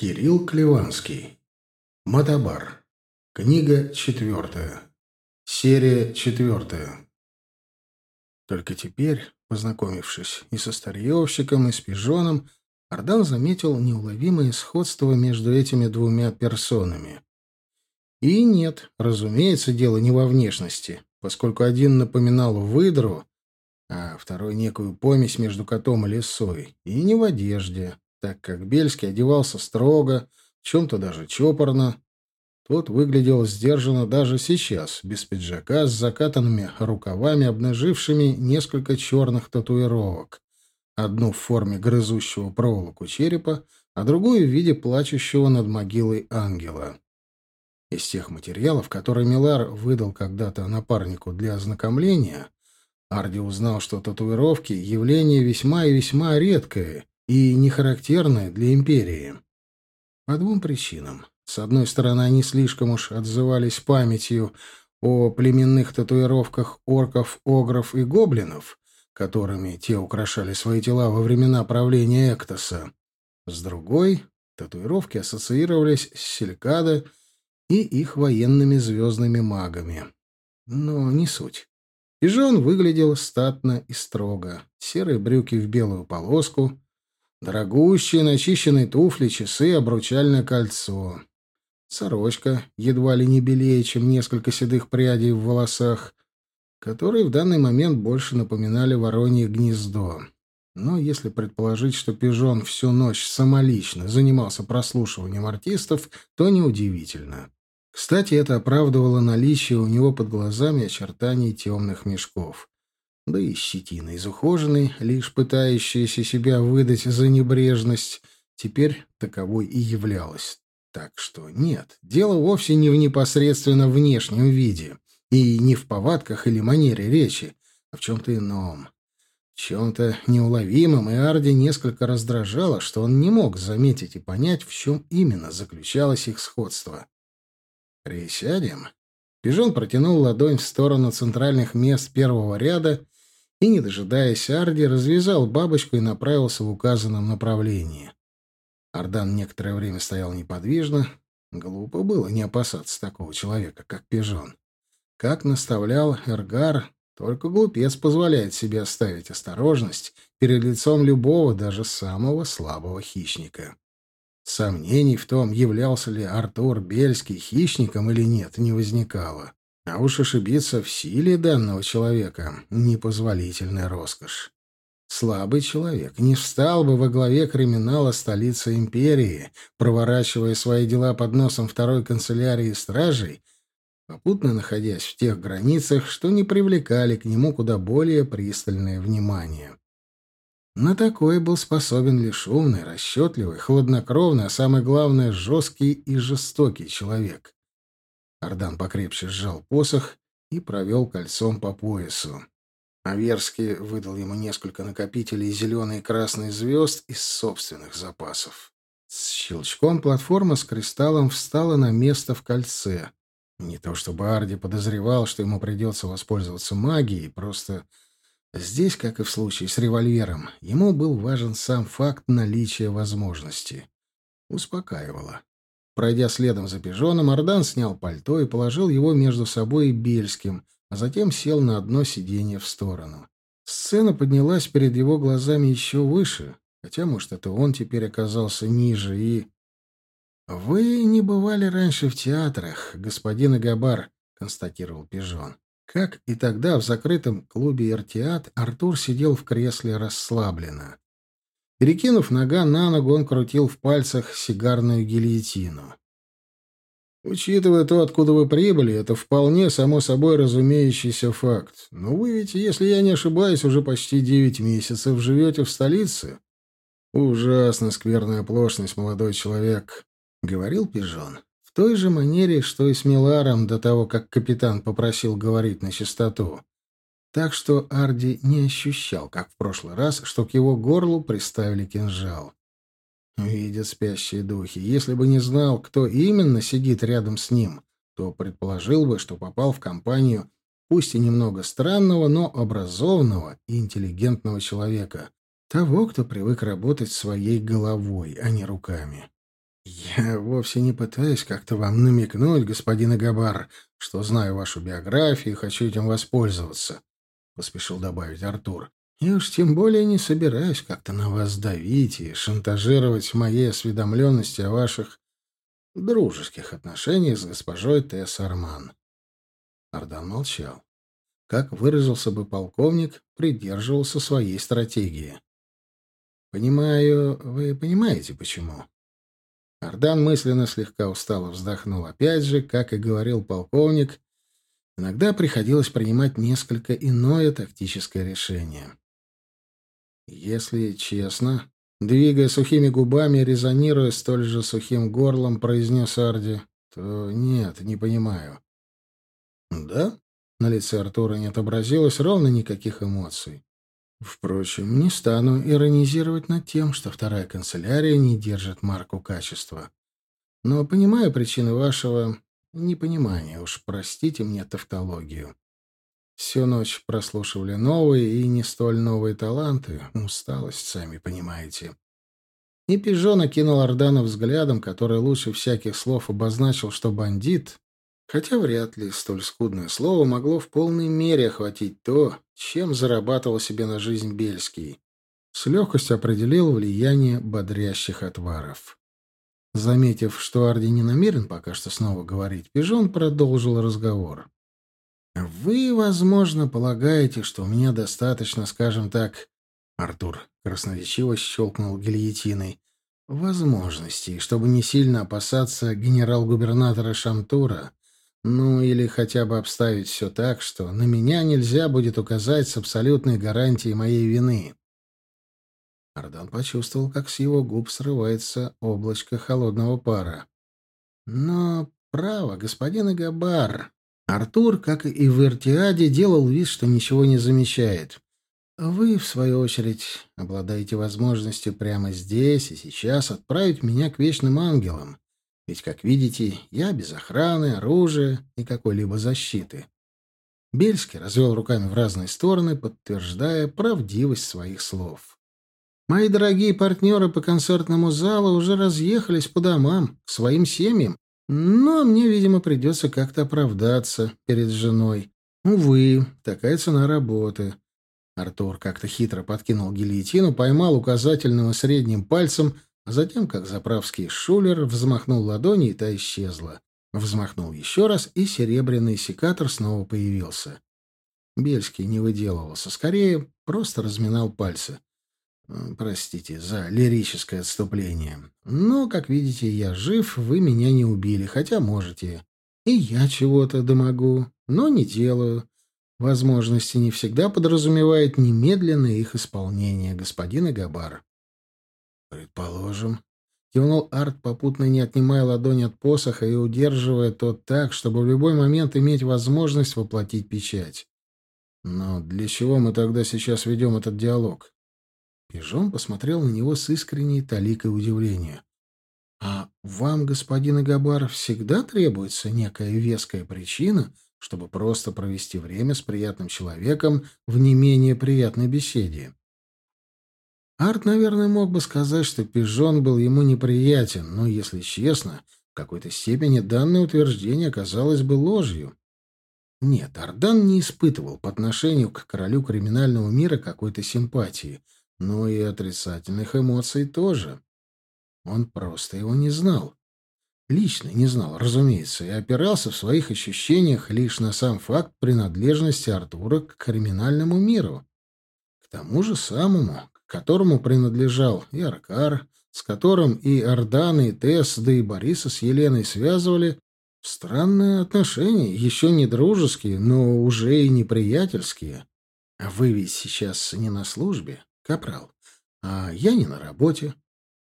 Кирилл Клеванский. Матабар. Книга четвертая. Серия четвертая. Только теперь, познакомившись и со старьевщиком, и с пижоном, Ардан заметил неуловимое сходство между этими двумя персонами. И нет, разумеется, дело не во внешности, поскольку один напоминал выдру, а второй — некую помесь между котом и лисой, и не в одежде, так как Бельский одевался строго, в чем-то даже чопорно. Тот выглядел сдержанно даже сейчас, без пиджака, с закатанными рукавами, обнажившими несколько черных татуировок. Одну в форме грызущего проволоку черепа, а другую в виде плачущего над могилой ангела. Из тех материалов, которые Милар выдал когда-то напарнику для ознакомления, Арди узнал, что татуировки — явление весьма и весьма редкое и не характерное для империи. По двум причинам. С одной стороны, они слишком уж отзывались памятью о племенных татуировках орков, огров и гоблинов, которыми те украшали свои тела во времена правления Эктоса. С другой, татуировки ассоциировались с Селькадо и их военными звездными магами. Но не суть. И же выглядел статно и строго. Серые брюки в белую полоску, дорогущие начищенные туфли, часы, обручальное кольцо. Сорочка, едва ли не белее, чем несколько седых прядей в волосах, которые в данный момент больше напоминали воронье гнездо. Но если предположить, что Пижон всю ночь самолично занимался прослушиванием артистов, то неудивительно. Кстати, это оправдывало наличие у него под глазами очертаний темных мешков. Да и щетина из ухоженной, лишь пытающаяся себя выдать за небрежность, теперь таковой и являлась. Так что нет, дело вовсе не в непосредственно внешнем виде, и не в повадках или манере речи, а в чем-то ином. В чем-то неуловимом, и Арди несколько раздражало, что он не мог заметить и понять, в чем именно заключалось их сходство. «Присядем?» Пижон протянул ладонь в сторону центральных мест первого ряда и, не дожидаясь Арди, развязал бабочку и направился в указанном направлении. Ардан некоторое время стоял неподвижно. Глупо было не опасаться такого человека, как Пижон. Как наставлял Эргар, только глупец позволяет себе оставить осторожность перед лицом любого, даже самого слабого хищника. Сомнений в том, являлся ли Артур Бельский хищником или нет, не возникало. А уж ошибиться в силе данного человека — непозволительная роскошь. Слабый человек не встал бы во главе криминала столицы империи, проворачивая свои дела под носом второй канцелярии стражей, попутно находясь в тех границах, что не привлекали к нему куда более пристальное внимание. На такое был способен лишь умный, расчетливый, хладнокровный, а самое главное, жесткий и жестокий человек. Ардан покрепче сжал посох и провел кольцом по поясу. Аверский выдал ему несколько накопителей зеленой и красной звезд из собственных запасов. С щелчком платформа с кристаллом встала на место в кольце. Не то чтобы Арди подозревал, что ему придется воспользоваться магией, просто Здесь, как и в случае с револьвером, ему был важен сам факт наличия возможности. Успокаивало. Пройдя следом за пижоном, Ардан снял пальто и положил его между собой и Бельским, а затем сел на одно сиденье в сторону. Сцена поднялась перед его глазами еще выше, хотя, может, это он теперь оказался ниже и... «Вы не бывали раньше в театрах, господин Агабар», — констатировал Пижон. Как и тогда в закрытом клубе «Иртиат» Артур сидел в кресле расслабленно. Перекинув нога на ногу, он крутил в пальцах сигарную гильотину. Учитывая то, откуда вы прибыли, это вполне само собой разумеющийся факт. Но вы ведь, если я не ошибаюсь, уже почти девять месяцев живете в столице. Ужасно скверная оплошность, молодой человек, — говорил Пижон в той же манере, что и с Миларом до того, как капитан попросил говорить на чистоту. Так что Арди не ощущал, как в прошлый раз, что к его горлу приставили кинжал. Видят спящие духи. Если бы не знал, кто именно сидит рядом с ним, то предположил бы, что попал в компанию пусть и немного странного, но образованного и интеллигентного человека. Того, кто привык работать своей головой, а не руками. «Я вовсе не пытаюсь как-то вам намекнуть, господин Агабар, что знаю вашу биографию и хочу этим воспользоваться», — поспешил добавить Артур. «И уж тем более не собираюсь как-то на вас давить и шантажировать моей осведомленности о ваших дружеских отношениях с госпожой Тесс Арман». Ардан молчал. Как выразился бы полковник, придерживался своей стратегии. «Понимаю, вы понимаете, почему?» Ардан мысленно слегка устало вздохнул. Опять же, как и говорил полковник, иногда приходилось принимать несколько иное тактическое решение. Если честно, двигая сухими губами, резонируя столь же сухим горлом, произнес Арди, то нет, не понимаю. Да? На лице Артура не отобразилось ровно никаких эмоций. Впрочем, не стану иронизировать над тем, что вторая канцелярия не держит марку качества. Но понимаю причины вашего непонимания, уж простите мне тавтологию. Всю ночь прослушивали новые и не столь новые таланты, усталость, сами понимаете. И Пижон окинул Ордана взглядом, который лучше всяких слов обозначил, что бандит Хотя вряд ли столь скудное слово могло в полной мере охватить то, чем зарабатывал себе на жизнь Бельский. С легкостью определил влияние бодрящих отваров. Заметив, что Арди не намерен пока что снова говорить, Пижон продолжил разговор. «Вы, возможно, полагаете, что у меня достаточно, скажем так...» Артур красноречиво щелкнул гильотиной. «Возможностей, чтобы не сильно опасаться генерал-губернатора Шамтура, ну, или хотя бы обставить все так, что на меня нельзя будет указать с абсолютной гарантией моей вины. Ардан почувствовал, как с его губ срывается облачко холодного пара. Но, право, господин Игабар, Артур, как и в Иртиаде, делал вид, что ничего не замечает. Вы, в свою очередь, обладаете возможностью прямо здесь и сейчас отправить меня к вечным ангелам. Ведь, как видите, я без охраны, оружия и какой-либо защиты. Бельский развел руками в разные стороны, подтверждая правдивость своих слов. Мои дорогие партнеры по концертному залу уже разъехались по домам, к своим семьям, но мне, видимо, придется как-то оправдаться перед женой. Увы, такая цена работы. Артур как-то хитро подкинул гильотину, поймал указательным и средним пальцем а затем, как заправский шулер, взмахнул ладони, и та исчезла. Взмахнул еще раз, и серебряный секатор снова появился. Бельский не выделывался, скорее просто разминал пальцы. Простите за лирическое отступление. Но, как видите, я жив, вы меня не убили, хотя можете. И я чего-то домогу, но не делаю. Возможности не всегда подразумевают немедленное их исполнение, господин Игабар. «Предположим». Кивнул Арт, попутно не отнимая ладонь от посоха и удерживая тот так, чтобы в любой момент иметь возможность воплотить печать. «Но для чего мы тогда сейчас ведем этот диалог?» Пижон посмотрел на него с искренней таликой удивления. «А вам, господин Агабар, всегда требуется некая веская причина, чтобы просто провести время с приятным человеком в не менее приятной беседе?» Арт, наверное, мог бы сказать, что пижон был ему неприятен, но, если честно, в какой-то степени данное утверждение оказалось бы ложью. Нет, Ардан не испытывал по отношению к королю криминального мира какой-то симпатии, но и отрицательных эмоций тоже. Он просто его не знал. Лично не знал, разумеется, и опирался в своих ощущениях лишь на сам факт принадлежности Артура к криминальному миру. К тому же самому, которому принадлежал и Аркар, с которым и Ордан, и Тесс, да и Бориса с Еленой связывали странные отношения, еще не дружеские, но уже и неприятельские. А вы ведь сейчас не на службе, капрал, а я не на работе.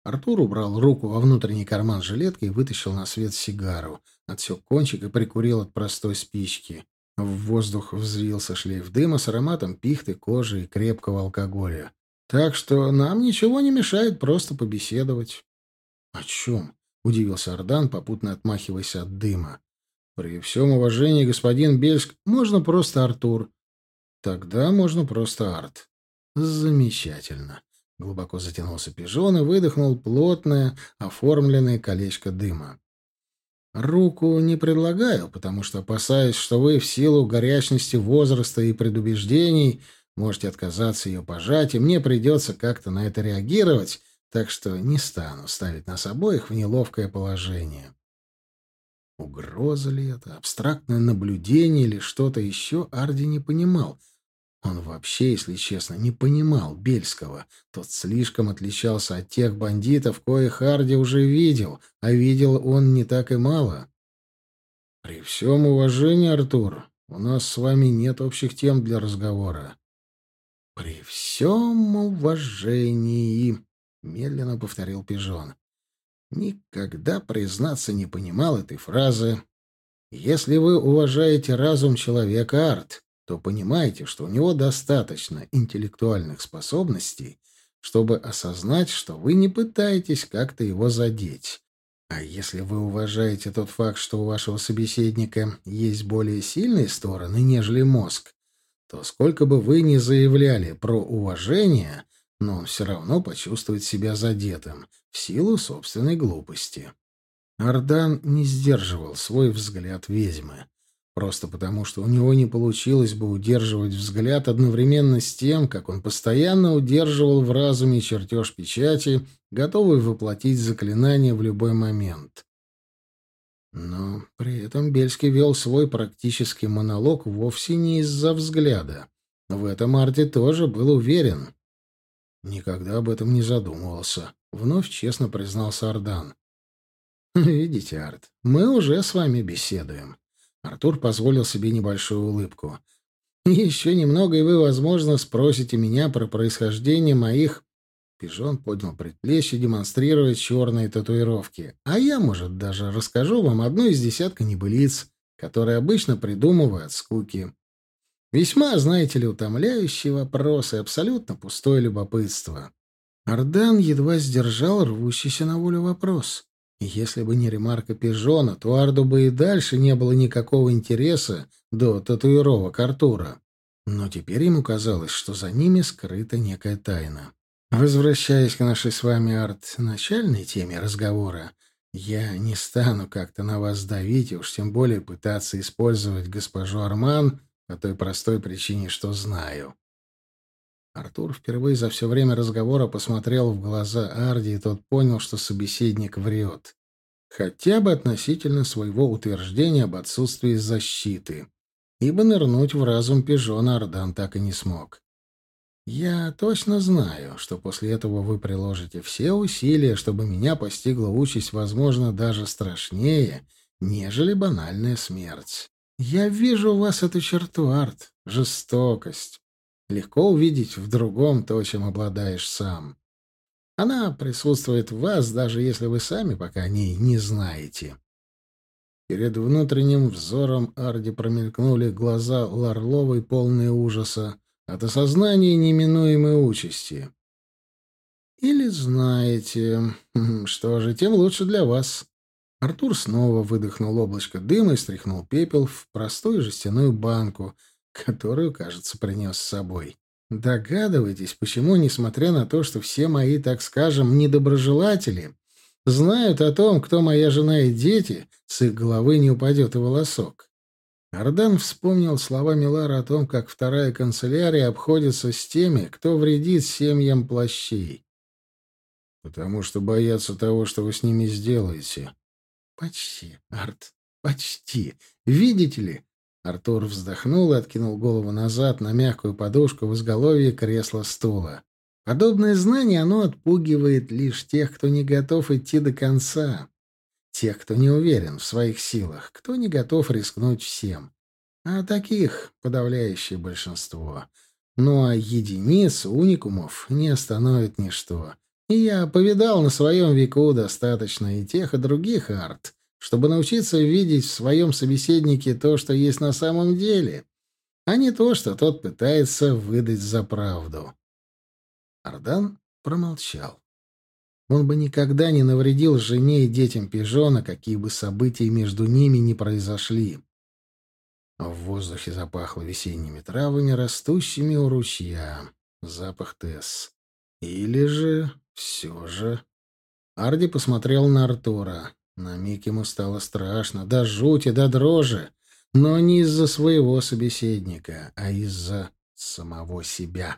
Артур убрал руку во внутренний карман жилетки и вытащил на свет сигару, отсек кончик и прикурил от простой спички. В воздух взвился шлейф дыма с ароматом пихты, кожи и крепкого алкоголя. Так что нам ничего не мешает просто побеседовать. — О чем? — удивился Ардан, попутно отмахиваясь от дыма. — При всем уважении, господин Бельск, можно просто Артур. — Тогда можно просто Арт. — Замечательно. Глубоко затянулся пижон и выдохнул плотное, оформленное колечко дыма. Руку не предлагаю, потому что опасаюсь, что вы в силу горячности возраста и предубеждений можете отказаться ее пожать, и мне придется как-то на это реагировать, так что не стану ставить нас обоих в неловкое положение. Угроза ли это, абстрактное наблюдение или что-то еще, Арди не понимал. Он вообще, если честно, не понимал Бельского. Тот слишком отличался от тех бандитов, коих Арди уже видел, а видел он не так и мало. «При всем уважении, Артур, у нас с вами нет общих тем для разговора». «При всем уважении», — медленно повторил Пижон. Никогда, признаться, не понимал этой фразы. Если вы уважаете разум человека, Арт, то понимаете, что у него достаточно интеллектуальных способностей, чтобы осознать, что вы не пытаетесь как-то его задеть. А если вы уважаете тот факт, что у вашего собеседника есть более сильные стороны, нежели мозг, то сколько бы вы ни заявляли про уважение, но он все равно почувствует себя задетым в силу собственной глупости. Ардан не сдерживал свой взгляд ведьмы, просто потому что у него не получилось бы удерживать взгляд одновременно с тем, как он постоянно удерживал в разуме чертеж печати, готовый воплотить заклинание в любой момент. Но при этом Бельский вел свой практический монолог вовсе не из-за взгляда. В этом Арти тоже был уверен. Никогда об этом не задумывался. Вновь честно признался Ардан. «Видите, Арт, мы уже с вами беседуем». Артур позволил себе небольшую улыбку. «Еще немного, и вы, возможно, спросите меня про происхождение моих...» Пижон поднял предплечье, демонстрируя черные татуировки. «А я, может, даже расскажу вам одну из десятка небылиц, которые обычно придумываю от скуки. Весьма, знаете ли, утомляющий вопрос и абсолютно пустое любопытство. Ардан едва сдержал рвущийся на волю вопрос. Если бы не ремарка Пижона, то Арду бы и дальше не было никакого интереса до татуировок Артура. Но теперь ему казалось, что за ними скрыта некая тайна. Возвращаясь к нашей с вами, Арт, начальной теме разговора, я не стану как-то на вас давить и уж тем более пытаться использовать госпожу Арман по той простой причине, что знаю. Артур впервые за все время разговора посмотрел в глаза Арди, и тот понял, что собеседник врет. Хотя бы относительно своего утверждения об отсутствии защиты. Ибо нырнуть в разум пижона Ардан так и не смог. «Я точно знаю, что после этого вы приложите все усилия, чтобы меня постигла участь, возможно, даже страшнее, нежели банальная смерть. Я вижу у вас эту черту, Арт, жестокость. Легко увидеть в другом то, чем обладаешь сам. Она присутствует в вас, даже если вы сами пока о ней не знаете. Перед внутренним взором Арди промелькнули глаза Ларловой, полные ужаса, от осознания неминуемой участи. Или знаете, что же, тем лучше для вас. Артур снова выдохнул облачко дыма и стряхнул пепел в простую жестяную банку, которую, кажется, принес с собой. Догадываетесь, почему, несмотря на то, что все мои, так скажем, недоброжелатели знают о том, кто моя жена и дети, с их головы не упадет и волосок? Ардан вспомнил слова Милара о том, как вторая канцелярия обходится с теми, кто вредит семьям плащей. «Потому что боятся того, что вы с ними сделаете», «Почти, Арт, почти. Видите ли?» Артур вздохнул и откинул голову назад на мягкую подушку в изголовье кресла-стула. Подобное знание оно отпугивает лишь тех, кто не готов идти до конца. Тех, кто не уверен в своих силах, кто не готов рискнуть всем. А таких подавляющее большинство. Ну а единиц, уникумов, не остановит ничто. И я повидал на своем веку достаточно и тех, и других арт, чтобы научиться видеть в своем собеседнике то, что есть на самом деле, а не то, что тот пытается выдать за правду. Ардан промолчал. Он бы никогда не навредил жене и детям пижона, какие бы события между ними ни произошли. В воздухе запахло весенними травами, растущими у ручья. Запах Тесс. Или же все же... Арди посмотрел на Артура. На миг ему стало страшно, до жути, до дрожи. Но не из-за своего собеседника, а из-за самого себя.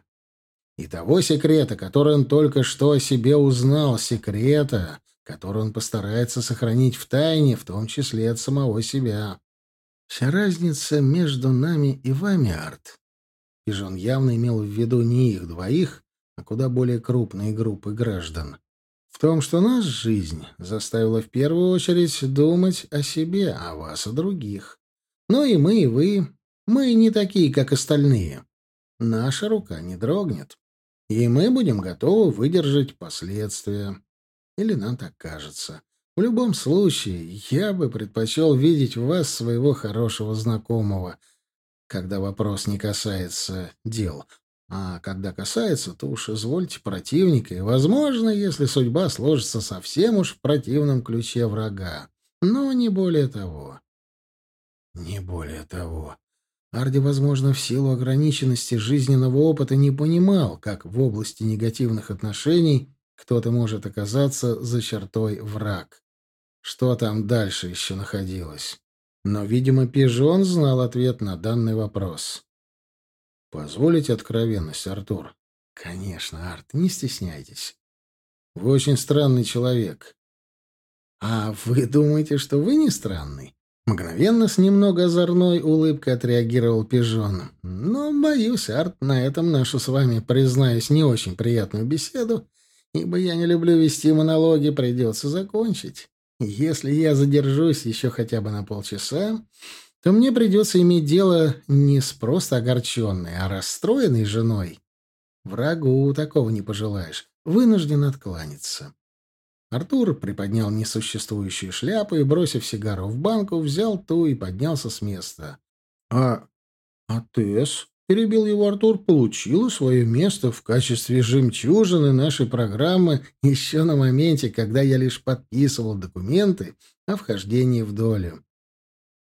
И того секрета, который он только что о себе узнал, секрета, который он постарается сохранить в тайне, в том числе от самого себя. Вся разница между нами и вами, Арт. И же он явно имел в виду не их двоих, а куда более крупные группы граждан. Том, что нас жизнь заставила в первую очередь думать о себе, а вас о других. Ну и мы, и вы. Мы не такие, как остальные. Наша рука не дрогнет. И мы будем готовы выдержать последствия. Или нам так кажется. В любом случае, я бы предпочел видеть в вас своего хорошего знакомого, когда вопрос не касается дел. А когда касается, то уж извольте противника, и, возможно, если судьба сложится совсем уж в противном ключе врага. Но не более того. Не более того. Арди, возможно, в силу ограниченности жизненного опыта не понимал, как в области негативных отношений кто-то может оказаться за чертой враг. Что там дальше еще находилось? Но, видимо, Пижон знал ответ на данный вопрос. «Позволите откровенность, Артур?» «Конечно, Арт, не стесняйтесь. Вы очень странный человек». «А вы думаете, что вы не странный?» Мгновенно с немного озорной улыбкой отреагировал Пижон. «Но, боюсь, Арт, на этом нашу с вами, признаюсь, не очень приятную беседу, ибо я не люблю вести монологи, придется закончить. Если я задержусь еще хотя бы на полчаса, то мне придется иметь дело не с просто огорченной, а расстроенной женой. Врагу такого не пожелаешь. Вынужден откланяться. Артур приподнял несуществующую шляпу и, бросив сигару в банку, взял ту и поднялся с места. — А... а Тесс? — перебил его Артур. — Получила свое место в качестве жемчужины нашей программы еще на моменте, когда я лишь подписывал документы о вхождении в долю.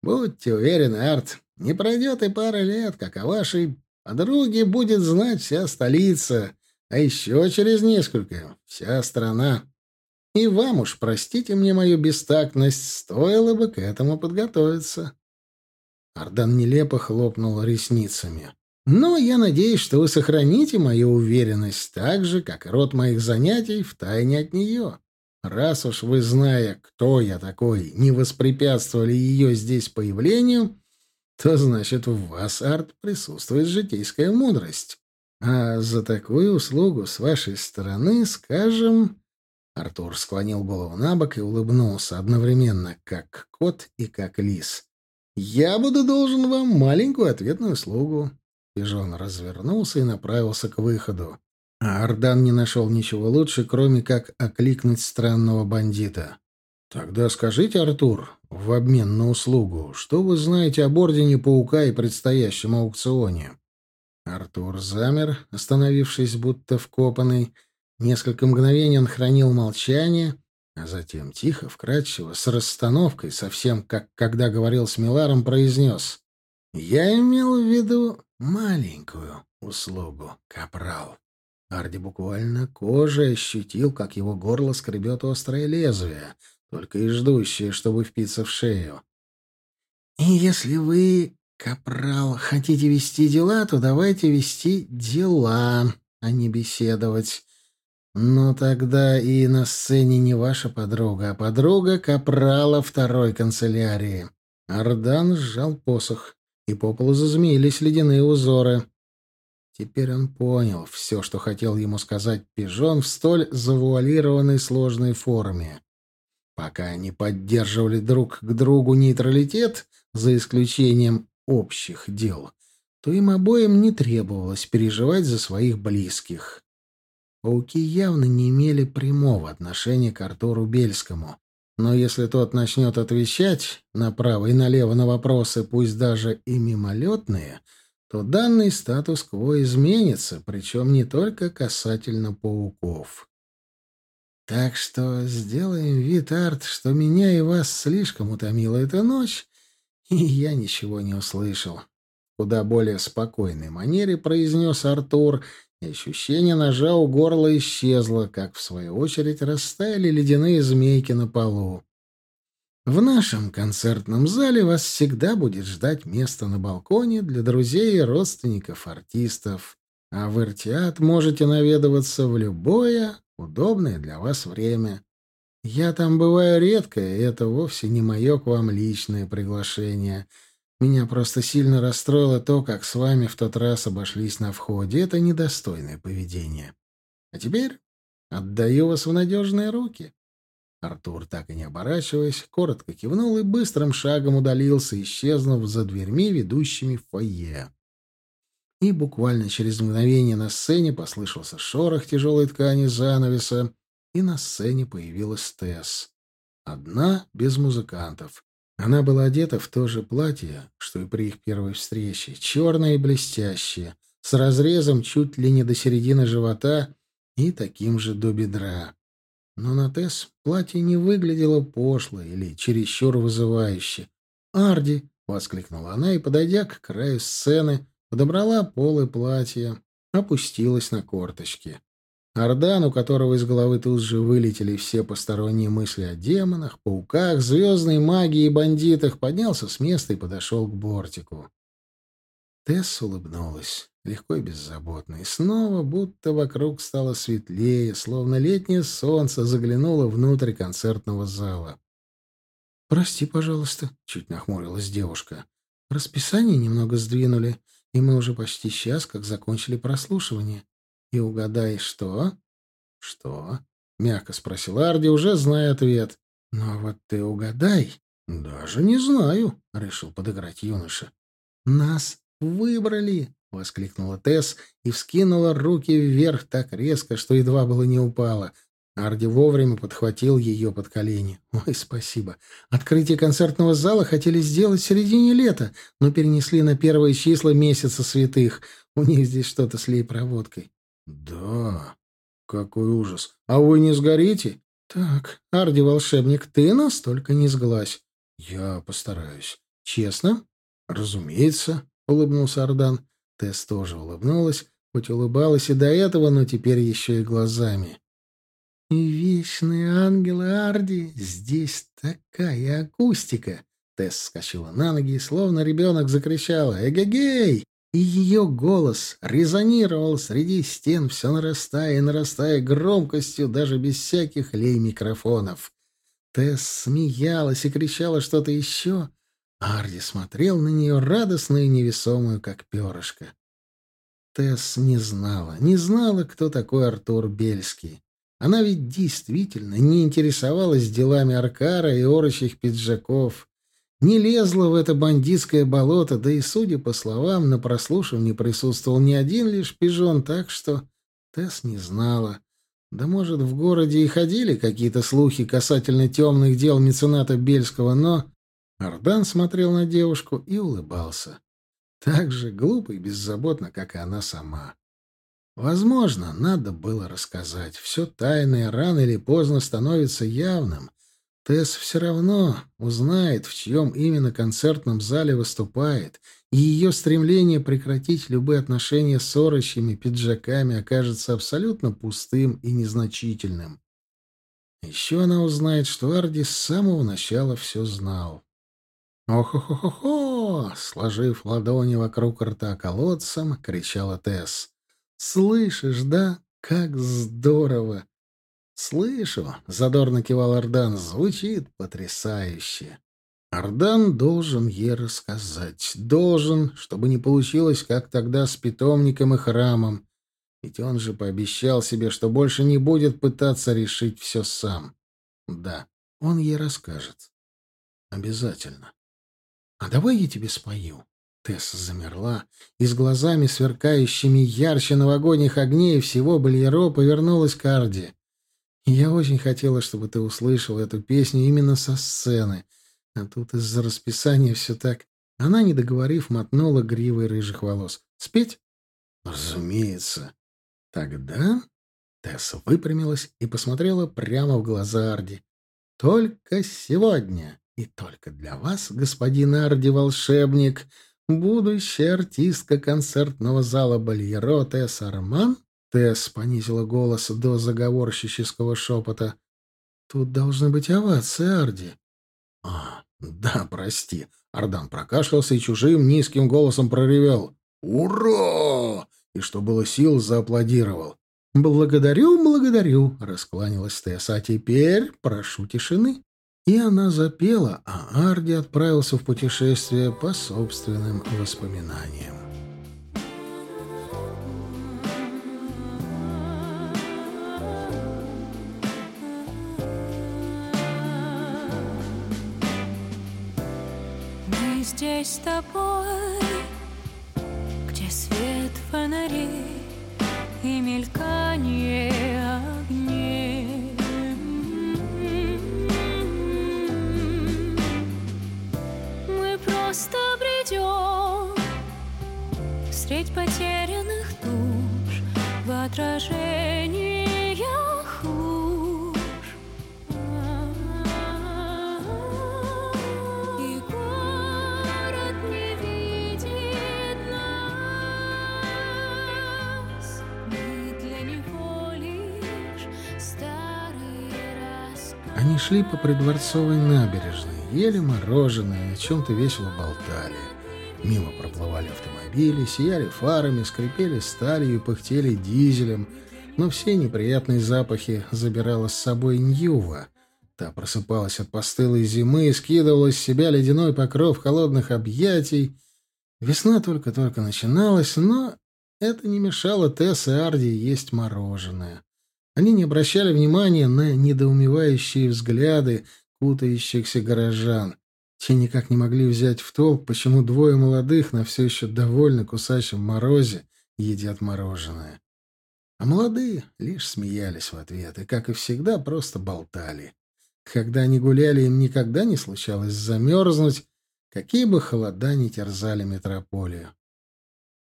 Будьте уверены, Арт, не пройдет и пара лет, как о вашей подруге будет знать вся столица, а еще через несколько — вся страна. И вам уж, простите мне мою бестактность, стоило бы к этому подготовиться. Ардан нелепо хлопнул ресницами. Но я надеюсь, что вы сохраните мою уверенность так же, как и род моих занятий в тайне от нее. Раз уж вы, зная, кто я такой, не воспрепятствовали ее здесь появлению, то значит в вас, Арт, присутствует житейская мудрость. А за такую услугу с вашей стороны, скажем, Артур склонил голову на бок и улыбнулся одновременно, как кот и как лис. «Я буду должен вам маленькую ответную услугу». Пижон развернулся и направился к выходу. А Ардан не нашел ничего лучше, кроме как окликнуть странного бандита. «Тогда скажите, Артур, в обмен на услугу, что вы знаете об Ордене Паука и предстоящем аукционе?» Артур замер, остановившись будто вкопанный, — Несколько мгновений он хранил молчание, а затем тихо, вкрадчиво, с расстановкой, совсем как когда говорил с Миларом, произнес «Я имел в виду маленькую услугу, капрал». Арди буквально кожей ощутил, как его горло скребет острое лезвие, только и ждущее, чтобы впиться в шею. «И если вы, капрал, хотите вести дела, то давайте вести дела, а не беседовать. «Ну тогда и на сцене не ваша подруга, а подруга капрала второй канцелярии». Ардан сжал посох, и по полу зазмеились ледяные узоры. Теперь он понял все, что хотел ему сказать пижон в столь завуалированной сложной форме. Пока они поддерживали друг к другу нейтралитет, за исключением общих дел, то им обоим не требовалось переживать за своих близких. Пауки явно не имели прямого отношения к Артуру Бельскому. Но если тот начнет отвечать направо и налево на вопросы, пусть даже и мимолетные, то данный статус-кво изменится, причем не только касательно пауков. Так что сделаем вид, Арт, что меня и вас слишком утомила эта ночь, и я ничего не услышал. Куда более спокойной манере произнес Артур и ощущение ножа у горла исчезло, как, в свою очередь, растаяли ледяные змейки на полу. В нашем концертном зале вас всегда будет ждать место на балконе для друзей и родственников артистов, а в Иртиат можете наведываться в любое удобное для вас время. Я там бываю редко, и это вовсе не мое к вам личное приглашение. Меня просто сильно расстроило то, как с вами в тот раз обошлись на входе. Это недостойное поведение. А теперь отдаю вас в надежные руки. Артур, так и не оборачиваясь, коротко кивнул и быстрым шагом удалился, исчезнув за дверьми, ведущими в фойе. И буквально через мгновение на сцене послышался шорох тяжелой ткани занавеса, и на сцене появилась Тесс. Одна, без музыкантов. Она была одета в то же платье, что и при их первой встрече, черное и блестящее, с разрезом чуть ли не до середины живота и таким же до бедра. Но на Тесс платье не выглядело пошло или чересчур вызывающе. «Арди!» — воскликнула она и, подойдя к краю сцены, подобрала полы платья, опустилась на корточки. Ардан, у которого из головы тут же вылетели все посторонние мысли о демонах, пауках, звездной магии и бандитах, поднялся с места и подошел к бортику. Тесс улыбнулась, легко и беззаботно, и снова будто вокруг стало светлее, словно летнее солнце заглянуло внутрь концертного зала. «Прости, пожалуйста», — чуть нахмурилась девушка. «Расписание немного сдвинули, и мы уже почти час как закончили прослушивание. И угадай, что? Что? Мягко спросил Арди, уже зная ответ. Ну а вот ты угадай. Даже не знаю, решил подыграть юноша. Нас выбрали, воскликнула Тесс и вскинула руки вверх так резко, что едва было не упала. Арди вовремя подхватил ее под колени. «Ой, спасибо. Открытие концертного зала хотели сделать в середине лета, но перенесли на первые числа месяца святых. У них здесь что-то с лей-проводкой. «Да, какой ужас! А вы не сгорите?» «Так, Арди-волшебник, ты настолько не сглазь». «Я постараюсь». «Честно?» «Разумеется», — улыбнулся Ардан. Тесс тоже улыбнулась, хоть улыбалась и до этого, но теперь еще и глазами. «Вечные ангелы Арди, здесь такая акустика!» Тесс скачала на ноги и, словно ребенок, закричала «Эгегей!» И ее голос резонировал среди стен, все нарастая и нарастая громкостью, даже без всяких лей-микрофонов. Тесс смеялась и кричала что-то еще. Арди смотрел на нее радостную и невесомую, как перышко. Тесс не знала, не знала, кто такой Артур Бельский. Она ведь действительно не интересовалась делами Аркара и орочих пиджаков не лезла в это бандитское болото, да и, судя по словам, на прослушивании присутствовал не один лишь пижон, так что Тесс не знала. Да, может, в городе и ходили какие-то слухи касательно темных дел мецената Бельского, но... Ардан смотрел на девушку и улыбался. Так же глупо и беззаботно, как и она сама. Возможно, надо было рассказать. Все тайное рано или поздно становится явным, Тесс все равно узнает, в чьем именно концертном зале выступает, и ее стремление прекратить любые отношения с орочьими пиджаками окажется абсолютно пустым и незначительным. Еще она узнает, что Арди с самого начала все знал. «Ох-хо-хо-хо!» — сложив ладони вокруг рта колодцем, кричала Тесс. «Слышишь, да? Как здорово! «Слышу», — задорно кивал Ардан, — «звучит потрясающе». Ардан должен ей рассказать. Должен, чтобы не получилось, как тогда с питомником и храмом. Ведь он же пообещал себе, что больше не будет пытаться решить все сам. Да, он ей расскажет. Обязательно. «А давай я тебе спою». Тесса замерла и с глазами, сверкающими ярче новогодних огней всего Бальеро, повернулась к Арди. Я очень хотела, чтобы ты услышал эту песню именно со сцены. А тут из-за расписания все так. Она, не договорив, мотнула гривой рыжих волос. Спеть? Разумеется. Тогда Тесса выпрямилась и посмотрела прямо в глаза Арди. Только сегодня и только для вас, господин Арди-волшебник, будущая артистка концертного зала Бальеро Тесса Арман Тесс понизила голос до заговорщического шепота. «Тут должны быть овации, Арди». «А, да, прости». Ардан прокашлялся и чужим низким голосом проревел. «Ура!» И что было сил, зааплодировал. «Благодарю, благодарю», — раскланялась Тесс. «А теперь прошу тишины». И она запела, а Арди отправился в путешествие по собственным воспоминаниям. Мы здесь с тобой, где свет фонарей и мелькание Мы просто бредем средь потерянных душ в отражениях луж. И город не видит нас. Мы для него лишь старый рассказ. Они шли по придворцовой набережной, ели мороженое, о чем-то весело болтали. Мимо проплывали автомобили, сияли фарами, скрипели сталью и пыхтели дизелем, но все неприятные запахи забирала с собой Ньюва. Та просыпалась от постылой зимы и скидывала с себя ледяной покров холодных объятий. Весна только-только начиналась, но это не мешало Тесс и Арди есть мороженое. Они не обращали внимания на недоумевающие взгляды кутающихся горожан. Те никак не могли взять в толк, почему двое молодых на все еще довольно кусачем морозе едят мороженое. А молодые лишь смеялись в ответ и, как и всегда, просто болтали. Когда они гуляли, им никогда не случалось замерзнуть, какие бы холода ни терзали метрополию.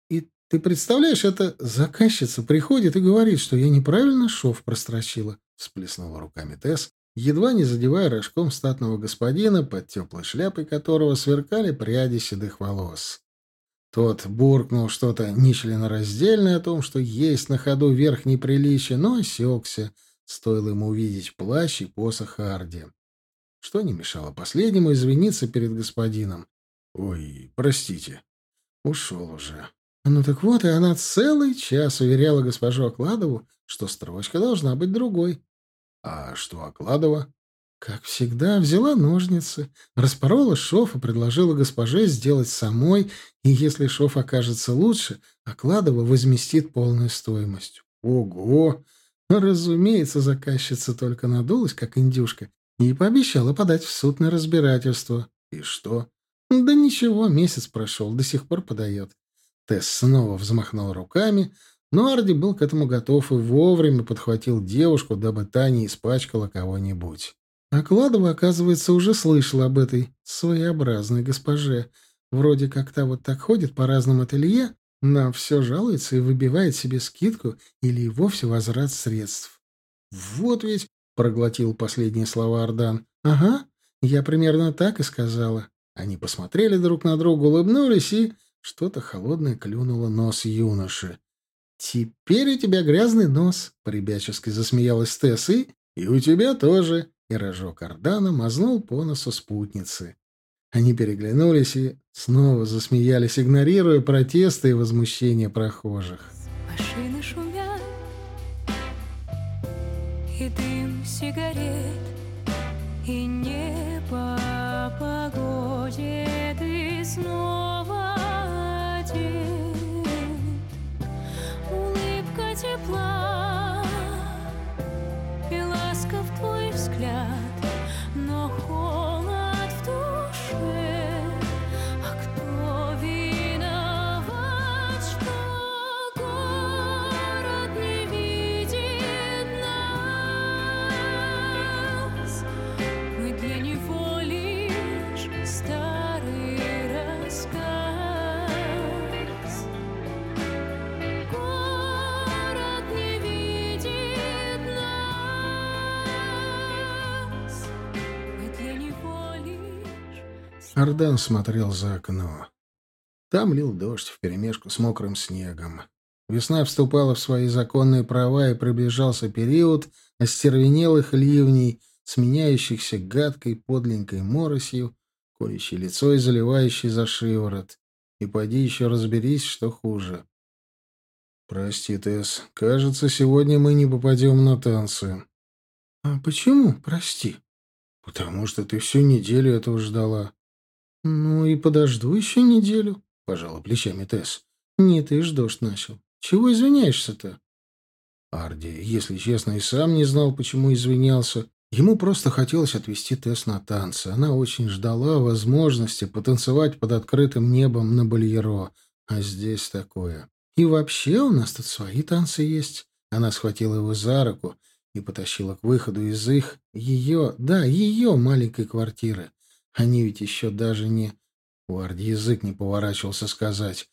И ты представляешь, эта заказчица приходит и говорит, что я неправильно шов прострочила, — всплеснула руками Тесс, едва не задевая рожком статного господина, под теплой шляпой которого сверкали пряди седых волос. Тот буркнул что-то нечленораздельное о том, что есть на ходу верх неприличия, но осекся, стоило ему увидеть плащ и посох Харди. Что не мешало последнему извиниться перед господином. «Ой, простите». Ушел уже. Ну так вот, и она целый час уверяла госпожу Окладову, что строчка должна быть другой. А что Окладова? Как всегда, взяла ножницы, распорола шов и предложила госпоже сделать самой, и если шов окажется лучше, Окладова возместит полную стоимость. Ого! Разумеется, заказчица только надулась, как индюшка, и пообещала подать в суд на разбирательство. И что? Да ничего, месяц прошел, до сих пор подает. Тесс снова взмахнул руками, но Арди был к этому готов и вовремя подхватил девушку, дабы та не испачкала кого-нибудь. А Кладова, оказывается, уже слышала об этой своеобразной госпоже. Вроде как та вот так ходит по разным ателье, на все жалуется и выбивает себе скидку или и вовсе возврат средств. «Вот ведь!» — проглотил последние слова Ардан. «Ага, я примерно так и сказала». Они посмотрели друг на друга, улыбнулись, и что-то холодное клюнуло нос юноши. «Теперь у тебя грязный нос», — поребячески засмеялась Тесс, и... «И у тебя тоже», и рожок Ордана мазнул по носу спутницы. Они переглянулись и снова засмеялись, игнорируя протесты и возмущения прохожих. Машины шумят, и дым сигарет, и не по погоде ты снова тепла, и ласков твой взгляд, Ардан смотрел за окно. Там лил дождь вперемешку с мокрым снегом. Весна вступала в свои законные права, и приближался период остервенелых ливней, сменяющихся гадкой подленькой моросью, колющей лицо и заливающей за шиворот. И поди еще разберись, что хуже. «Прости, Тесс, кажется, сегодня мы не попадем на танцы». «А почему, прости?» «Потому что ты всю неделю этого ждала». «Ну и подожду еще неделю», — пожала плечами Тесс. «Не ты ж дождь начал. Чего извиняешься-то?» Арди, если честно, и сам не знал, почему извинялся. Ему просто хотелось отвезти Тесс на танцы. Она очень ждала возможности потанцевать под открытым небом на Бальеро. А здесь такое. И вообще у нас тут свои танцы есть. Она схватила его за руку и потащила к выходу из их, ее, да, ее маленькой квартиры. Они ведь еще даже не... У Арди язык не поворачивался сказать.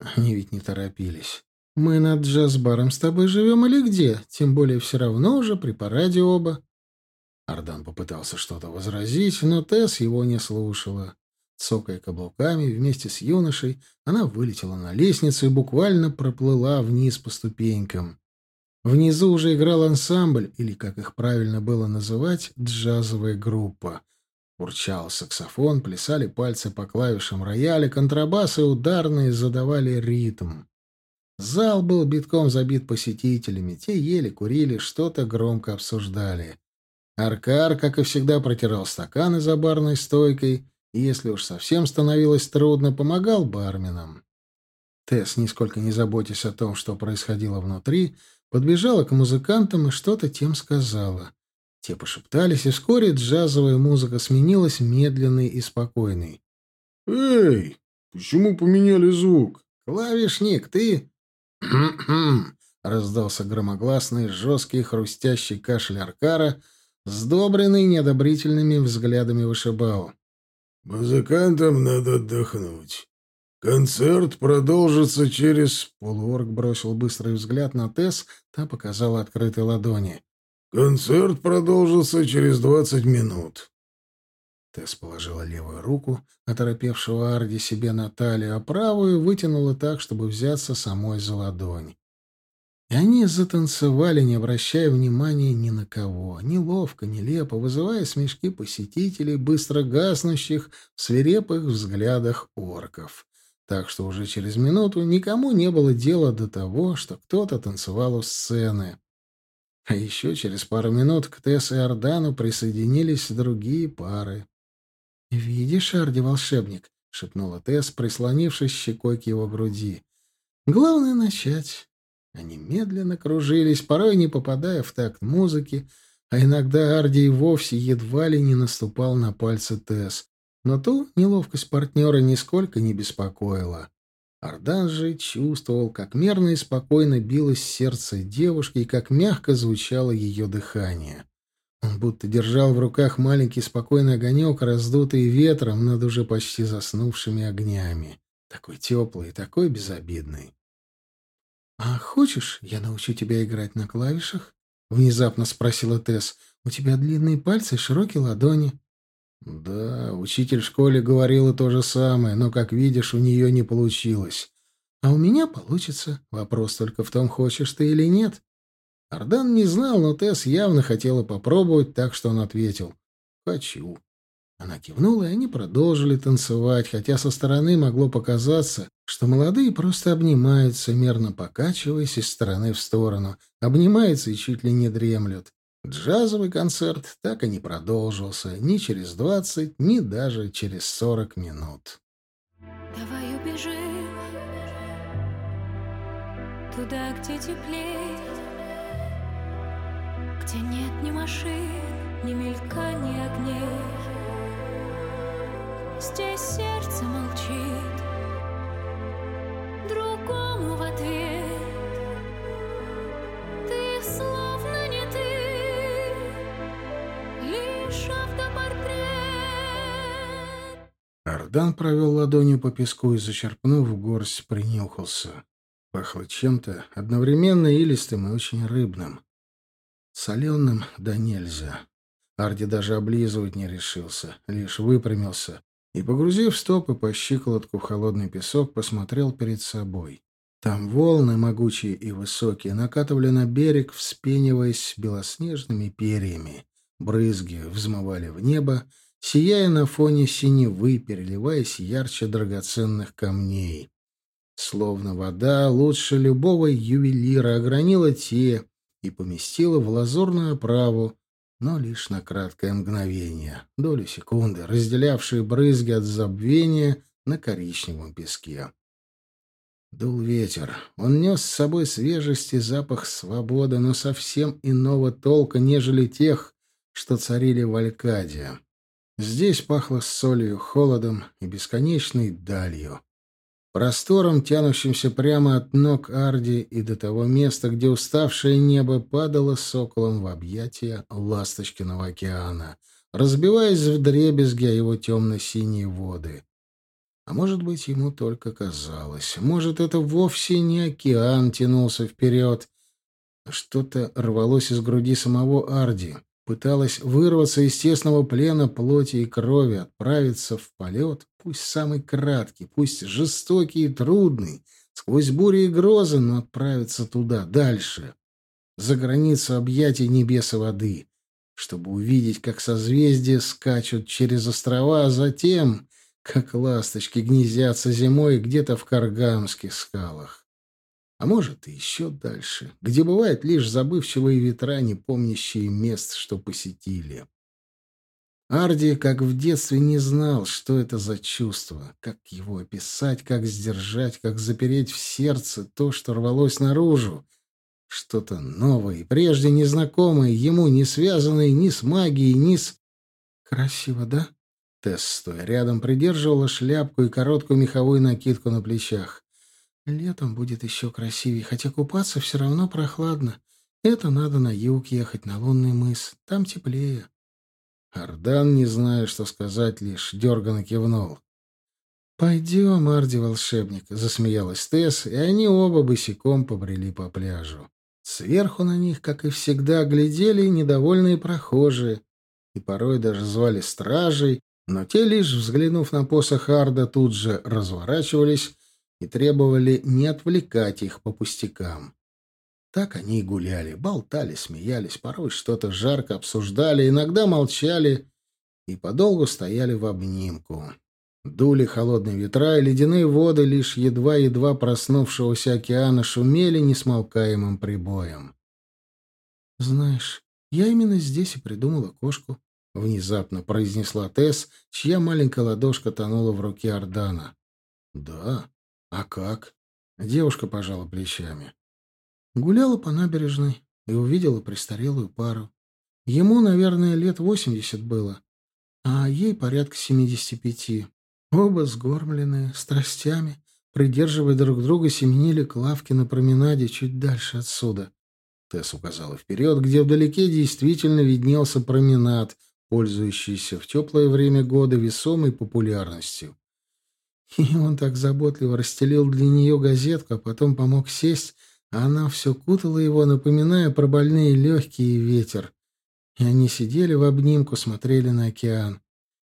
Они ведь не торопились. «Мы над джаз-баром с тобой живем или где? Тем более все равно уже при параде оба». Ардан попытался что-то возразить, но Тесс его не слушала. Цокая каблуками вместе с юношей, она вылетела на лестницу и буквально проплыла вниз по ступенькам. Внизу уже играл ансамбль, или, как их правильно было называть, джазовая группа. Урчал саксофон, плясали пальцы по клавишам рояля, контрабасы ударные задавали ритм. Зал был битком забит посетителями, те ели, курили, что-то громко обсуждали. Аркар, как и всегда, протирал стаканы за барной стойкой, и если уж совсем становилось трудно, помогал барменам. Тесс, нисколько не заботясь о том, что происходило внутри, подбежала к музыкантам и что-то тем сказала. Те пошептались, и вскоре джазовая музыка сменилась медленной и спокойной. «Эй, почему поменяли звук?» «Клавишник, ты...» раздался громогласный, жесткий, хрустящий кашель Аркара, сдобренный неодобрительными взглядами вышибал. «Музыкантам надо отдохнуть. Концерт продолжится через...» Полуорг бросил быстрый взгляд на Тесс, та показала открытой ладони. «Концерт продолжится через двадцать минут». Тесс положила левую руку, оторопевшего Арди себе на талию, а правую вытянула так, чтобы взяться самой за ладонь. И они затанцевали, не обращая внимания ни на кого, неловко, нелепо, вызывая смешки посетителей, быстро гаснущих в свирепых взглядах орков. Так что уже через минуту никому не было дела до того, что кто-то танцевал у сцены. А еще через пару минут к Тесс и Ордану присоединились другие пары. «Видишь, Арди, волшебник?» — шепнула Тесс, прислонившись щекой к его груди. «Главное — начать. Они медленно кружились, порой не попадая в такт музыки, а иногда Арди и вовсе едва ли не наступал на пальцы Тесс. Но ту неловкость партнера нисколько не беспокоила. Ардан же чувствовал, как мерно и спокойно билось сердце девушки и как мягко звучало ее дыхание. Он будто держал в руках маленький спокойный огонек, раздутый ветром над уже почти заснувшими огнями. Такой теплый такой безобидный. «А хочешь, я научу тебя играть на клавишах?» — внезапно спросила Тесс. «У тебя длинные пальцы и широкие ладони». «Да, учитель в школе говорила то же самое, но, как видишь, у нее не получилось. А у меня получится. Вопрос только в том, хочешь ты или нет». Ардан не знал, но Тесс явно хотела попробовать, так что он ответил «Хочу». Она кивнула, и они продолжили танцевать, хотя со стороны могло показаться, что молодые просто обнимаются, мерно покачиваясь из стороны в сторону, обнимаются и чуть ли не дремлют. Джазовый концерт так и не продолжился ни через двадцать, ни даже через сорок минут. Давай убежим Туда, где теплее Где нет ни машин, ни мелькания огней Здесь сердце молчит Другому в ответ Ардан провел ладонью по песку и, зачерпнув горсть, принюхался. Пахло чем-то одновременно илистым и очень рыбным. Соленым да нельзя. Арди даже облизывать не решился, лишь выпрямился и, погрузив стопы по щиколотку в холодный песок, посмотрел перед собой. Там волны, могучие и высокие, накатывали на берег, вспениваясь белоснежными перьями. Брызги взмывали в небо, сияя на фоне синевы, переливаясь ярче драгоценных камней. Словно вода лучше любого ювелира огранила те и поместила в лазурную оправу, но лишь на краткое мгновение, долю секунды, разделявшие брызги от забвения на коричневом песке. Дул ветер. Он нес с собой свежесть и запах свободы, но совсем иного толка, нежели тех, что царили в Алькаде. Здесь пахло солью, холодом и бесконечной далью. Простором, тянущимся прямо от ног Арди и до того места, где уставшее небо падало соколом в объятия ласточкиного океана, разбиваясь в дребезги о его темно-синие воды. А может быть, ему только казалось. Может, это вовсе не океан тянулся вперед. Что-то рвалось из груди самого Арди пыталась вырваться из тесного плена плоти и крови, отправиться в полет, пусть самый краткий, пусть жестокий и трудный, сквозь бури и грозы, но отправиться туда, дальше, за границу объятий небес и воды, чтобы увидеть, как созвездия скачут через острова, а затем, как ласточки гнездятся зимой где-то в Каргамских скалах а может и еще дальше, где бывают лишь забывчивые ветра, не помнящие мест, что посетили. Арди, как в детстве, не знал, что это за чувство, как его описать, как сдержать, как запереть в сердце то, что рвалось наружу. Что-то новое прежде незнакомое, ему не связанное ни с магией, ни с... «Красиво, да?» Тесс, стоя рядом, придерживала шляпку и короткую меховую накидку на плечах. Летом будет еще красивее, хотя купаться все равно прохладно. Это надо на юг ехать, на лунный мыс. Там теплее. Ардан, не зная, что сказать, лишь дерганно кивнул. «Пойдем, Арди-волшебник», — засмеялась Тесс, и они оба босиком побрели по пляжу. Сверху на них, как и всегда, глядели недовольные прохожие, и порой даже звали стражей, но те, лишь взглянув на посох Арда, тут же разворачивались и требовали не отвлекать их по пустякам. Так они и гуляли, болтали, смеялись, порой что-то жарко обсуждали, иногда молчали и подолгу стояли в обнимку. Дули холодные ветра, и ледяные воды лишь едва-едва проснувшегося океана шумели несмолкаемым прибоем. «Знаешь, я именно здесь и придумала кошку», — внезапно произнесла Тесс, чья маленькая ладошка тонула в руке Ордана. «Да, «А как?» Девушка пожала плечами. Гуляла по набережной и увидела престарелую пару. Ему, наверное, лет восемьдесят было, а ей порядка семидесяти пяти. Оба сгормленные, страстями, придерживая друг друга, семенили к лавке на променаде чуть дальше отсюда. Тесс указала вперед, где вдалеке действительно виднелся променад, пользующийся в теплое время года весомой популярностью. И он так заботливо расстелил для нее газетку, а потом помог сесть, а она все кутала его, напоминая про больные легкие и ветер. И они сидели в обнимку, смотрели на океан.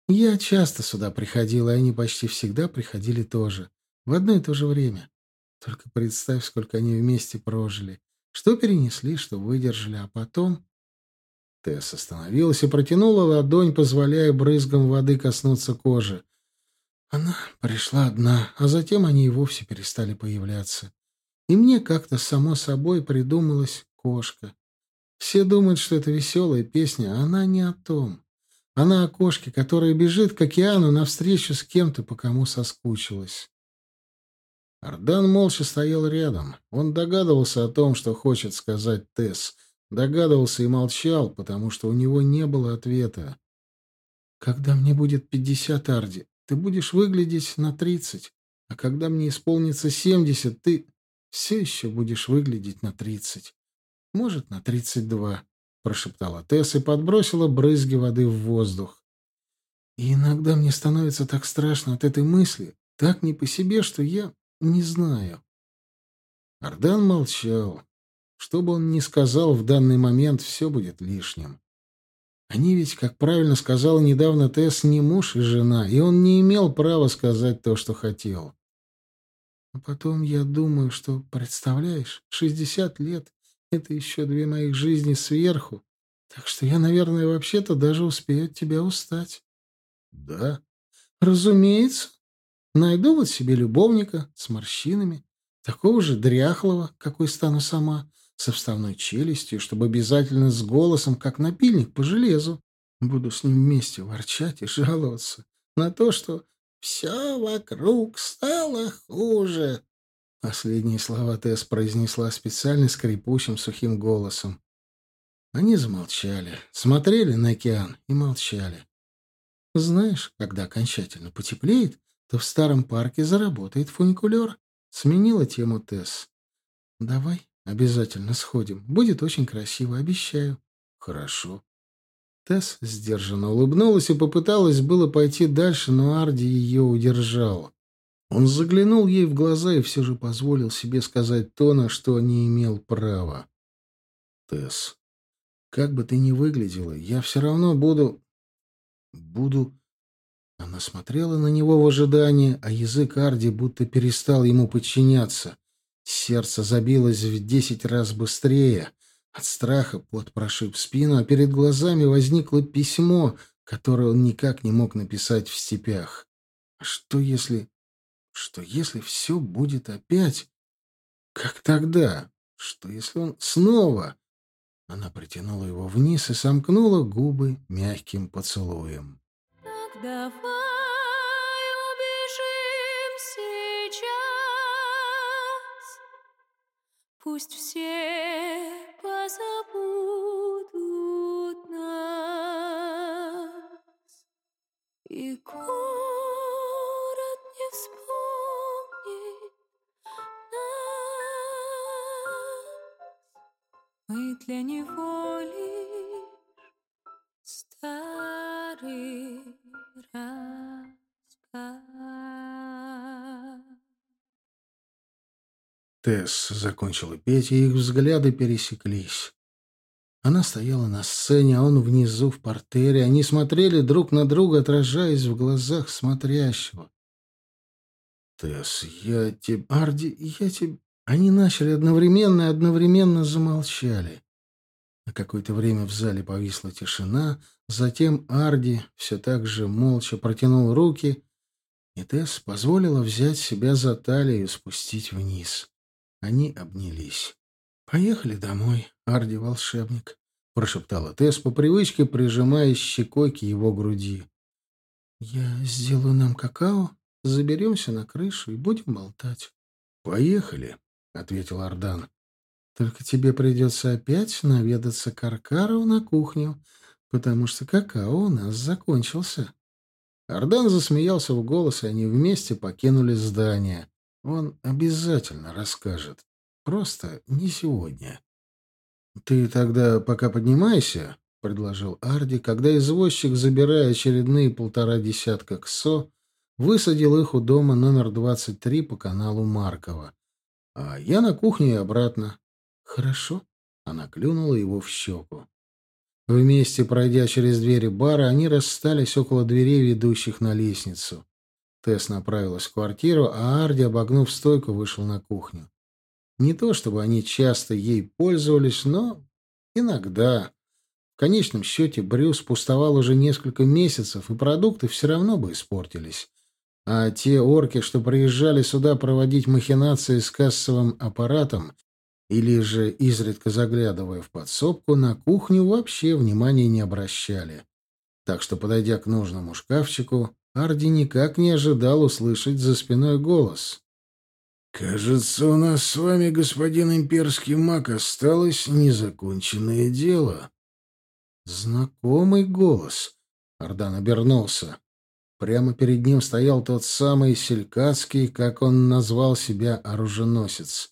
Я часто сюда приходила, и они почти всегда приходили тоже. В одно и то же время. Только представь, сколько они вместе прожили. Что перенесли, что выдержали, а потом... Тесс остановилась и протянула ладонь, позволяя брызгам воды коснуться кожи. Она пришла одна, а затем они и вовсе перестали появляться. И мне как-то само собой придумалась кошка. Все думают, что это веселая песня, а она не о том. Она о кошке, которая бежит к океану навстречу с кем-то, по кому соскучилась. Ардан молча стоял рядом. Он догадывался о том, что хочет сказать Тесс. Догадывался и молчал, потому что у него не было ответа. «Когда мне будет пятьдесят, Арди, ты будешь выглядеть на тридцать, а когда мне исполнится семьдесят, ты все еще будешь выглядеть на тридцать. Может, на тридцать два, — прошептала Тесс и подбросила брызги воды в воздух. И иногда мне становится так страшно от этой мысли, так не по себе, что я не знаю. Ардан молчал. Что бы он ни сказал в данный момент, все будет лишним. Они ведь, как правильно сказала недавно Тесс, не муж и жена, и он не имел права сказать то, что хотел. А потом я думаю, что, представляешь, шестьдесят лет — это еще две моих жизни сверху. Так что я, наверное, вообще-то даже успею от тебя устать. Да, разумеется. Найду вот себе любовника с морщинами, такого же дряхлого, какой стану сама, со вставной челюстью, чтобы обязательно с голосом, как напильник по железу. Буду с ним вместе ворчать и жаловаться на то, что все вокруг стало хуже. Последние слова Тесс произнесла специально скрипучим сухим голосом. Они замолчали, смотрели на океан и молчали. Знаешь, когда окончательно потеплеет, то в старом парке заработает фуникулер. Сменила тему Тесс. Давай обязательно сходим. Будет очень красиво, обещаю. Хорошо. Тесс сдержанно улыбнулась и попыталась было пойти дальше, но Арди ее удержал. Он заглянул ей в глаза и все же позволил себе сказать то, на что не имел права. «Тесс, как бы ты ни выглядела, я все равно буду... буду...» Она смотрела на него в ожидании, а язык Арди будто перестал ему подчиняться. Сердце забилось в десять раз быстрее. От страха пот прошиб спину, а перед глазами возникло письмо, которое он никак не мог написать в степях. А что если... Что если все будет опять? Как тогда? Что если он снова... Она притянула его вниз и сомкнула губы мягким поцелуем. Так давай Пусть все позабудут нас. И город не вспомнит нас. Мы для него Тесс закончила петь, и их взгляды пересеклись. Она стояла на сцене, а он внизу в портере. Они смотрели друг на друга, отражаясь в глазах смотрящего. «Тесс, я тебе... Арди, я тебе...» Они начали одновременно и одновременно замолчали. На какое-то время в зале повисла тишина, затем Арди все так же молча протянул руки, и Тесс позволила взять себя за талию и спустить вниз. Они обнялись. «Поехали домой, Арди-волшебник», — прошептала Тесс по привычке, прижимаясь щекой к его груди. «Я сделаю нам какао, заберемся на крышу и будем болтать». «Поехали», — ответил Ардан. «Только тебе придется опять наведаться к Аркару на кухню, потому что какао у нас закончился». Ардан засмеялся в голос, и они вместе покинули здание. Он обязательно расскажет. Просто не сегодня. «Ты тогда пока поднимайся», — предложил Арди, когда извозчик, забирая очередные полтора десятка ксо, высадил их у дома номер 23 по каналу Маркова. «А я на кухню и обратно». «Хорошо», — она клюнула его в щеку. Вместе, пройдя через двери бара, они расстались около дверей, ведущих на лестницу. Тесс направилась в квартиру, а Арди, обогнув стойку, вышел на кухню. Не то чтобы они часто ей пользовались, но иногда. В конечном счете Брюс пустовал уже несколько месяцев, и продукты все равно бы испортились. А те орки, что приезжали сюда проводить махинации с кассовым аппаратом, или же изредка заглядывая в подсобку, на кухню вообще внимания не обращали. Так что, подойдя к нужному шкафчику, Арди никак не ожидал услышать за спиной голос. «Кажется, у нас с вами, господин имперский маг, осталось незаконченное дело». Знакомый голос. Ардан обернулся. Прямо перед ним стоял тот самый Селькацкий, как он назвал себя, оруженосец.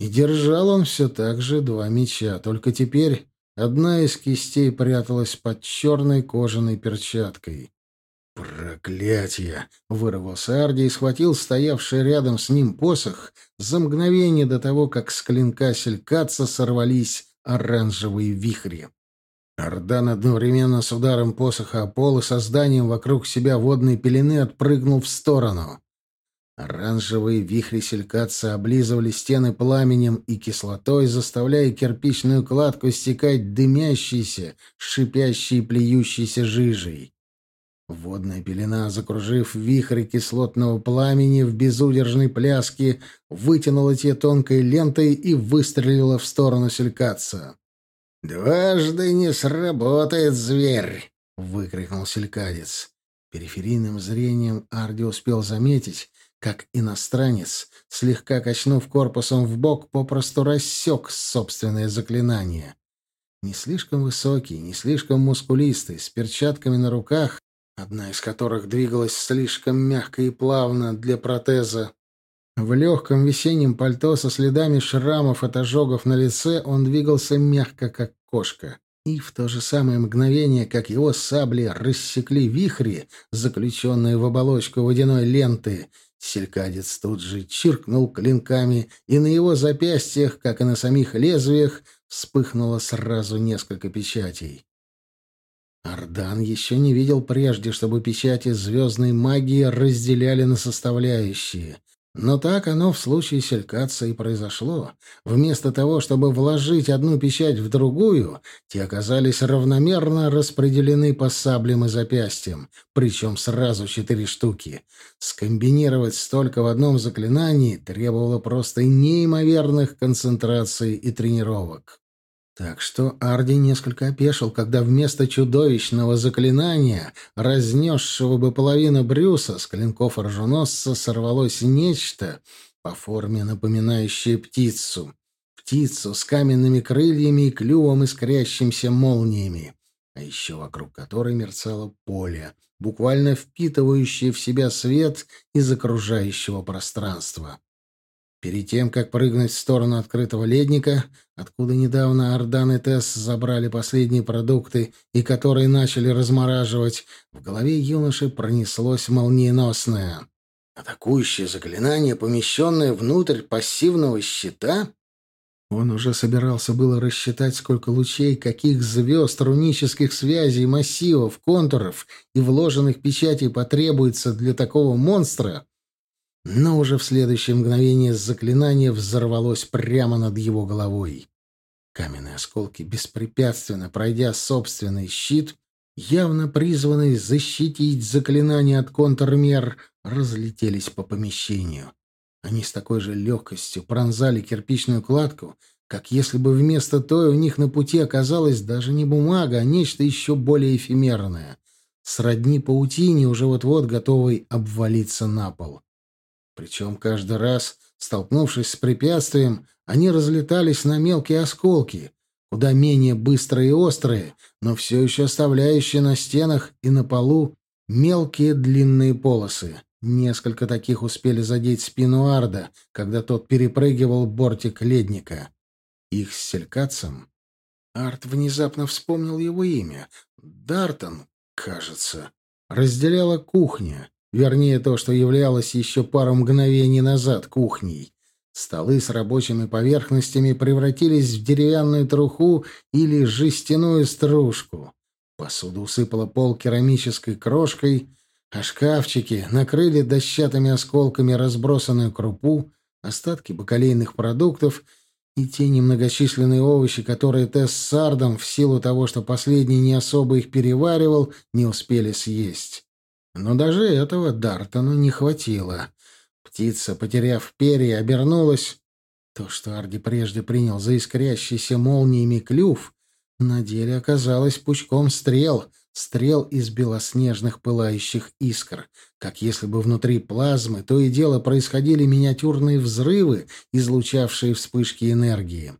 И держал он все так же два меча, только теперь одна из кистей пряталась под черной кожаной перчаткой. «Проклятие!» — вырвался Арди и схватил стоявший рядом с ним посох за мгновение до того, как с клинка селькаться сорвались оранжевые вихри. Ардан одновременно с ударом посоха о пол и созданием вокруг себя водной пелены отпрыгнул в сторону. Оранжевые вихри селькаца облизывали стены пламенем и кислотой, заставляя кирпичную кладку стекать дымящейся, шипящей и плюющейся жижей. Водная пелена, закружив вихрь кислотного пламени в безудержной пляске, вытянула те тонкой лентой и выстрелила в сторону селькаца. «Дважды не сработает зверь!» — выкрикнул селькадец. Периферийным зрением Арди успел заметить, как иностранец, слегка качнув корпусом в бок, попросту рассек собственное заклинание. Не слишком высокий, не слишком мускулистый, с перчатками на руках, одна из которых двигалась слишком мягко и плавно для протеза. В легком весеннем пальто со следами шрамов от ожогов на лице он двигался мягко, как кошка. И в то же самое мгновение, как его сабли рассекли вихри, заключенные в оболочку водяной ленты, селькадец тут же чиркнул клинками, и на его запястьях, как и на самих лезвиях, вспыхнуло сразу несколько печатей. Ардан еще не видел прежде, чтобы печати звездной магии разделяли на составляющие. Но так оно в случае селькаца и произошло. Вместо того, чтобы вложить одну печать в другую, те оказались равномерно распределены по саблям и запястьям, причем сразу четыре штуки. Скомбинировать столько в одном заклинании требовало просто неимоверных концентраций и тренировок. Так что Арди несколько опешил, когда вместо чудовищного заклинания, разнесшего бы половину Брюса, с клинков оруженосца сорвалось нечто по форме напоминающее птицу. Птицу с каменными крыльями и клювом, искрящимся молниями. А еще вокруг которой мерцало поле, буквально впитывающее в себя свет из окружающего пространства. Перед тем, как прыгнуть в сторону открытого ледника, откуда недавно Ардан и Тесс забрали последние продукты и которые начали размораживать, в голове юноши пронеслось молниеносное. Атакующее заклинание, помещенное внутрь пассивного щита? Он уже собирался было рассчитать, сколько лучей, каких звезд, рунических связей, массивов, контуров и вложенных печатей потребуется для такого монстра, но уже в следующее мгновение заклинание взорвалось прямо над его головой. Каменные осколки, беспрепятственно пройдя собственный щит, явно призванный защитить заклинание от контрмер, разлетелись по помещению. Они с такой же легкостью пронзали кирпичную кладку, как если бы вместо той у них на пути оказалась даже не бумага, а нечто еще более эфемерное, сродни паутине, уже вот-вот готовой обвалиться на пол. Причем каждый раз, столкнувшись с препятствием, они разлетались на мелкие осколки, куда менее быстрые и острые, но все еще оставляющие на стенах и на полу мелкие длинные полосы. Несколько таких успели задеть спину Арда, когда тот перепрыгивал бортик ледника. Их с селькацем... Арт внезапно вспомнил его имя. Дартон, кажется. Разделяла кухня. Вернее, то, что являлось еще пару мгновений назад кухней. Столы с рабочими поверхностями превратились в деревянную труху или жестяную стружку. Посуду усыпала пол керамической крошкой, а шкафчики накрыли дощатыми осколками разбросанную крупу, остатки бакалейных продуктов и те немногочисленные овощи, которые Тесс с Сардом, в силу того, что последний не особо их переваривал, не успели съесть. Но даже этого Дартону не хватило. Птица, потеряв перья, обернулась. То, что Арди прежде принял за искрящийся молниями клюв, на деле оказалось пучком стрел, стрел из белоснежных пылающих искр, как если бы внутри плазмы то и дело происходили миниатюрные взрывы, излучавшие вспышки энергии.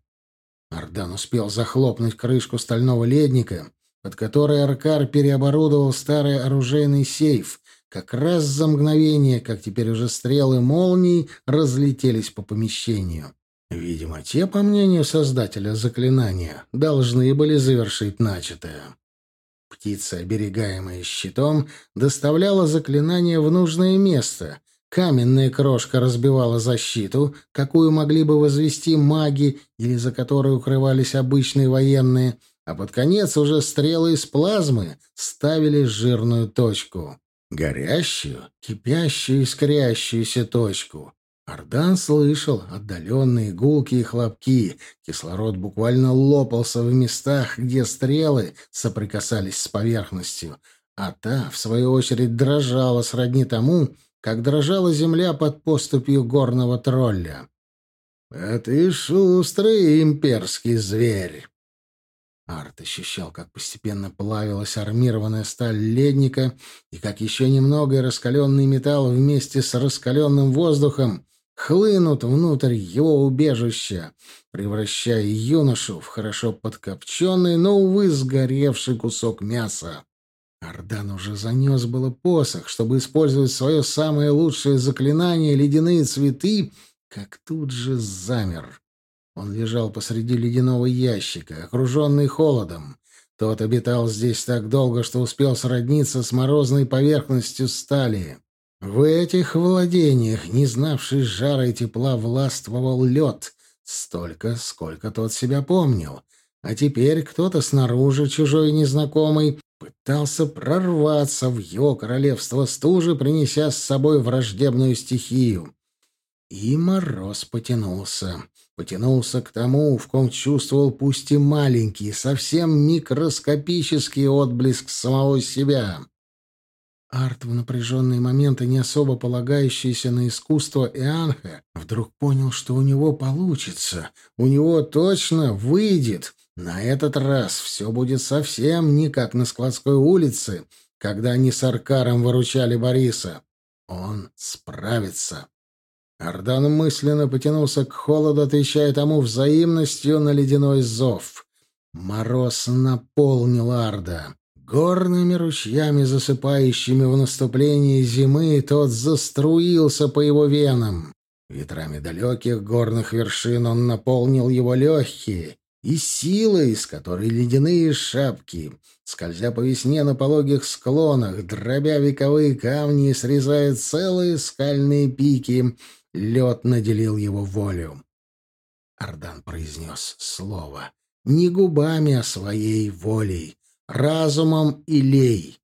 Ардан успел захлопнуть крышку стального ледника, под который Аркар переоборудовал старый оружейный сейф, как раз за мгновение, как теперь уже стрелы молний разлетелись по помещению. Видимо, те, по мнению создателя заклинания, должны были завершить начатое. Птица, оберегаемая щитом, доставляла заклинание в нужное место. Каменная крошка разбивала защиту, какую могли бы возвести маги или за которой укрывались обычные военные, а под конец уже стрелы из плазмы ставили жирную точку. Горящую, кипящую, искрящуюся точку. Ардан слышал отдаленные гулки и хлопки. Кислород буквально лопался в местах, где стрелы соприкасались с поверхностью, а та, в свою очередь, дрожала сродни тому, как дрожала земля под поступью горного тролля. «А ты шустрый имперский зверь!» Арт ощущал, как постепенно плавилась армированная сталь ледника, и как еще немного раскаленный металл вместе с раскаленным воздухом хлынут внутрь его убежища, превращая юношу в хорошо подкопченный, но, увы, сгоревший кусок мяса. Ардан уже занес было посох, чтобы использовать свое самое лучшее заклинание «Ледяные цветы», как тут же замер. Он лежал посреди ледяного ящика, окруженный холодом. Тот обитал здесь так долго, что успел сродниться с морозной поверхностью стали. В этих владениях, не знавший жара и тепла, властвовал лед, столько, сколько тот себя помнил. А теперь кто-то снаружи, чужой незнакомый, пытался прорваться в его королевство стужи, принеся с собой враждебную стихию. И мороз потянулся. Потянулся к тому, в ком чувствовал пусть и маленький, совсем микроскопический отблеск самого себя. Арт в напряженные моменты, не особо полагающийся на искусство Ианха, вдруг понял, что у него получится. У него точно выйдет. На этот раз все будет совсем не как на складской улице, когда они с Аркаром выручали Бориса. Он справится. Ардан мысленно потянулся к холоду, отвечая тому взаимностью на ледяной зов. Мороз наполнил Арда. Горными ручьями, засыпающими в наступлении зимы, тот заструился по его венам. Ветрами далеких горных вершин он наполнил его легкие, и силой, с которой ледяные шапки, скользя по весне на пологих склонах, дробя вековые камни и срезая целые скальные пики, лед наделил его волю. Ардан произнес слово не губами, а своей волей разумом и лей.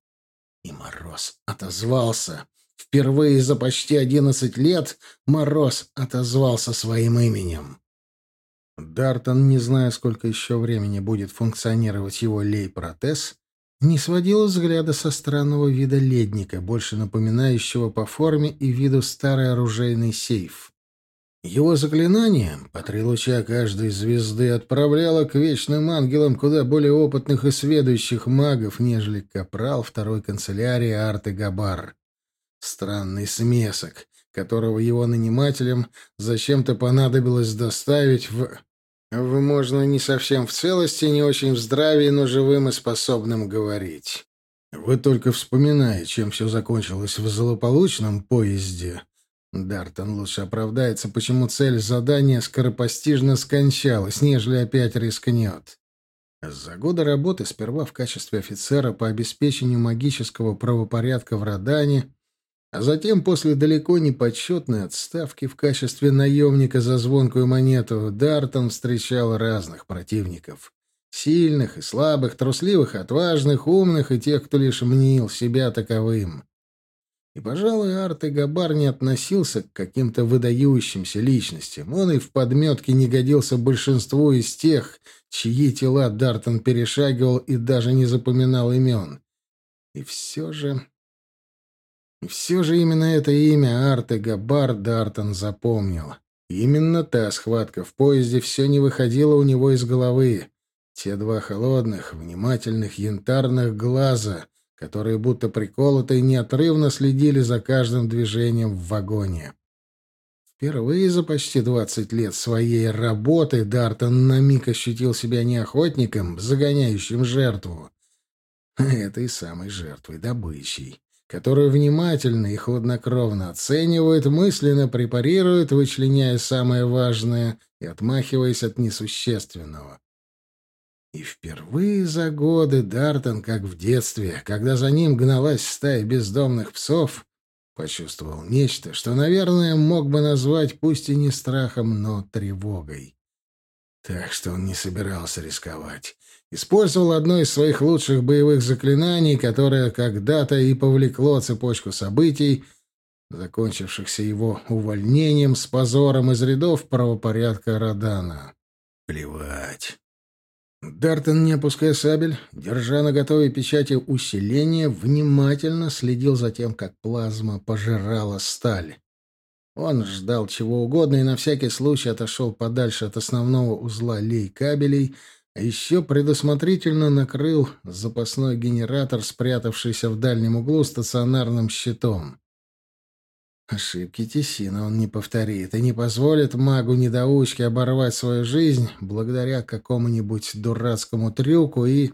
И Мороз отозвался. Впервые за почти одиннадцать лет Мороз отозвался своим именем. Дартон, не зная, сколько еще времени будет функционировать его лей-протез, не сводил взгляда со странного вида ледника, больше напоминающего по форме и виду старый оружейный сейф. Его заклинание, по три луча каждой звезды, отправляло к вечным ангелам куда более опытных и сведущих магов, нежели капрал второй канцелярии Арты Габар. Странный смесок, которого его нанимателям зачем-то понадобилось доставить в... в, можно, не совсем в целости, не очень в здравии, но живым и способным говорить. Вы только вспоминая, чем все закончилось в злополучном поезде, Дартон лучше оправдается, почему цель задания скоропостижно скончалась, нежели опять рискнет. За годы работы сперва в качестве офицера по обеспечению магического правопорядка в Родане, а затем после далеко не почетной отставки в качестве наемника за звонкую монету, Дартон встречал разных противников. Сильных и слабых, трусливых, отважных, умных и тех, кто лишь мнил себя таковым. И, пожалуй, Арт Габар не относился к каким-то выдающимся личностям. Он и в подметке не годился большинству из тех, чьи тела Дартон перешагивал и даже не запоминал имен. И все же... И все же именно это имя Арте Габар Дартон запомнил. Именно та схватка в поезде все не выходила у него из головы. Те два холодных, внимательных, янтарных глаза, которые будто приколотые неотрывно следили за каждым движением в вагоне. Впервые за почти двадцать лет своей работы Дартон на миг ощутил себя не охотником, загоняющим жертву, а этой самой жертвой, добычей, которую внимательно и хладнокровно оценивает, мысленно препарирует, вычленяя самое важное и отмахиваясь от несущественного. И впервые за годы Дартон, как в детстве, когда за ним гналась стая бездомных псов, почувствовал нечто, что, наверное, мог бы назвать пусть и не страхом, но тревогой. Так что он не собирался рисковать. Использовал одно из своих лучших боевых заклинаний, которое когда-то и повлекло цепочку событий, закончившихся его увольнением с позором из рядов правопорядка Родана. Плевать. Дартон, не опуская сабель, держа на готовой печати усиления, внимательно следил за тем, как плазма пожирала сталь. Он ждал чего угодно и на всякий случай отошел подальше от основного узла лей-кабелей, еще предусмотрительно накрыл запасной генератор, спрятавшийся в дальнем углу стационарным щитом. Ошибки Тесина он не повторит и не позволит магу-недоучке оборвать свою жизнь благодаря какому-нибудь дурацкому трюку и...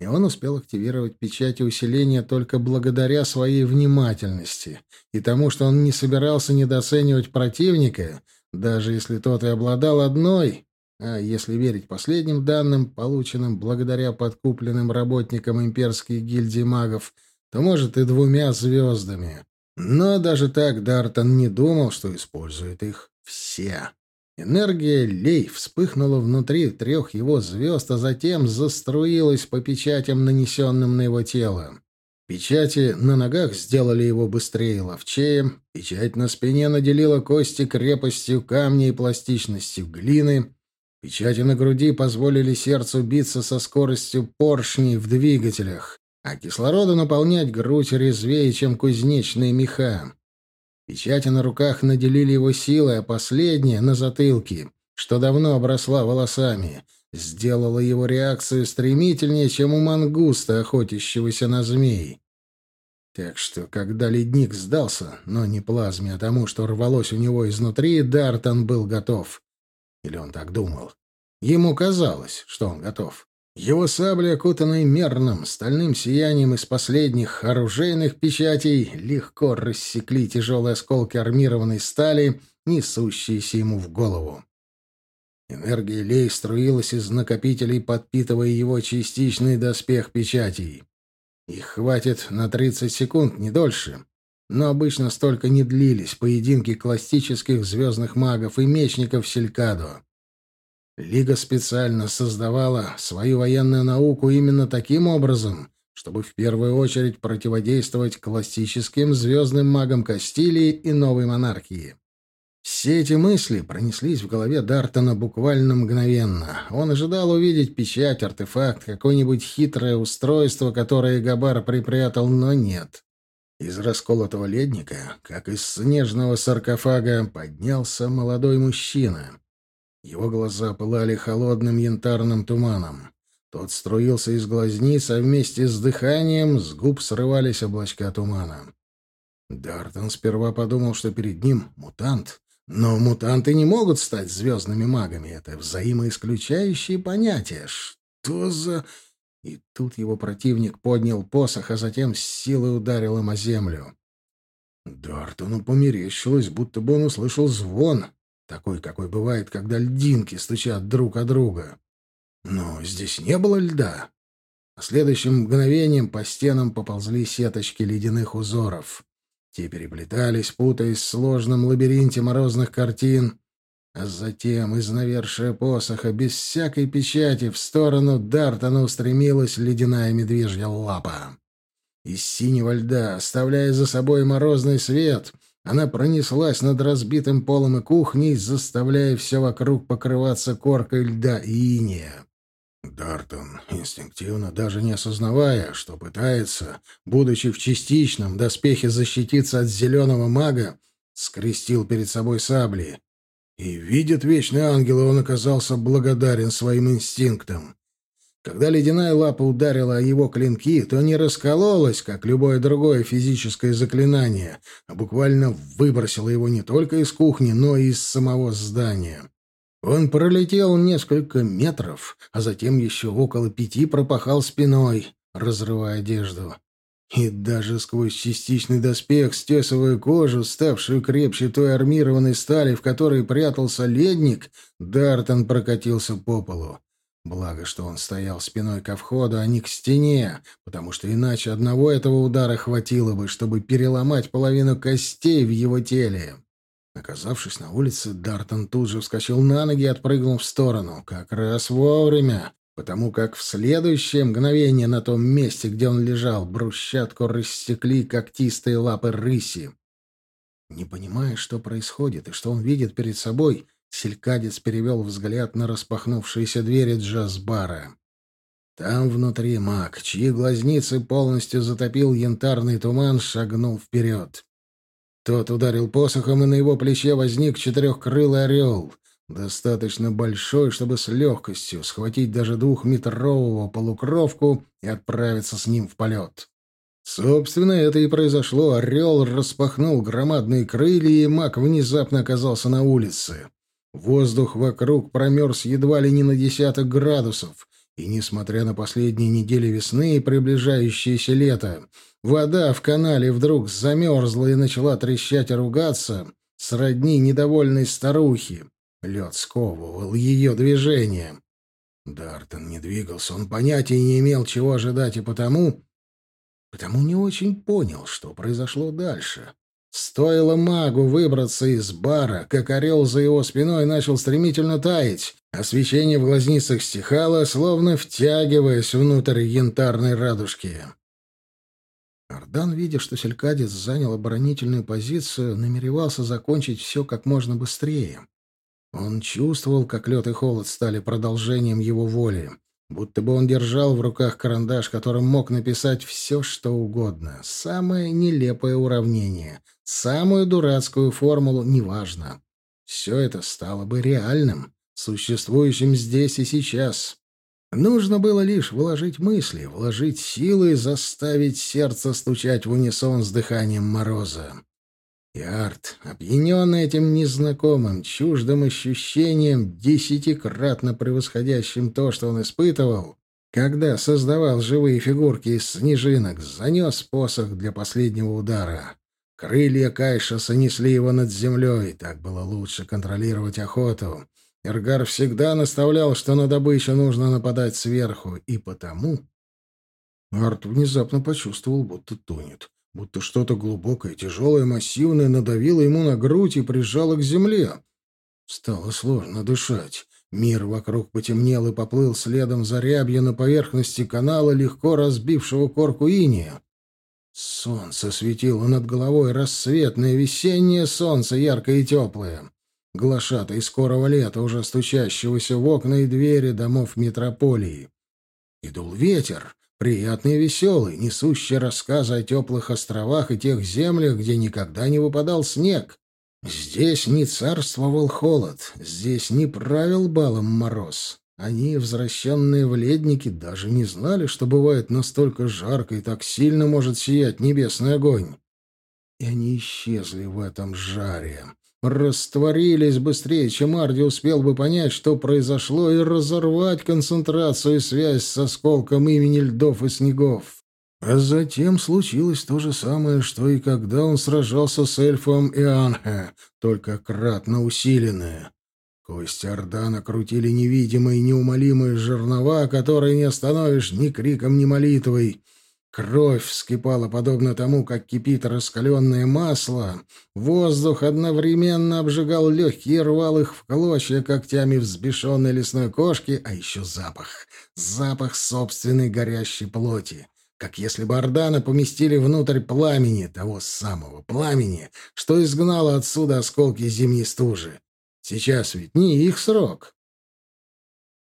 И он успел активировать печати усиления только благодаря своей внимательности и тому, что он не собирался недооценивать противника, даже если тот и обладал одной, а если верить последним данным, полученным благодаря подкупленным работникам имперской гильдии магов, то, может, и двумя звездами. Но даже так Дартон не думал, что использует их все. Энергия лей вспыхнула внутри трех его звезд, а затем заструилась по печатям, нанесенным на его тело. Печати на ногах сделали его быстрее и ловчее, печать на спине наделила кости крепостью камня и пластичностью глины, печати на груди позволили сердцу биться со скоростью поршней в двигателях а кислорода наполнять грудь резвее, чем кузнечные меха. Печати на руках наделили его силой, а последняя, на затылке, что давно обросла волосами, сделала его реакцию стремительнее, чем у мангуста, охотящегося на змей. Так что, когда ледник сдался, но не плазме, а тому, что рвалось у него изнутри, Дартон был готов. Или он так думал. Ему казалось, что он готов. Его сабли, окутанные мерным стальным сиянием из последних оружейных печатей, легко рассекли тяжелые осколки армированной стали, несущиеся ему в голову. Энергия Лей струилась из накопителей, подпитывая его частичный доспех печатей. Их хватит на 30 секунд, не дольше. Но обычно столько не длились поединки классических звездных магов и мечников Селькадо. Лига специально создавала свою военную науку именно таким образом, чтобы в первую очередь противодействовать классическим звездным магам Кастилии и новой монархии. Все эти мысли пронеслись в голове Дартона буквально мгновенно. Он ожидал увидеть печать, артефакт, какое-нибудь хитрое устройство, которое Габар припрятал, но нет. Из расколотого ледника, как из снежного саркофага, поднялся молодой мужчина. Его глаза пылали холодным янтарным туманом. Тот струился из глазниц, а вместе с дыханием с губ срывались облачка тумана. Дартон сперва подумал, что перед ним мутант. Но мутанты не могут стать звездными магами. Это взаимоисключающие понятия. Что за... И тут его противник поднял посох, а затем с силой ударил им о землю. Дартону померещилось, будто бы он услышал звон, такой, какой бывает, когда льдинки стучат друг о друга. Но здесь не было льда. А следующим мгновением по стенам поползли сеточки ледяных узоров. Те переплетались, путаясь в сложном лабиринте морозных картин, а затем из навершия посоха без всякой печати в сторону Дартона устремилась ледяная медвежья лапа. Из синего льда, оставляя за собой морозный свет — она пронеслась над разбитым полом и кухней, заставляя все вокруг покрываться коркой льда и иния. Дартон, инстинктивно, даже не осознавая, что пытается, будучи в частичном доспехе защититься от зеленого мага, скрестил перед собой сабли. И, видит вечный ангел, он оказался благодарен своим инстинктам. Когда ледяная лапа ударила о его клинки, то не раскололась, как любое другое физическое заклинание, а буквально выбросила его не только из кухни, но и из самого здания. Он пролетел несколько метров, а затем еще около пяти пропахал спиной, разрывая одежду. И даже сквозь частичный доспех, стесывая кожу, ставшую крепче той армированной стали, в которой прятался ледник, Дартон прокатился по полу. Благо, что он стоял спиной ко входу, а не к стене, потому что иначе одного этого удара хватило бы, чтобы переломать половину костей в его теле. Оказавшись на улице, Дартон тут же вскочил на ноги и отпрыгнул в сторону. Как раз вовремя, потому как в следующее мгновение на том месте, где он лежал, брусчатку рассекли когтистые лапы рыси. Не понимая, что происходит и что он видит перед собой, селькадец перевел взгляд на распахнувшиеся двери джаз-бара. Там внутри маг, чьи глазницы полностью затопил янтарный туман, шагнул вперед. Тот ударил посохом, и на его плече возник четырехкрылый орел, достаточно большой, чтобы с легкостью схватить даже двухметрового полукровку и отправиться с ним в полет. Собственно, это и произошло. Орел распахнул громадные крылья, и маг внезапно оказался на улице. Воздух вокруг промерз едва ли не на десяток градусов, и, несмотря на последние недели весны и приближающееся лето, вода в канале вдруг замерзла и начала трещать и ругаться, сродни недовольной старухи. Лед сковывал ее движение. Дартон не двигался, он понятия не имел, чего ожидать, и потому потому не очень понял, что произошло дальше. Стоило магу выбраться из бара, как орел за его спиной начал стремительно таять, свечение в глазницах стихало, словно втягиваясь внутрь янтарной радужки. Ардан, видя, что Селькадец занял оборонительную позицию, намеревался закончить все как можно быстрее. Он чувствовал, как лед и холод стали продолжением его воли. Будто бы он держал в руках карандаш, которым мог написать все, что угодно. Самое нелепое уравнение, самую дурацкую формулу, неважно. Все это стало бы реальным, существующим здесь и сейчас. Нужно было лишь вложить мысли, вложить силы и заставить сердце стучать в унисон с дыханием мороза. И Арт, этим незнакомым, чуждым ощущением, десятикратно превосходящим то, что он испытывал, когда создавал живые фигурки из снежинок, занес посох для последнего удара. Крылья Кайшаса несли его над землей, так было лучше контролировать охоту. Эргар всегда наставлял, что на добычу нужно нападать сверху, и потому... Арт внезапно почувствовал, будто тонет будто что-то глубокое, тяжелое, массивное надавило ему на грудь и прижало к земле. Стало сложно дышать. Мир вокруг потемнел и поплыл следом за рябью на поверхности канала, легко разбившего корку иния. Солнце светило над головой, рассветное весеннее солнце, яркое и теплое. Глашатай скорого лета, уже стучащегося в окна и двери домов метрополии. И дул ветер, Приятный и веселый, несущий рассказы о теплых островах и тех землях, где никогда не выпадал снег. Здесь не царствовал холод, здесь не правил балом мороз. Они, возвращенные в ледники, даже не знали, что бывает настолько жарко и так сильно может сиять небесный огонь. И они исчезли в этом жаре растворились быстрее, чем Арди успел бы понять, что произошло, и разорвать концентрацию и связь с осколком имени льдов и снегов. А затем случилось то же самое, что и когда он сражался с эльфом Ианхе, только кратно усиленное. Кости Ордана крутили невидимые неумолимые жернова, которые не остановишь ни криком, ни молитвой — Кровь вскипала подобно тому, как кипит раскаленное масло. Воздух одновременно обжигал легкие и рвал их в клочья когтями взбешенной лесной кошки, а еще запах. Запах собственной горящей плоти. Как если бы Ордана поместили внутрь пламени, того самого пламени, что изгнало отсюда осколки зимней стужи. Сейчас ведь не их срок.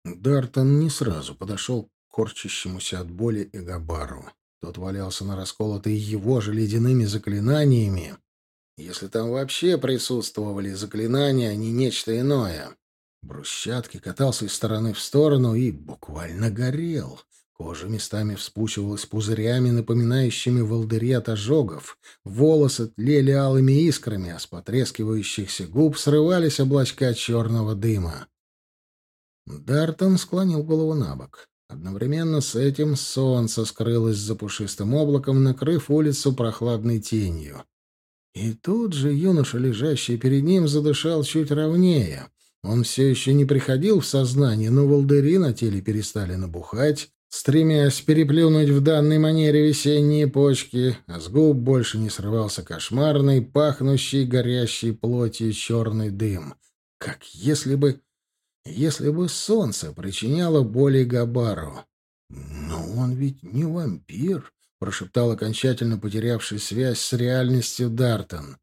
Дартон не сразу подошел к корчащемуся от боли Эгабару. Тот валялся на расколотой его же ледяными заклинаниями. Если там вообще присутствовали заклинания, а не нечто иное. Брусчатки катался из стороны в сторону и буквально горел. Кожа местами вспучивалась пузырями, напоминающими волдыри от ожогов. Волосы тлели алыми искрами, а с потрескивающихся губ срывались облачка черного дыма. Дартон склонил голову на бок. Одновременно с этим солнце скрылось за пушистым облаком, накрыв улицу прохладной тенью. И тут же юноша, лежащий перед ним, задышал чуть ровнее. Он все еще не приходил в сознание, но волдыри на теле перестали набухать, стремясь переплюнуть в данной манере весенние почки, а с губ больше не срывался кошмарный, пахнущий горящей плотью черный дым. Как если бы если бы солнце причиняло боли Габару. «Но он ведь не вампир», — прошептал окончательно потерявший связь с реальностью Дартон.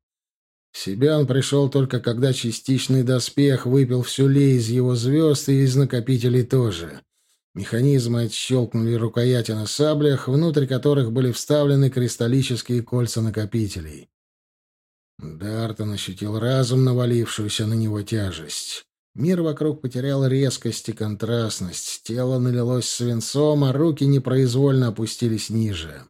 В себя он пришел только когда частичный доспех выпил всю лей из его звезд и из накопителей тоже. Механизмы отщелкнули рукояти на саблях, внутрь которых были вставлены кристаллические кольца накопителей. Дартон ощутил разум навалившуюся на него тяжесть. Мир вокруг потерял резкость и контрастность, тело налилось свинцом, а руки непроизвольно опустились ниже.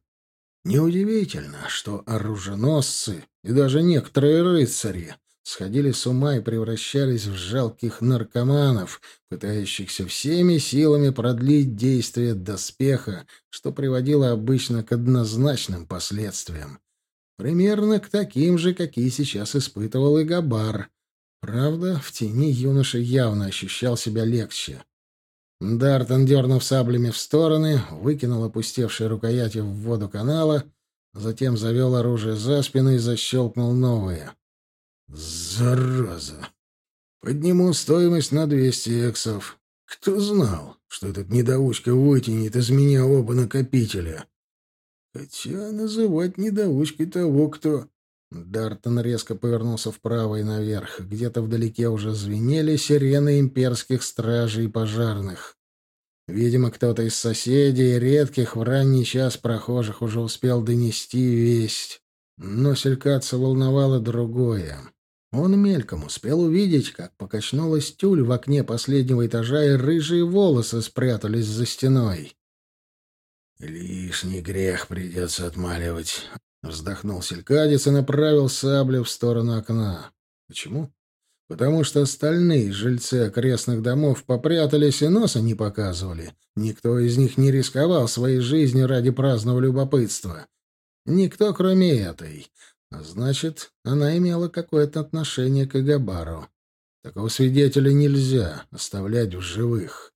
Неудивительно, что оруженосцы и даже некоторые рыцари сходили с ума и превращались в жалких наркоманов, пытающихся всеми силами продлить действие доспеха, что приводило обычно к однозначным последствиям. Примерно к таким же, какие сейчас испытывал и Габар. Правда, в тени юноша явно ощущал себя легче. Дартон, дернув саблями в стороны, выкинул опустевшие рукояти в воду канала, затем завел оружие за спину и защелкнул новое. «Зараза! Подниму стоимость на двести эксов. Кто знал, что этот недоучка вытянет из меня оба накопителя? Хотя называть недоучкой того, кто...» Дартон резко повернулся вправо и наверх. Где-то вдалеке уже звенели сирены имперских стражей и пожарных. Видимо, кто-то из соседей, редких в ранний час прохожих, уже успел донести весть. Но Селькаца волновало другое. Он мельком успел увидеть, как покачнулась тюль в окне последнего этажа, и рыжие волосы спрятались за стеной. «Лишний грех придется отмаливать», Вздохнул селькадец и направил саблю в сторону окна. Почему? Потому что остальные жильцы окрестных домов попрятались и носа не показывали. Никто из них не рисковал своей жизнью ради праздного любопытства. Никто, кроме этой. А значит, она имела какое-то отношение к Агабару. Такого свидетеля нельзя оставлять в живых.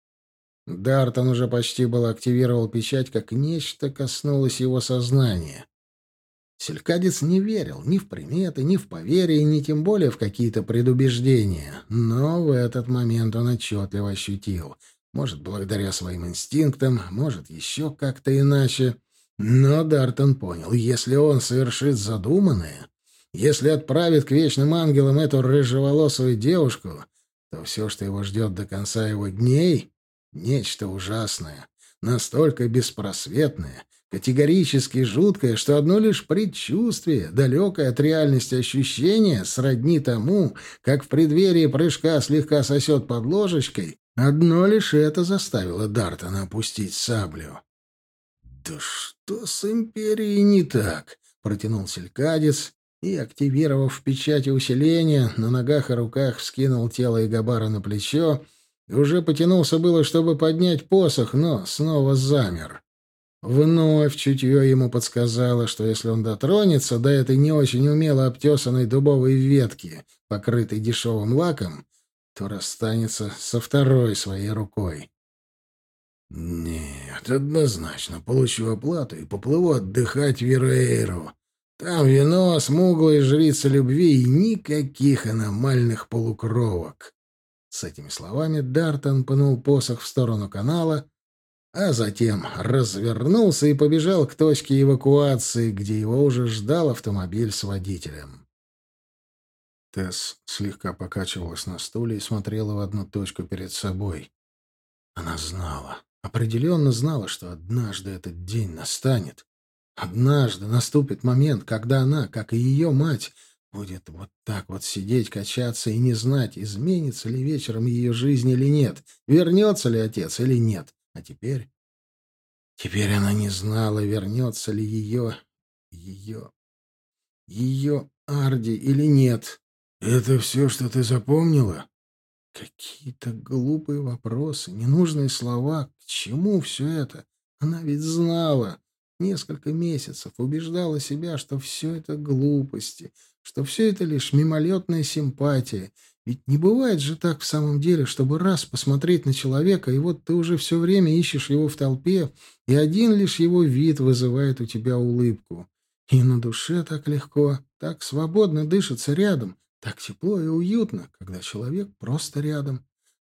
Дартон уже почти был активировал печать, как нечто коснулось его сознания. Селькадец не верил ни в приметы, ни в поверье, ни тем более в какие-то предубеждения. Но в этот момент он отчетливо ощутил. Может, благодаря своим инстинктам, может, еще как-то иначе. Но Дартон понял, если он совершит задуманное, если отправит к вечным ангелам эту рыжеволосую девушку, то все, что его ждет до конца его дней, — нечто ужасное, настолько беспросветное, Категорически жуткое, что одно лишь предчувствие, далекое от реальности ощущение, сродни тому, как в преддверии прыжка слегка сосет под ложечкой, одно лишь это заставило Дартона опустить саблю. «Да что с Империей не так?» — протянул селькадец и, активировав печати усиления, на ногах и руках вскинул тело Игабара на плечо и уже потянулся было, чтобы поднять посох, но снова замер. Вновь чутье ему подсказало, что если он дотронется до этой не очень умело обтесанной дубовой ветки, покрытой дешевым лаком, то расстанется со второй своей рукой. «Нет, однозначно получу оплату и поплыву отдыхать в Верейру. Там вино, смуглая жрица любви и никаких аномальных полукровок». С этими словами Дартон пнул посох в сторону канала, а затем развернулся и побежал к точке эвакуации, где его уже ждал автомобиль с водителем. Тесс слегка покачивалась на стуле и смотрела в одну точку перед собой. Она знала, определенно знала, что однажды этот день настанет. Однажды наступит момент, когда она, как и ее мать, будет вот так вот сидеть, качаться и не знать, изменится ли вечером ее жизнь или нет, вернется ли отец или нет. А теперь... Теперь она не знала, вернется ли ее... ее... ее Арди или нет. «Это все, что ты запомнила?» Какие-то глупые вопросы, ненужные слова. К чему все это? Она ведь знала. Несколько месяцев убеждала себя, что все это глупости, что все это лишь мимолетная симпатия, ведь не бывает же так в самом деле, чтобы раз посмотреть на человека, и вот ты уже все время ищешь его в толпе, и один лишь его вид вызывает у тебя улыбку. И на душе так легко, так свободно дышится рядом, так тепло и уютно, когда человек просто рядом.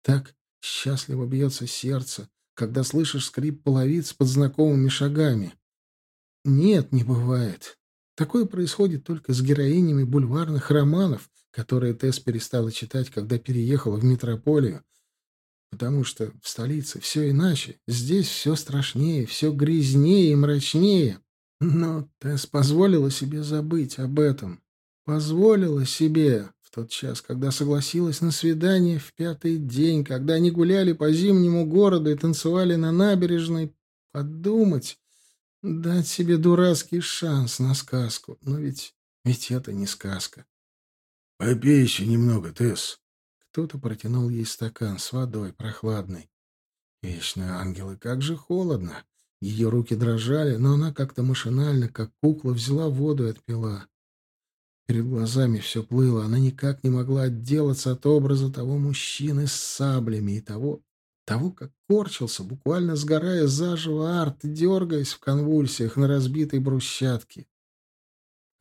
Так Счастливо бьется сердце, когда слышишь скрип половиц под знакомыми шагами. Нет, не бывает. Такое происходит только с героинями бульварных романов, которые Тесс перестала читать, когда переехала в метрополию, потому что в столице все иначе, здесь все страшнее, все грязнее и мрачнее. Но Тесс позволила себе забыть об этом. Позволила себе в тот час, когда согласилась на свидание в пятый день, когда они гуляли по зимнему городу и танцевали на набережной, подумать, дать себе дурацкий шанс на сказку. Но ведь, ведь это не сказка. «Попей еще немного, Тесс». Кто-то протянул ей стакан с водой, прохладной. Вечные ангелы, как же холодно. Ее руки дрожали, но она как-то машинально, как кукла, взяла воду и отпила. Перед глазами все плыло, она никак не могла отделаться от образа того мужчины с саблями и того, того, как корчился, буквально сгорая заживо арт, дергаясь в конвульсиях на разбитой брусчатке.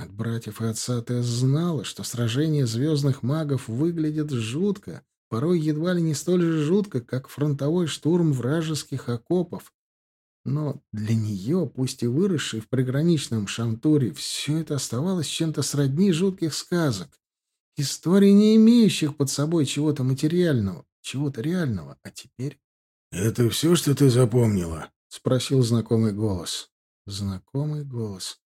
От братьев и отца Тесс знала, что сражения звездных магов выглядят жутко, порой едва ли не столь же жутко, как фронтовой штурм вражеских окопов. Но для нее, пусть и выросшей в приграничном Шамтуре, все это оставалось чем-то сродни жутких сказок. Историй, не имеющих под собой чего-то материального, чего-то реального. А теперь... — Это все, что ты запомнила? — спросил знакомый голос. Знакомый голос.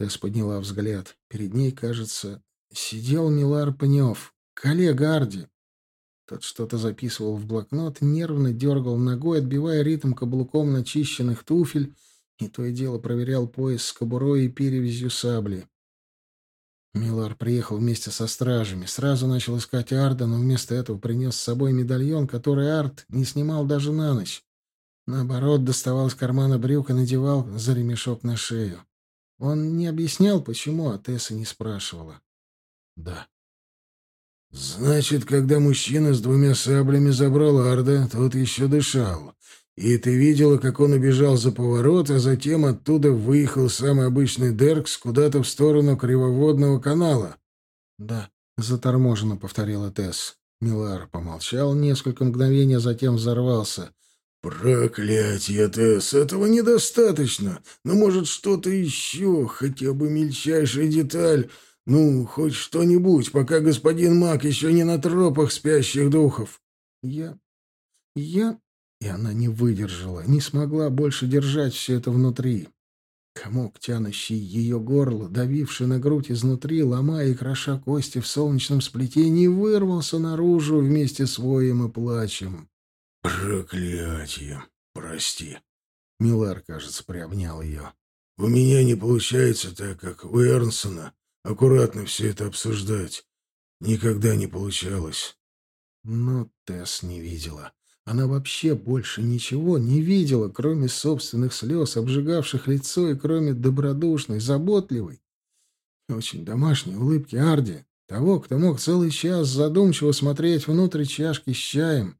Тесс подняла взгляд. Перед ней, кажется, сидел Милар Пнев, коллега Арди. Тот что-то записывал в блокнот, нервно дергал ногой, отбивая ритм каблуком начищенных туфель, и то и дело проверял пояс с кобурой и перевязью сабли. Милар приехал вместе со стражами. Сразу начал искать Арда, но вместо этого принес с собой медальон, который Ард не снимал даже на ночь. Наоборот, доставал из кармана брюк и надевал за ремешок на шею. Он не объяснял, почему, а Тесса не спрашивала. Да. «Значит, когда мужчина с двумя саблями забрал Арда, тот еще дышал. И ты видела, как он убежал за поворот, а затем оттуда выехал самый обычный Деркс куда-то в сторону Кривоводного канала?» «Да», — заторможенно повторила Тесс. Милар помолчал несколько мгновений, а затем взорвался. «Проклятье, Тесс, этого недостаточно. Но, может, что-то еще, хотя бы мельчайшая деталь. Ну, хоть что-нибудь, пока господин Мак еще не на тропах спящих духов». «Я... я...» И она не выдержала, не смогла больше держать все это внутри. Комок, тянущий ее горло, давивший на грудь изнутри, ломая и кроша кости в солнечном сплетении, вырвался наружу вместе с воем и плачем. «Проклятие! Прости!» Милар, кажется, приобнял ее. «У меня не получается так, как у Эрнсона, аккуратно все это обсуждать. Никогда не получалось». Но Тесс не видела. Она вообще больше ничего не видела, кроме собственных слез, обжигавших лицо, и кроме добродушной, заботливой, очень домашней улыбки Арди, того, кто мог целый час задумчиво смотреть внутрь чашки с чаем,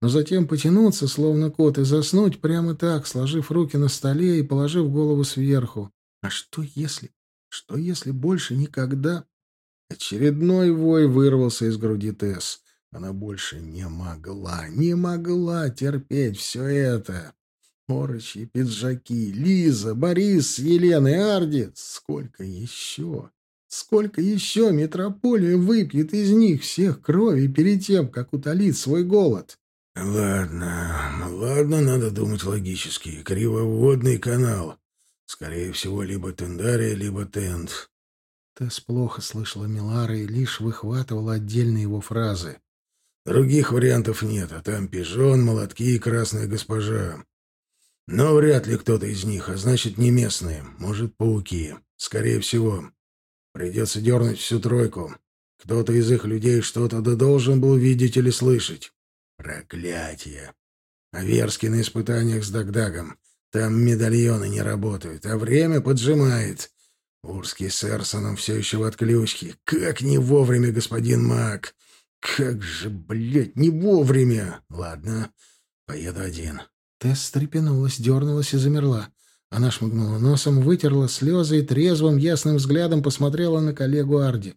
но затем потянуться, словно кот, и заснуть прямо так, сложив руки на столе и положив голову сверху. А что если... Что если больше никогда... Очередной вой вырвался из груди Тесс. Она больше не могла, не могла терпеть все это. Орочи, пиджаки, Лиза, Борис, Елена Арди. Сколько еще? Сколько еще метрополия выпьет из них всех крови перед тем, как утолит свой голод? Ладно, ладно, надо думать логически. Кривоводный канал. Скорее всего, либо Тендария, либо Тент. Тесс плохо слышала Милара и лишь выхватывала отдельные его фразы. Других вариантов нет, а там пижон, молотки и красная госпожа. Но вряд ли кто-то из них, а значит, не местные. Может, пауки. Скорее всего. Придется дернуть всю тройку. Кто-то из их людей что-то да должен был видеть или слышать. Проклятие. Аверский на испытаниях с Дагдагом. Там медальоны не работают, а время поджимает. Урский с Эрсоном все еще в отключке. Как не вовремя, господин Мак. Как же, блядь, не вовремя. Ладно, поеду один. Тесс стрепенулась, дернулась и замерла. Она шмыгнула носом, вытерла слезы и трезвым, ясным взглядом посмотрела на коллегу Арди.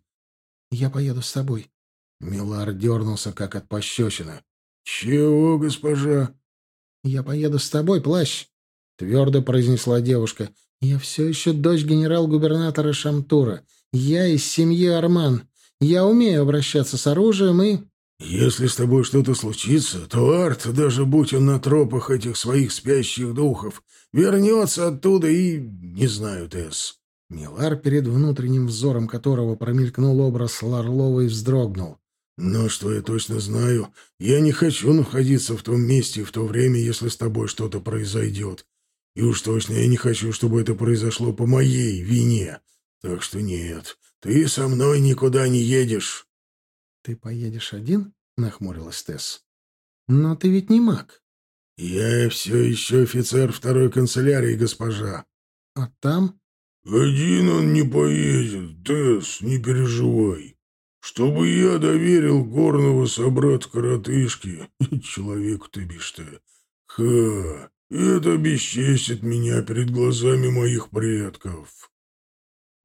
«Я поеду с тобой». Милар дернулся, как от пощечины. «Чего, госпожа?» «Я поеду с тобой, плащ», — твердо произнесла девушка. «Я все еще дочь генерал-губернатора Шамтура. Я из семьи Арман. Я умею обращаться с оружием и...» «Если с тобой что-то случится, то Арт, даже будь он на тропах этих своих спящих духов, вернется оттуда и... не знаю, Тесс». Милар, перед внутренним взором которого промелькнул образ Ларлова и вздрогнул. «Но что я точно знаю, я не хочу находиться в том месте в то время, если с тобой что-то произойдет. И уж точно я не хочу, чтобы это произошло по моей вине. Так что нет, ты со мной никуда не едешь». «Ты поедешь один?» — нахмурилась Тесс. «Но ты ведь не маг». «Я все еще офицер второй канцелярии, госпожа». «А там?» «Один он не поедет, Тесс, не переживай. Чтобы я доверил горного собрата-коротышки, человеку ты бишь ты, ха, это бесчестит меня перед глазами моих предков».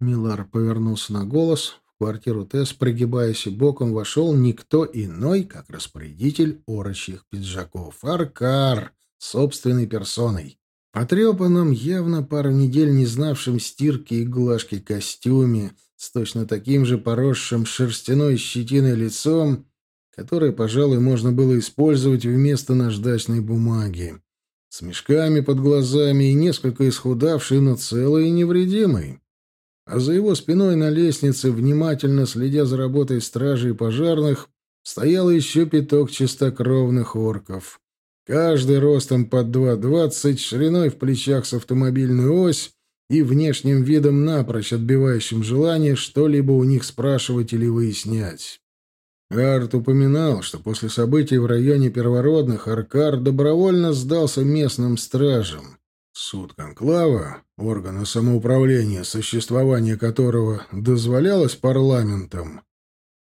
Милар повернулся на голос, квартиру Тесс, пригибаясь и боком, вошел никто иной, как распорядитель орочьих пиджаков. Аркар, собственной персоной. Потрепанном, явно пару недель не знавшим стирки и глажки костюме, с точно таким же поросшим шерстяной щетиной лицом, которое, пожалуй, можно было использовать вместо наждачной бумаги. С мешками под глазами и несколько исхудавший, но целый и невредимый а за его спиной на лестнице, внимательно следя за работой стражей и пожарных, стояло еще пяток чистокровных орков. Каждый ростом под 2,20, шириной в плечах с автомобильную ось и внешним видом напрочь отбивающим желание что-либо у них спрашивать или выяснять. Арт упоминал, что после событий в районе Первородных Аркар добровольно сдался местным стражам. Суд Конклава, органа самоуправления, существование которого дозволялось парламентом,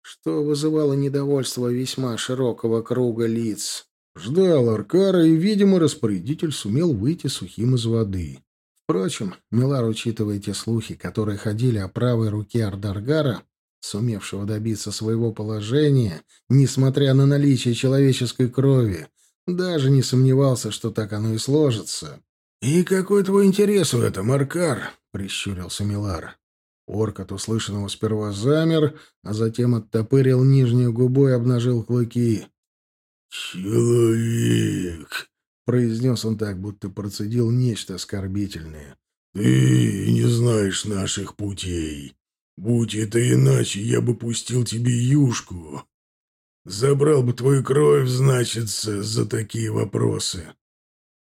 что вызывало недовольство весьма широкого круга лиц, ждал Аркара, и, видимо, распорядитель сумел выйти сухим из воды. Впрочем, Милар, учитывая те слухи, которые ходили о правой руке Ардаргара, сумевшего добиться своего положения, несмотря на наличие человеческой крови, даже не сомневался, что так оно и сложится. «И какой твой интерес в этом, Аркар?» — прищурился Милар. Орк от услышанного сперва замер, а затем оттопырил нижнюю губу и обнажил клыки. «Человек!» — произнес он так, будто процедил нечто оскорбительное. «Ты не знаешь наших путей. Будь это иначе, я бы пустил тебе юшку. Забрал бы твою кровь, значится, за такие вопросы.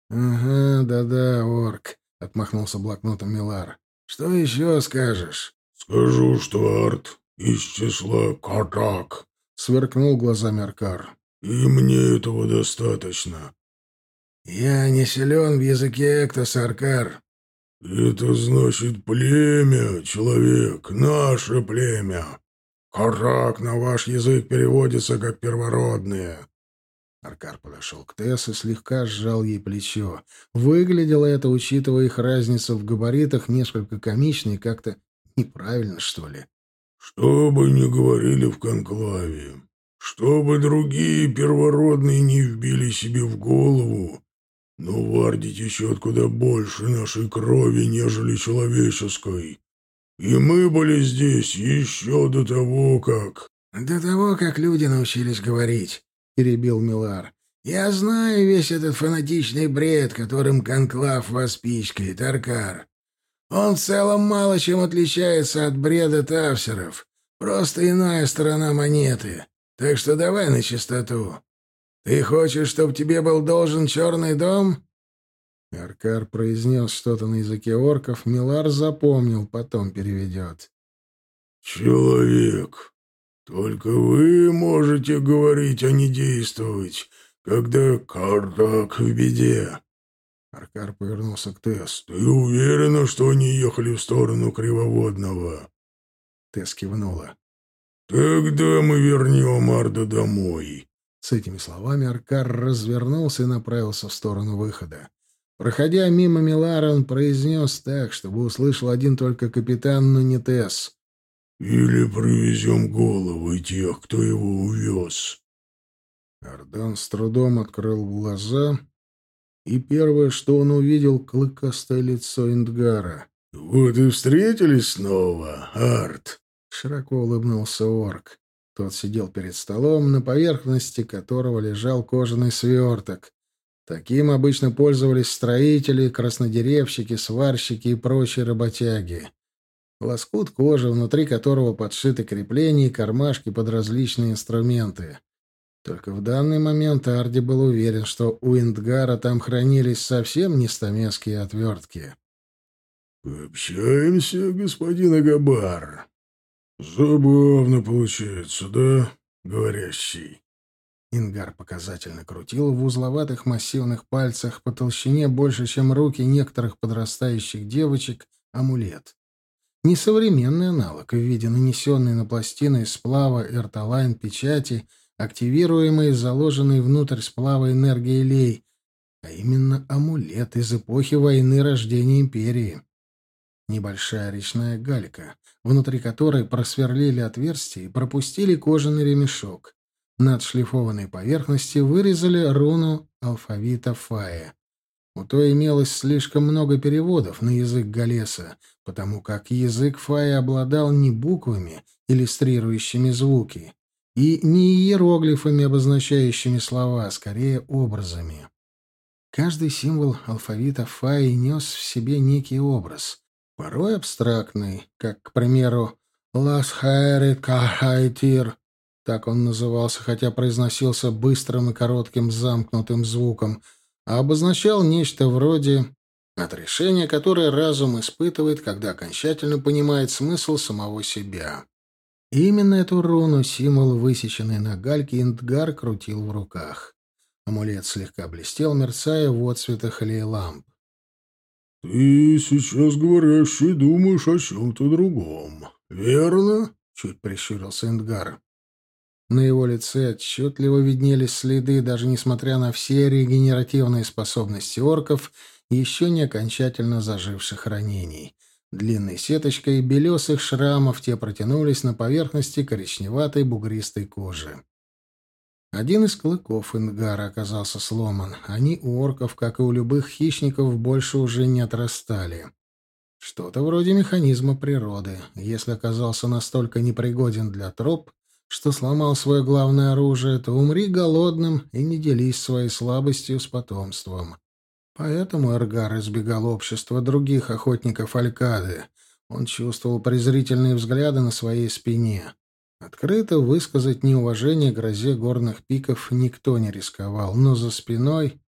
«Ага, да-да, орк», — отмахнулся блокнотом Милар. «Что еще скажешь?» «Скажу, что Арт из числа Катак», — сверкнул глазами Аркар. «И мне этого достаточно». «Я не силен в языке Эктос, Аркар». «Это значит племя, человек, наше племя. Катак на ваш язык переводится как первородные». Аркар подошел к Тесс и слегка сжал ей плечо. Выглядело это, учитывая их разницу в габаритах, несколько комично и как-то неправильно, что ли. «Что бы ни говорили в конклаве, что бы другие первородные не вбили себе в голову, но вардить еще куда больше нашей крови, нежели человеческой. И мы были здесь еще до того, как...» «До того, как люди научились говорить», — перебил Милар. «Я знаю весь этот фанатичный бред, которым Конклав вас пичкает, Аркар. Он в целом мало чем отличается от бреда тавсеров. Просто иная сторона монеты. Так что давай на чистоту. Ты хочешь, чтобы тебе был должен черный дом?» Аркар произнес что-то на языке орков, Милар запомнил, потом переведет. «Человек, только вы можете говорить, а не действовать, когда Картак в беде. Аркар повернулся к Тесс. «Ты уверена, что они ехали в сторону Кривоводного?» Тесс кивнула. «Тогда мы вернем Арда домой». С этими словами Аркар развернулся и направился в сторону выхода. Проходя мимо Милара, он произнес так, чтобы услышал один только капитан, но не Тесс. Или привезем головы тех, кто его увез. Ардан с трудом открыл глаза, и первое, что он увидел, — клыкастое лицо Индгара. «Вот и встретились снова, Арт!» — широко улыбнулся орк. Тот сидел перед столом, на поверхности которого лежал кожаный сверток. Таким обычно пользовались строители, краснодеревщики, сварщики и прочие работяги. Лоскут кожи, внутри которого подшиты крепления и кармашки под различные инструменты. Только в данный момент Арди был уверен, что у Индгара там хранились совсем не стамесские отвертки. «Общаемся, господин Агабар. Забавно получается, да, говорящий?» Ингар показательно крутил в узловатых массивных пальцах по толщине больше, чем руки некоторых подрастающих девочек, амулет. Несовременный аналог в виде нанесенной на пластины сплава эрталайн печати, активируемой и заложенной внутрь сплава энергии лей, а именно амулет из эпохи войны рождения империи. Небольшая речная галька, внутри которой просверлили отверстие и пропустили кожаный ремешок. На отшлифованной поверхности вырезали руну алфавита Фая. У той имелось слишком много переводов на язык Галеса, потому как язык Фая обладал не буквами, иллюстрирующими звуки, и не иероглифами, обозначающими слова, а скорее образами. Каждый символ алфавита Фаи нес в себе некий образ, порой абстрактный, как, к примеру, «Лас хайрит кахайтир», так он назывался, хотя произносился быстрым и коротким замкнутым звуком, а обозначал нечто вроде отрешения, которое разум испытывает, когда окончательно понимает смысл самого себя. Именно эту руну символ, высеченный на гальке, Индгар крутил в руках. Амулет слегка блестел, мерцая в отцветах ламп. «Ты сейчас, говорящий, думаешь о чем-то другом, верно?» — чуть прищурился Индгар. На его лице отчетливо виднелись следы, даже несмотря на все регенеративные способности орков, еще не окончательно заживших ранений. Длинной сеточкой белесых шрамов те протянулись на поверхности коричневатой бугристой кожи. Один из клыков Ингара оказался сломан. Они у орков, как и у любых хищников, больше уже не отрастали. Что-то вроде механизма природы. Если оказался настолько непригоден для троп, что сломал свое главное оружие, то умри голодным и не делись своей слабостью с потомством. Поэтому Эргар избегал общества других охотников Алькады. Он чувствовал презрительные взгляды на своей спине. Открыто высказать неуважение грозе горных пиков никто не рисковал, но за спиной...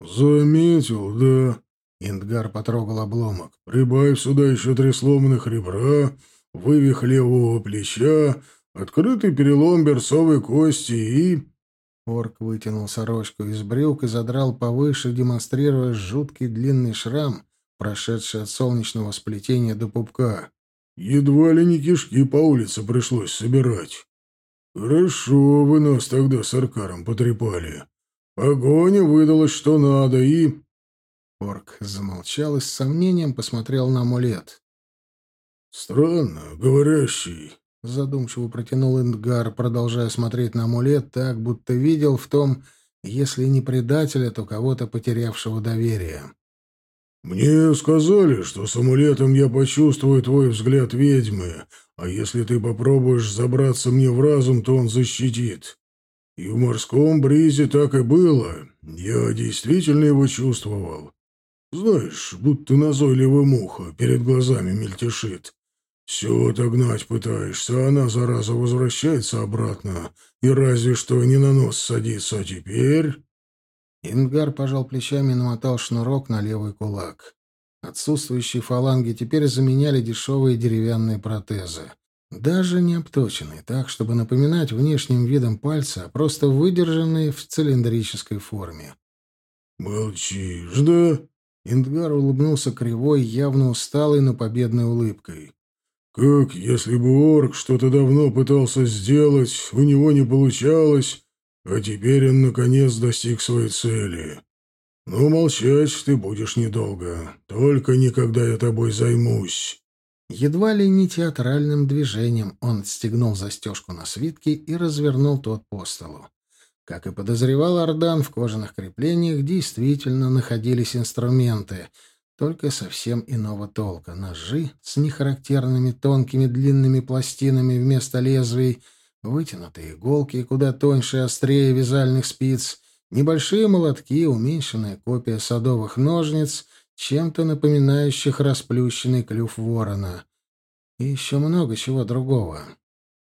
«Заметил, да?» Индгар потрогал обломок. «Прибавь сюда еще три сломанных ребра, вывих левого плеча, Открытый перелом берцовой кости и...» Орк вытянул сорочку из брюк и задрал повыше, демонстрируя жуткий длинный шрам, прошедший от солнечного сплетения до пупка. «Едва ли не кишки по улице пришлось собирать. Хорошо вы нас тогда с Аркаром потрепали. Погоня выдалась что надо и...» Орк замолчал и с сомнением посмотрел на амулет. «Странно, говорящий. Задумчиво протянул Индгар, продолжая смотреть на амулет так, будто видел в том, если не предателя, то кого-то потерявшего доверие. «Мне сказали, что с амулетом я почувствую твой взгляд ведьмы, а если ты попробуешь забраться мне в разум, то он защитит. И в морском бризе так и было. Я действительно его чувствовал. Знаешь, будто назойливая муха перед глазами мельтешит. Все отогнать пытаешься, а она, зараза, возвращается обратно, и разве что не на нос садится, а теперь...» Ингар пожал плечами и намотал шнурок на левый кулак. Отсутствующие фаланги теперь заменяли дешевые деревянные протезы. Даже не обточенные, так, чтобы напоминать внешним видом пальца, а просто выдержанные в цилиндрической форме. «Молчишь, да?» Индгар улыбнулся кривой, явно усталой, но победной улыбкой. Как если бы орк что-то давно пытался сделать, у него не получалось, а теперь он наконец достиг своей цели. Но молчать ты будешь недолго, только никогда я тобой займусь. Едва ли не театральным движением он отстегнул застежку на свитке и развернул тот по столу. Как и подозревал Ардан, в кожаных креплениях действительно находились инструменты, только совсем иного толка. Ножи с нехарактерными тонкими длинными пластинами вместо лезвий, вытянутые иголки куда тоньше и острее вязальных спиц, небольшие молотки, уменьшенная копия садовых ножниц, чем-то напоминающих расплющенный клюв ворона. И еще много чего другого.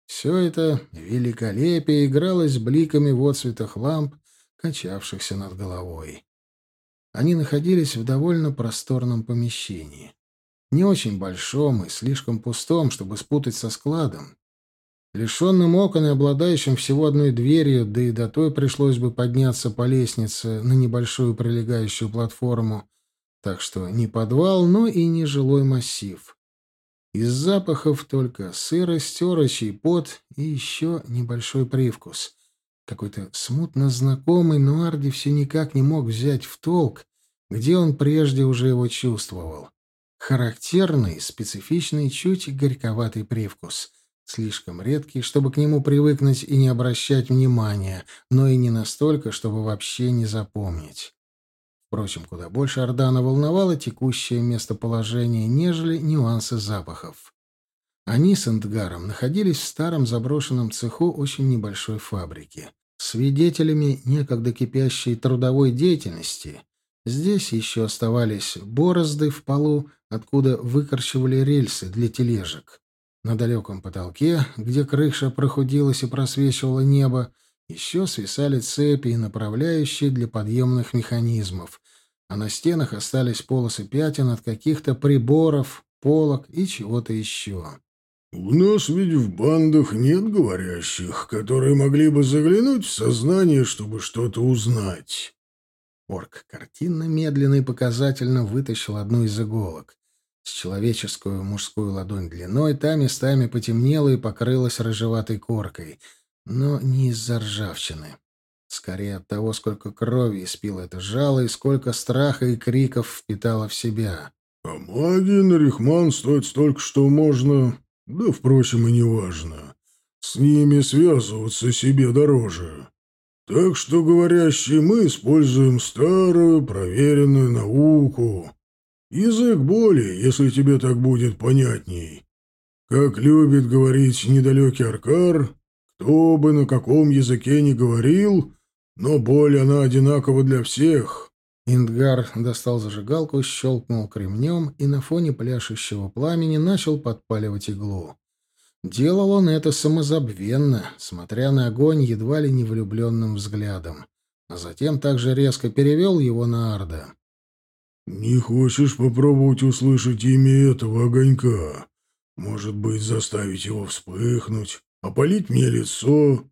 Все это великолепие игралось бликами в отцветах ламп, качавшихся над головой. Они находились в довольно просторном помещении. Не очень большом и слишком пустом, чтобы спутать со складом. Лишенным окон и обладающим всего одной дверью, да и до той пришлось бы подняться по лестнице на небольшую прилегающую платформу, так что не подвал, но и не жилой массив. Из запахов только сырость, орочий пот и еще небольшой привкус. Какой-то смутно знакомый, но Арди все никак не мог взять в толк, где он прежде уже его чувствовал. Характерный, специфичный, чуть горьковатый привкус. Слишком редкий, чтобы к нему привыкнуть и не обращать внимания, но и не настолько, чтобы вообще не запомнить. Впрочем, куда больше Ордана волновало текущее местоположение, нежели нюансы запахов. Они с Эндгаром находились в старом заброшенном цеху очень небольшой фабрики. Свидетелями некогда кипящей трудовой деятельности здесь еще оставались борозды в полу, откуда выкорчевали рельсы для тележек. На далеком потолке, где крыша прохудилась и просвечивала небо, еще свисали цепи и направляющие для подъемных механизмов, а на стенах остались полосы пятен от каких-то приборов, полок и чего-то еще. «У нас ведь в бандах нет говорящих, которые могли бы заглянуть в сознание, чтобы что-то узнать». Орк картинно, медленно и показательно вытащил одну из иголок. С человеческую мужскую ладонь длиной та местами потемнела и покрылась рыжеватой коркой — но не из-за ржавчины. Скорее от того, сколько крови испил это жало и сколько страха и криков впитало в себя. «А магии на Рихман стоит столько, что можно... Да, впрочем, и неважно. С ними связываться себе дороже. Так что, говорящие, мы используем старую, проверенную науку. Язык боли, если тебе так будет понятней. Как любит говорить недалекий Аркар, кто бы на каком языке ни говорил, но боль она одинакова для всех. Индгар достал зажигалку, щелкнул кремнем и на фоне пляшущего пламени начал подпаливать иглу. Делал он это самозабвенно, смотря на огонь едва ли не влюбленным взглядом, а затем также резко перевел его на Арда. «Не хочешь попробовать услышать имя этого огонька? Может быть, заставить его вспыхнуть?» опалить мне лицо.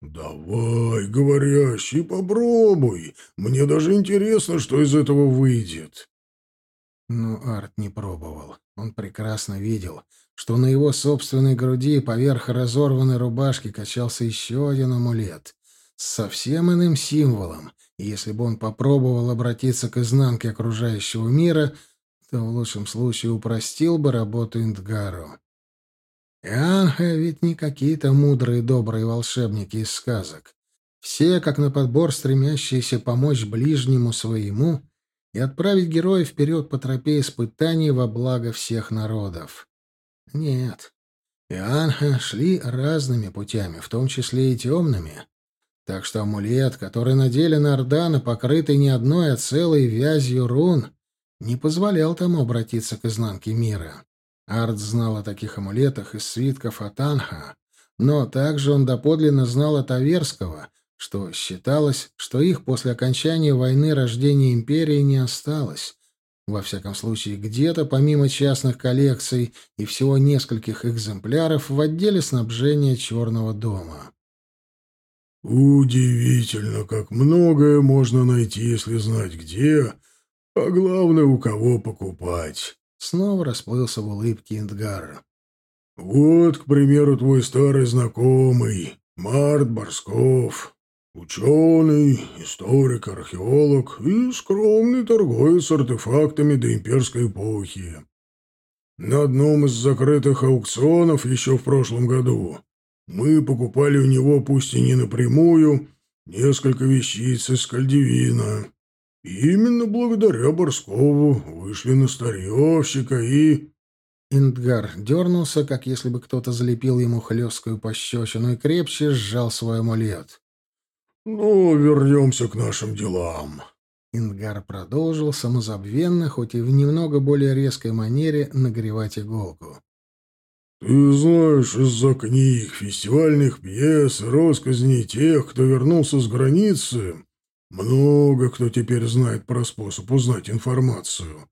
Давай, говорящий, попробуй. Мне даже интересно, что из этого выйдет. Но Арт не пробовал. Он прекрасно видел, что на его собственной груди поверх разорванной рубашки качался еще один амулет с совсем иным символом, и если бы он попробовал обратиться к изнанке окружающего мира, то в лучшем случае упростил бы работу Индгару. Ианха ведь не какие-то мудрые добрые волшебники из сказок. Все, как на подбор, стремящиеся помочь ближнему своему и отправить героя вперед по тропе испытаний во благо всех народов. Нет. Ианха шли разными путями, в том числе и темными. Так что амулет, который надели на Ордана, покрытый не одной, а целой вязью рун, не позволял тому обратиться к изнанке мира. Арт знал о таких амулетах из свитков Атанха, но также он доподлинно знал от Аверского, что считалось, что их после окончания войны рождения империи не осталось. Во всяком случае, где-то, помимо частных коллекций и всего нескольких экземпляров, в отделе снабжения Черного дома. «Удивительно, как многое можно найти, если знать где, а главное, у кого покупать», Снова расплылся в улыбке Индгара. «Вот, к примеру, твой старый знакомый, Март Борсков. Ученый, историк, археолог и скромный торговец артефактами до имперской эпохи. На одном из закрытых аукционов еще в прошлом году мы покупали у него, пусть и не напрямую, несколько вещиц из Кальдивина. И именно благодаря Борскову вышли на старьевщика и...» Индгар дернулся, как если бы кто-то залепил ему хлесткую пощечину, и крепче сжал свой амулет. «Ну, вернемся к нашим делам». Ингар продолжил самозабвенно, хоть и в немного более резкой манере, нагревать иголку. «Ты знаешь, из-за книг, фестивальных пьес, россказней тех, кто вернулся с границы, много кто теперь знает про способ узнать информацию.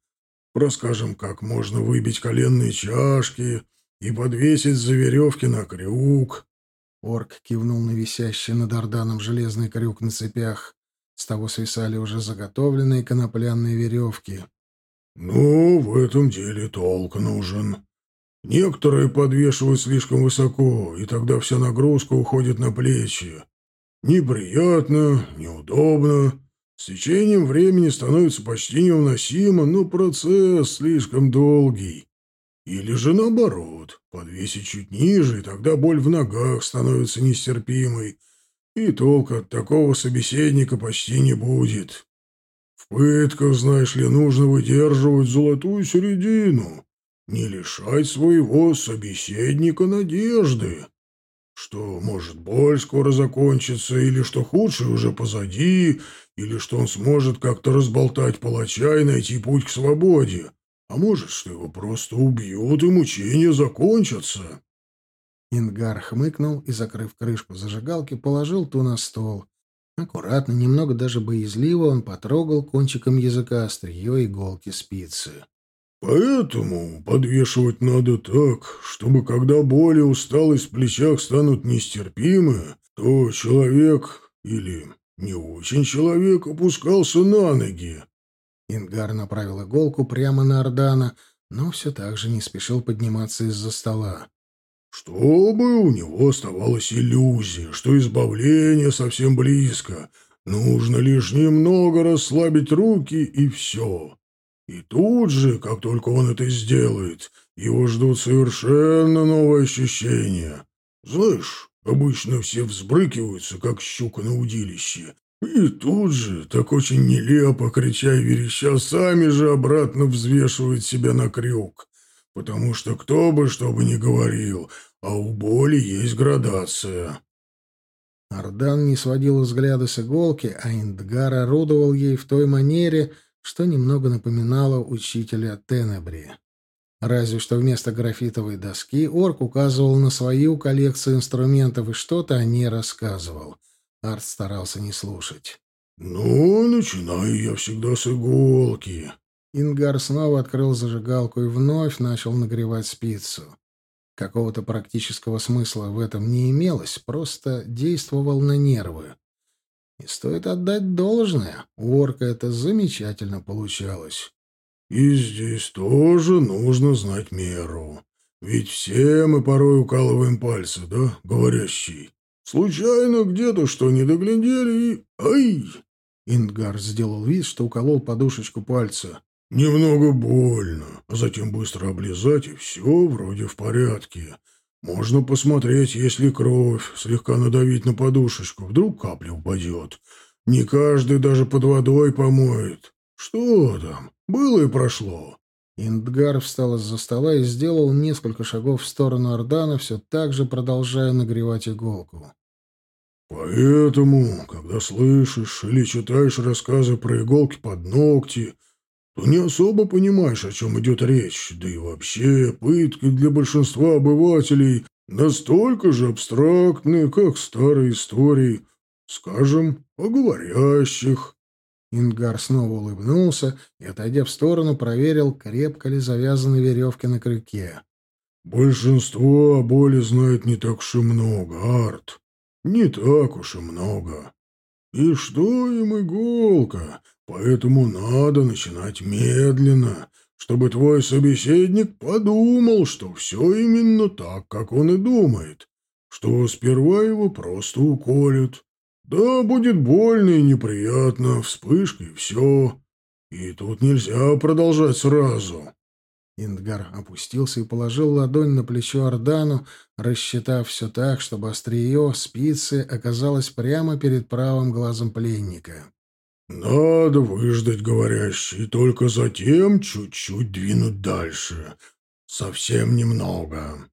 Расскажем, как можно выбить коленные чашки и подвесить за веревки на крюк». Орк кивнул на висящий над Орданом железный крюк на цепях. С того свисали уже заготовленные конопляные веревки. «Ну, в этом деле толк нужен», Некоторые подвешивают слишком высоко, и тогда вся нагрузка уходит на плечи. Неприятно, неудобно. С течением времени становится почти невыносимо, но процесс слишком долгий. Или же наоборот, подвесить чуть ниже, и тогда боль в ногах становится нестерпимой, и толка от такого собеседника почти не будет. В пытках, знаешь ли, нужно выдерживать золотую середину не лишать своего собеседника надежды, что, может, боль скоро закончится, или что худшее уже позади, или что он сможет как-то разболтать палача и найти путь к свободе, а может, что его просто убьют и мучения закончатся. Ингар хмыкнул и, закрыв крышку зажигалки, положил ту на стол. Аккуратно, немного даже боязливо, он потрогал кончиком языка острие иголки спицы. Поэтому подвешивать надо так, чтобы когда боль и усталость в плечах станут нестерпимы, то человек или не очень человек опускался на ноги. Ингар направил иголку прямо на Ордана, но все так же не спешил подниматься из-за стола. Чтобы у него оставалась иллюзия, что избавление совсем близко, нужно лишь немного расслабить руки и все. И тут же, как только он это сделает, его ждут совершенно новые ощущения. Знаешь, обычно все взбрыкиваются, как щука на удилище. И тут же, так очень нелепо, крича и вереща, сами же обратно взвешивают себя на крюк. Потому что кто бы что бы ни говорил, а у боли есть градация. Ардан не сводил взгляда с иголки, а Индгар орудовал ей в той манере, что немного напоминало учителя Тенебри. Разве что вместо графитовой доски орк указывал на свою коллекцию инструментов и что-то о ней рассказывал. Арт старался не слушать. «Ну, начинаю я всегда с иголки». Ингар снова открыл зажигалку и вновь начал нагревать спицу. Какого-то практического смысла в этом не имелось, просто действовал на нервы. И стоит отдать должное, у орка это замечательно получалось. И здесь тоже нужно знать меру. Ведь все мы порой укалываем пальцы, да, говорящий? Случайно где-то что не доглядели и... Ай! Ингар сделал вид, что уколол подушечку пальца. Немного больно, а затем быстро облизать, и все вроде в порядке. Можно посмотреть, есть ли кровь, слегка надавить на подушечку, вдруг капля упадет. Не каждый даже под водой помоет. Что там? Было и прошло. Индгар встал из-за стола и сделал несколько шагов в сторону Ордана, все так же продолжая нагревать иголку. «Поэтому, когда слышишь или читаешь рассказы про иголки под ногти, то не особо понимаешь, о чем идет речь, да и вообще пытки для большинства обывателей настолько же абстрактны, как старые истории, скажем, о говорящих. Ингар снова улыбнулся и, отойдя в сторону, проверил, крепко ли завязаны веревки на крюке. «Большинство о боли знает не так уж и много, Арт. Не так уж и много. И что им иголка? Поэтому надо начинать медленно, чтобы твой собеседник подумал, что все именно так, как он и думает, что сперва его просто уколют. Да, будет больно и неприятно, вспышка и все. И тут нельзя продолжать сразу. Индгар опустился и положил ладонь на плечо Ордану, рассчитав все так, чтобы острие спицы оказалось прямо перед правым глазом пленника. «Надо выждать, говорящий, только затем чуть-чуть двинуть дальше. Совсем немного.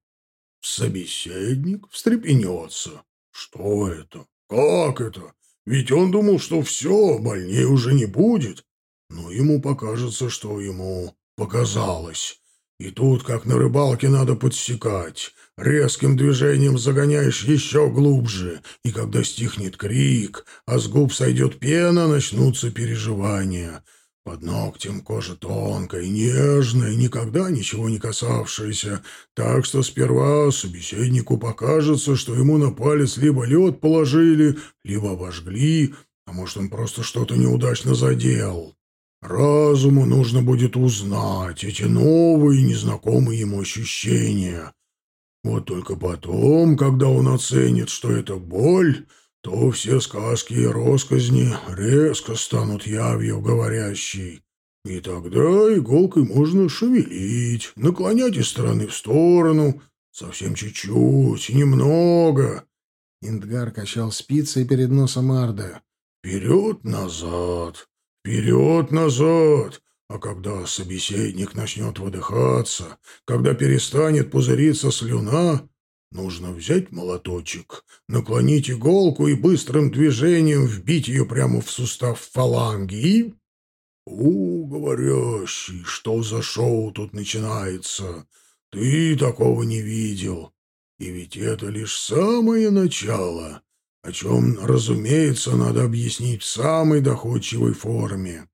Собеседник встрепенется. Что это? Как это? Ведь он думал, что все, больнее уже не будет. Но ему покажется, что ему показалось. И тут, как на рыбалке, надо подсекать. Резким движением загоняешь еще глубже, и когда стихнет крик, а с губ сойдет пена, начнутся переживания. Под ногтем кожа тонкая, нежная, никогда ничего не касавшаяся, так что сперва собеседнику покажется, что ему на палец либо лед положили, либо обожгли, а может, он просто что-то неудачно задел. Разуму нужно будет узнать эти новые, незнакомые ему ощущения. Вот только потом, когда он оценит, что это боль, то все сказки и росказни резко станут явью говорящей. И тогда иголкой можно шевелить, наклонять из стороны в сторону, совсем чуть-чуть, немного. Индгар качал спицей перед носом Арда. Вперед-назад, Вперед-назад! А когда собеседник начнет выдыхаться, когда перестанет пузыриться слюна, нужно взять молоточек, наклонить иголку и быстрым движением вбить ее прямо в сустав фаланги и... «У, говорящий, что за шоу тут начинается? Ты такого не видел. И ведь это лишь самое начало о чем, разумеется, надо объяснить в самой доходчивой форме.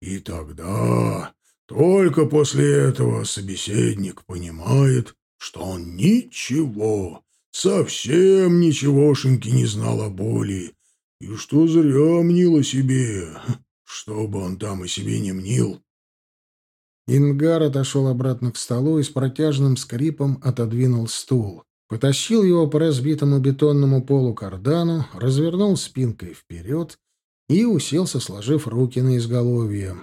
И тогда, только после этого собеседник понимает, что он ничего, совсем ничегошеньки не знал о боли, и что зря мнил о себе, что бы он там о себе не мнил. Ингар отошел обратно к столу и с протяжным скрипом отодвинул стул. Потащил его по разбитому бетонному полу кардану, развернул спинкой вперед и уселся, сложив руки на изголовье.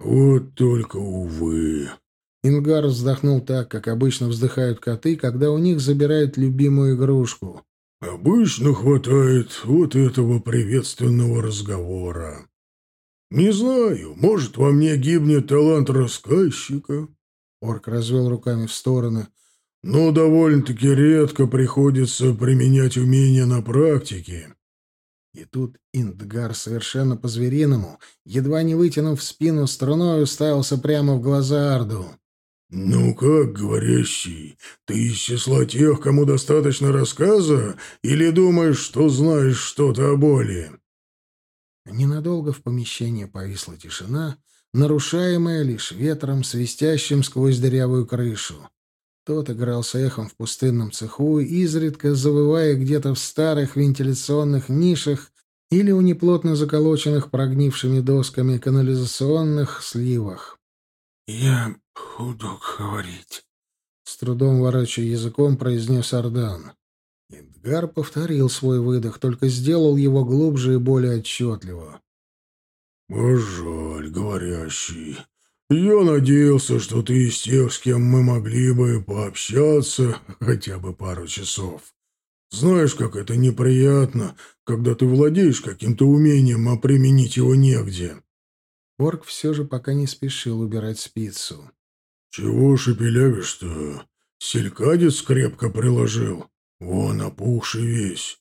«Вот только, увы!» Ингар вздохнул так, как обычно вздыхают коты, когда у них забирают любимую игрушку. «Обычно хватает вот этого приветственного разговора. Не знаю, может, во мне гибнет талант рассказчика?» Орк развел руками в стороны — но довольно-таки редко приходится применять умения на практике. И тут Индгар совершенно по-звериному, едва не вытянув спину струной, уставился прямо в глаза Арду. «Ну как, говорящий, ты из числа тех, кому достаточно рассказа, или думаешь, что знаешь что-то о боли?» Ненадолго в помещении повисла тишина, нарушаемая лишь ветром, свистящим сквозь дырявую крышу. Тот игрался эхом в пустынном цеху, изредка завывая где-то в старых вентиляционных нишах или у неплотно заколоченных прогнившими досками канализационных сливах. «Я буду говорить», — с трудом ворачая языком, произнес Ардан. Эдгар повторил свой выдох, только сделал его глубже и более отчетливо. «Жаль, говорящий. Я надеялся, что ты из тех, с кем мы могли бы пообщаться хотя бы пару часов. Знаешь, как это неприятно, когда ты владеешь каким-то умением, а применить его негде. Орк все же пока не спешил убирать спицу. Чего шепелявишь-то? Селькадец крепко приложил. Вон, опухший весь.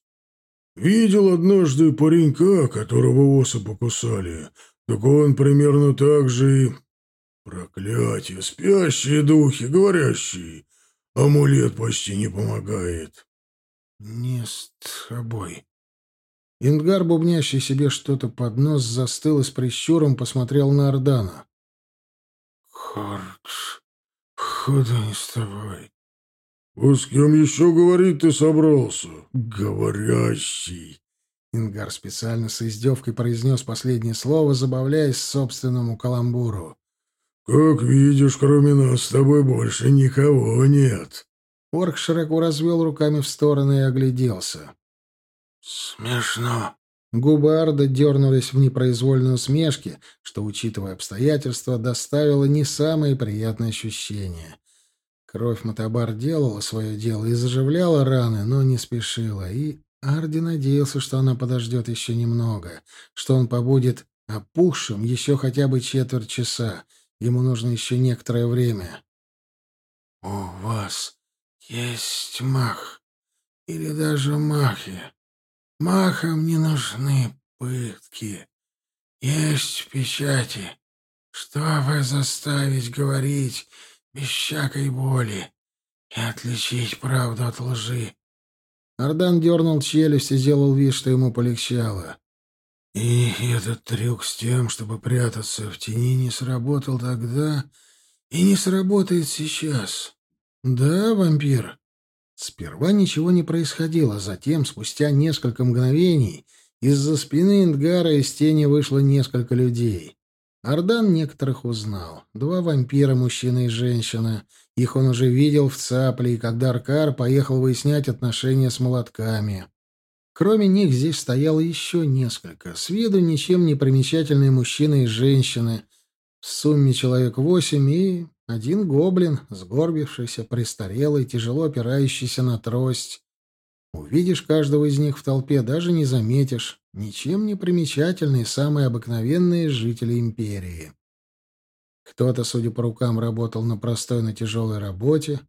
Видел однажды паренька, которого осы покусали. Так он примерно так же и Проклятие, спящие духи, говорящие. Амулет почти не помогает. Не с тобой. Ингар, бубнящий себе что-то под нос, застыл и с прищуром посмотрел на Ордана. Хордж, куда не с тобой? А с кем еще говорить ты собрался? Говорящий. Ингар специально с издевкой произнес последнее слово, забавляясь собственному каламбуру. «Как видишь, кроме нас с тобой больше никого нет». Орк широко развел руками в стороны и огляделся. «Смешно», Губы Арда дернулись в непроизвольной усмешке, что, учитывая обстоятельства, доставило не самые приятные ощущения. Кровь Матабар делала свое дело и заживляла раны, но не спешила, и Арди надеялся, что она подождет еще немного, что он побудет опухшим еще хотя бы четверть часа. Ему нужно еще некоторое время. — У вас есть мах или даже махи? Махам не нужны пытки. Есть печати, чтобы заставить говорить без всякой боли и отличить правду от лжи. Ардан дернул челюсть и сделал вид, что ему полегчало. И этот трюк с тем, чтобы прятаться в тени, не сработал тогда и не сработает сейчас. Да, вампир, Сперва ничего не происходило, затем, спустя несколько мгновений, из-за спины Ингара из тени вышло несколько людей. Ардан некоторых узнал. Два вампира, мужчина и женщина. Их он уже видел в Цапле, когда Аркар поехал выяснять отношения с молотками. Кроме них здесь стояло еще несколько. С виду ничем не примечательные мужчины и женщины. В сумме человек восемь и один гоблин, сгорбившийся, престарелый, тяжело опирающийся на трость. Увидишь каждого из них в толпе, даже не заметишь. Ничем не примечательные, самые обыкновенные жители империи. Кто-то, судя по рукам, работал на простой, но тяжелой работе,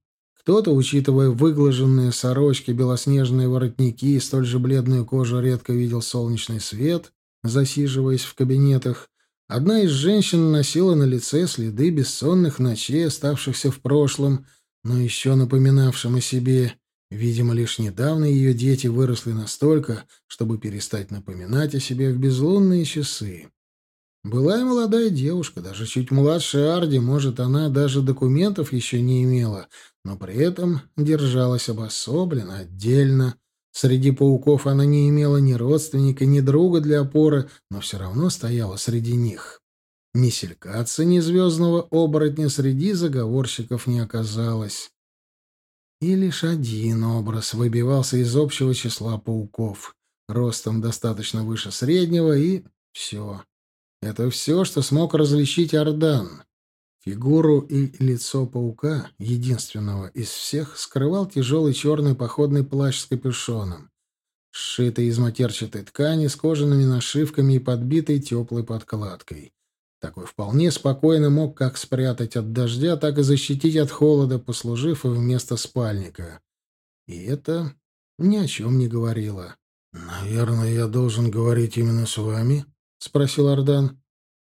кто-то, учитывая выглаженные сорочки, белоснежные воротники и столь же бледную кожу, редко видел солнечный свет, засиживаясь в кабинетах, Одна из женщин носила на лице следы бессонных ночей, оставшихся в прошлом, но еще напоминавшим о себе. Видимо, лишь недавно ее дети выросли настолько, чтобы перестать напоминать о себе в безлунные часы. Была и молодая девушка, даже чуть младше Арди, может, она даже документов еще не имела, но при этом держалась обособленно, отдельно, Среди пауков она не имела ни родственника, ни друга для опоры, но все равно стояла среди них. Ни селькаца, ни звездного оборотня среди заговорщиков не оказалось. И лишь один образ выбивался из общего числа пауков, ростом достаточно выше среднего, и все. Это все, что смог различить Ардан. Фигуру и лицо паука, единственного из всех, скрывал тяжелый черный походный плащ с капюшоном, сшитый из матерчатой ткани с кожаными нашивками и подбитой теплой подкладкой. Такой вполне спокойно мог как спрятать от дождя, так и защитить от холода, послужив вместо спальника. И это ни о чем не говорило. «Наверное, я должен говорить именно с вами?» — спросил Ардан.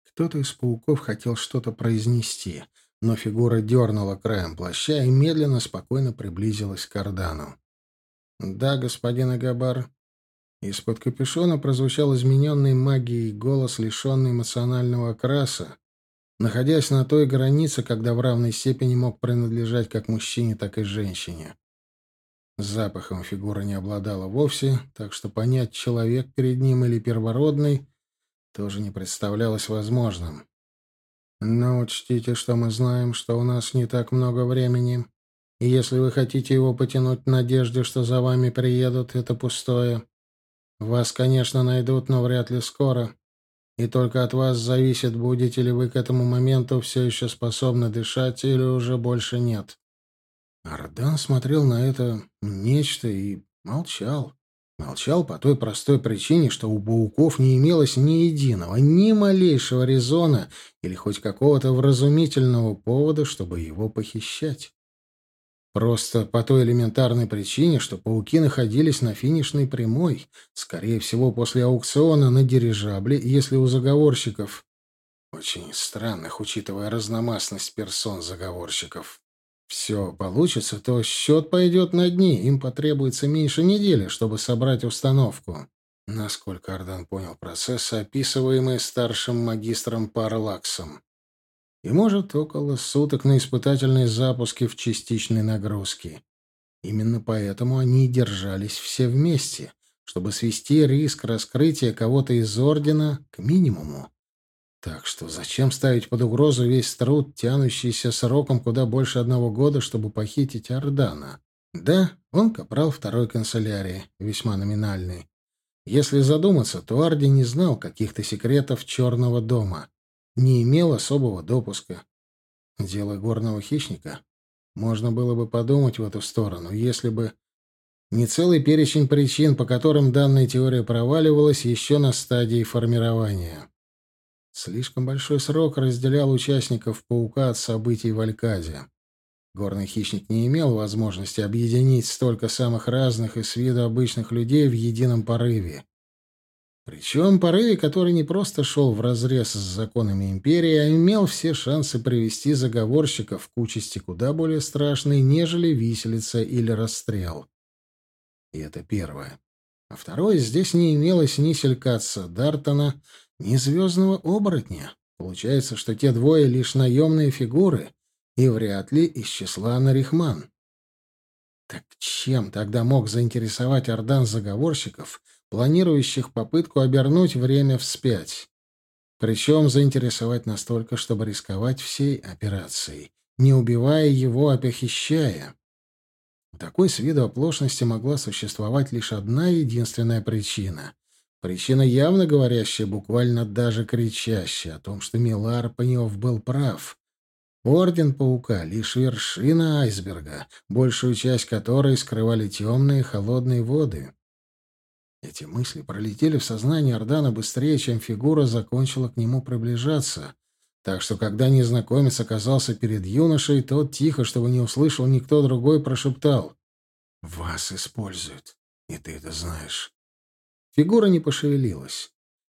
Кто-то из пауков хотел что-то произнести, но фигура дернула краем плаща и медленно, спокойно приблизилась к Ардану. «Да, господин Агабар». Из-под капюшона прозвучал измененный магией голос, лишенный эмоционального окраса, находясь на той границе, когда в равной степени мог принадлежать как мужчине, так и женщине. Запахом фигура не обладала вовсе, так что понять, человек перед ним или первородный, тоже не представлялось возможным. Но учтите, что мы знаем, что у нас не так много времени, и если вы хотите его потянуть в надежде, что за вами приедут, это пустое. Вас, конечно, найдут, но вряд ли скоро. И только от вас зависит, будете ли вы к этому моменту все еще способны дышать или уже больше нет. Ардан смотрел на это нечто и молчал. Молчал по той простой причине, что у пауков не имелось ни единого, ни малейшего резона или хоть какого-то вразумительного повода, чтобы его похищать. Просто по той элементарной причине, что пауки находились на финишной прямой, скорее всего, после аукциона на дирижабле, если у заговорщиков... Очень странных, учитывая разномастность персон заговорщиков все получится, то счет пойдет на дни. Им потребуется меньше недели, чтобы собрать установку. Насколько Ардан понял процесс, описываемый старшим магистром Парлаксом. И, может, около суток на испытательные запуски в частичной нагрузке. Именно поэтому они держались все вместе, чтобы свести риск раскрытия кого-то из Ордена к минимуму. Так что зачем ставить под угрозу весь труд, тянущийся сроком куда больше одного года, чтобы похитить Ордана? Да, он капрал второй канцелярии, весьма номинальный. Если задуматься, то Арди не знал каких-то секретов Черного дома, не имел особого допуска. Дело горного хищника. Можно было бы подумать в эту сторону, если бы не целый перечень причин, по которым данная теория проваливалась еще на стадии формирования. Слишком большой срок разделял участников «Паука» от событий в Алькаде. Горный хищник не имел возможности объединить столько самых разных и с виду обычных людей в едином порыве. Причем порыве, который не просто шел вразрез с законами империи, а имел все шансы привести заговорщиков к участи куда более страшной, нежели виселица или расстрел. И это первое. А второе, здесь не имелось ни селькатца Дартона, ни звездного оборотня. Получается, что те двое — лишь наемные фигуры, и вряд ли из числа Нарихман. Так чем тогда мог заинтересовать Ордан заговорщиков, планирующих попытку обернуть время вспять? Причем заинтересовать настолько, чтобы рисковать всей операцией, не убивая его, а похищая. У такой с виду оплошности могла существовать лишь одна единственная причина. Причина, явно говорящая, буквально даже кричащая, о том, что Милар Панев был прав. Орден Паука — лишь вершина айсберга, большую часть которой скрывали темные холодные воды. Эти мысли пролетели в сознание Ордана быстрее, чем фигура закончила к нему приближаться. Так что, когда незнакомец оказался перед юношей, тот тихо, чтобы не услышал никто другой, прошептал. «Вас используют, и ты это знаешь». Фигура не пошевелилась.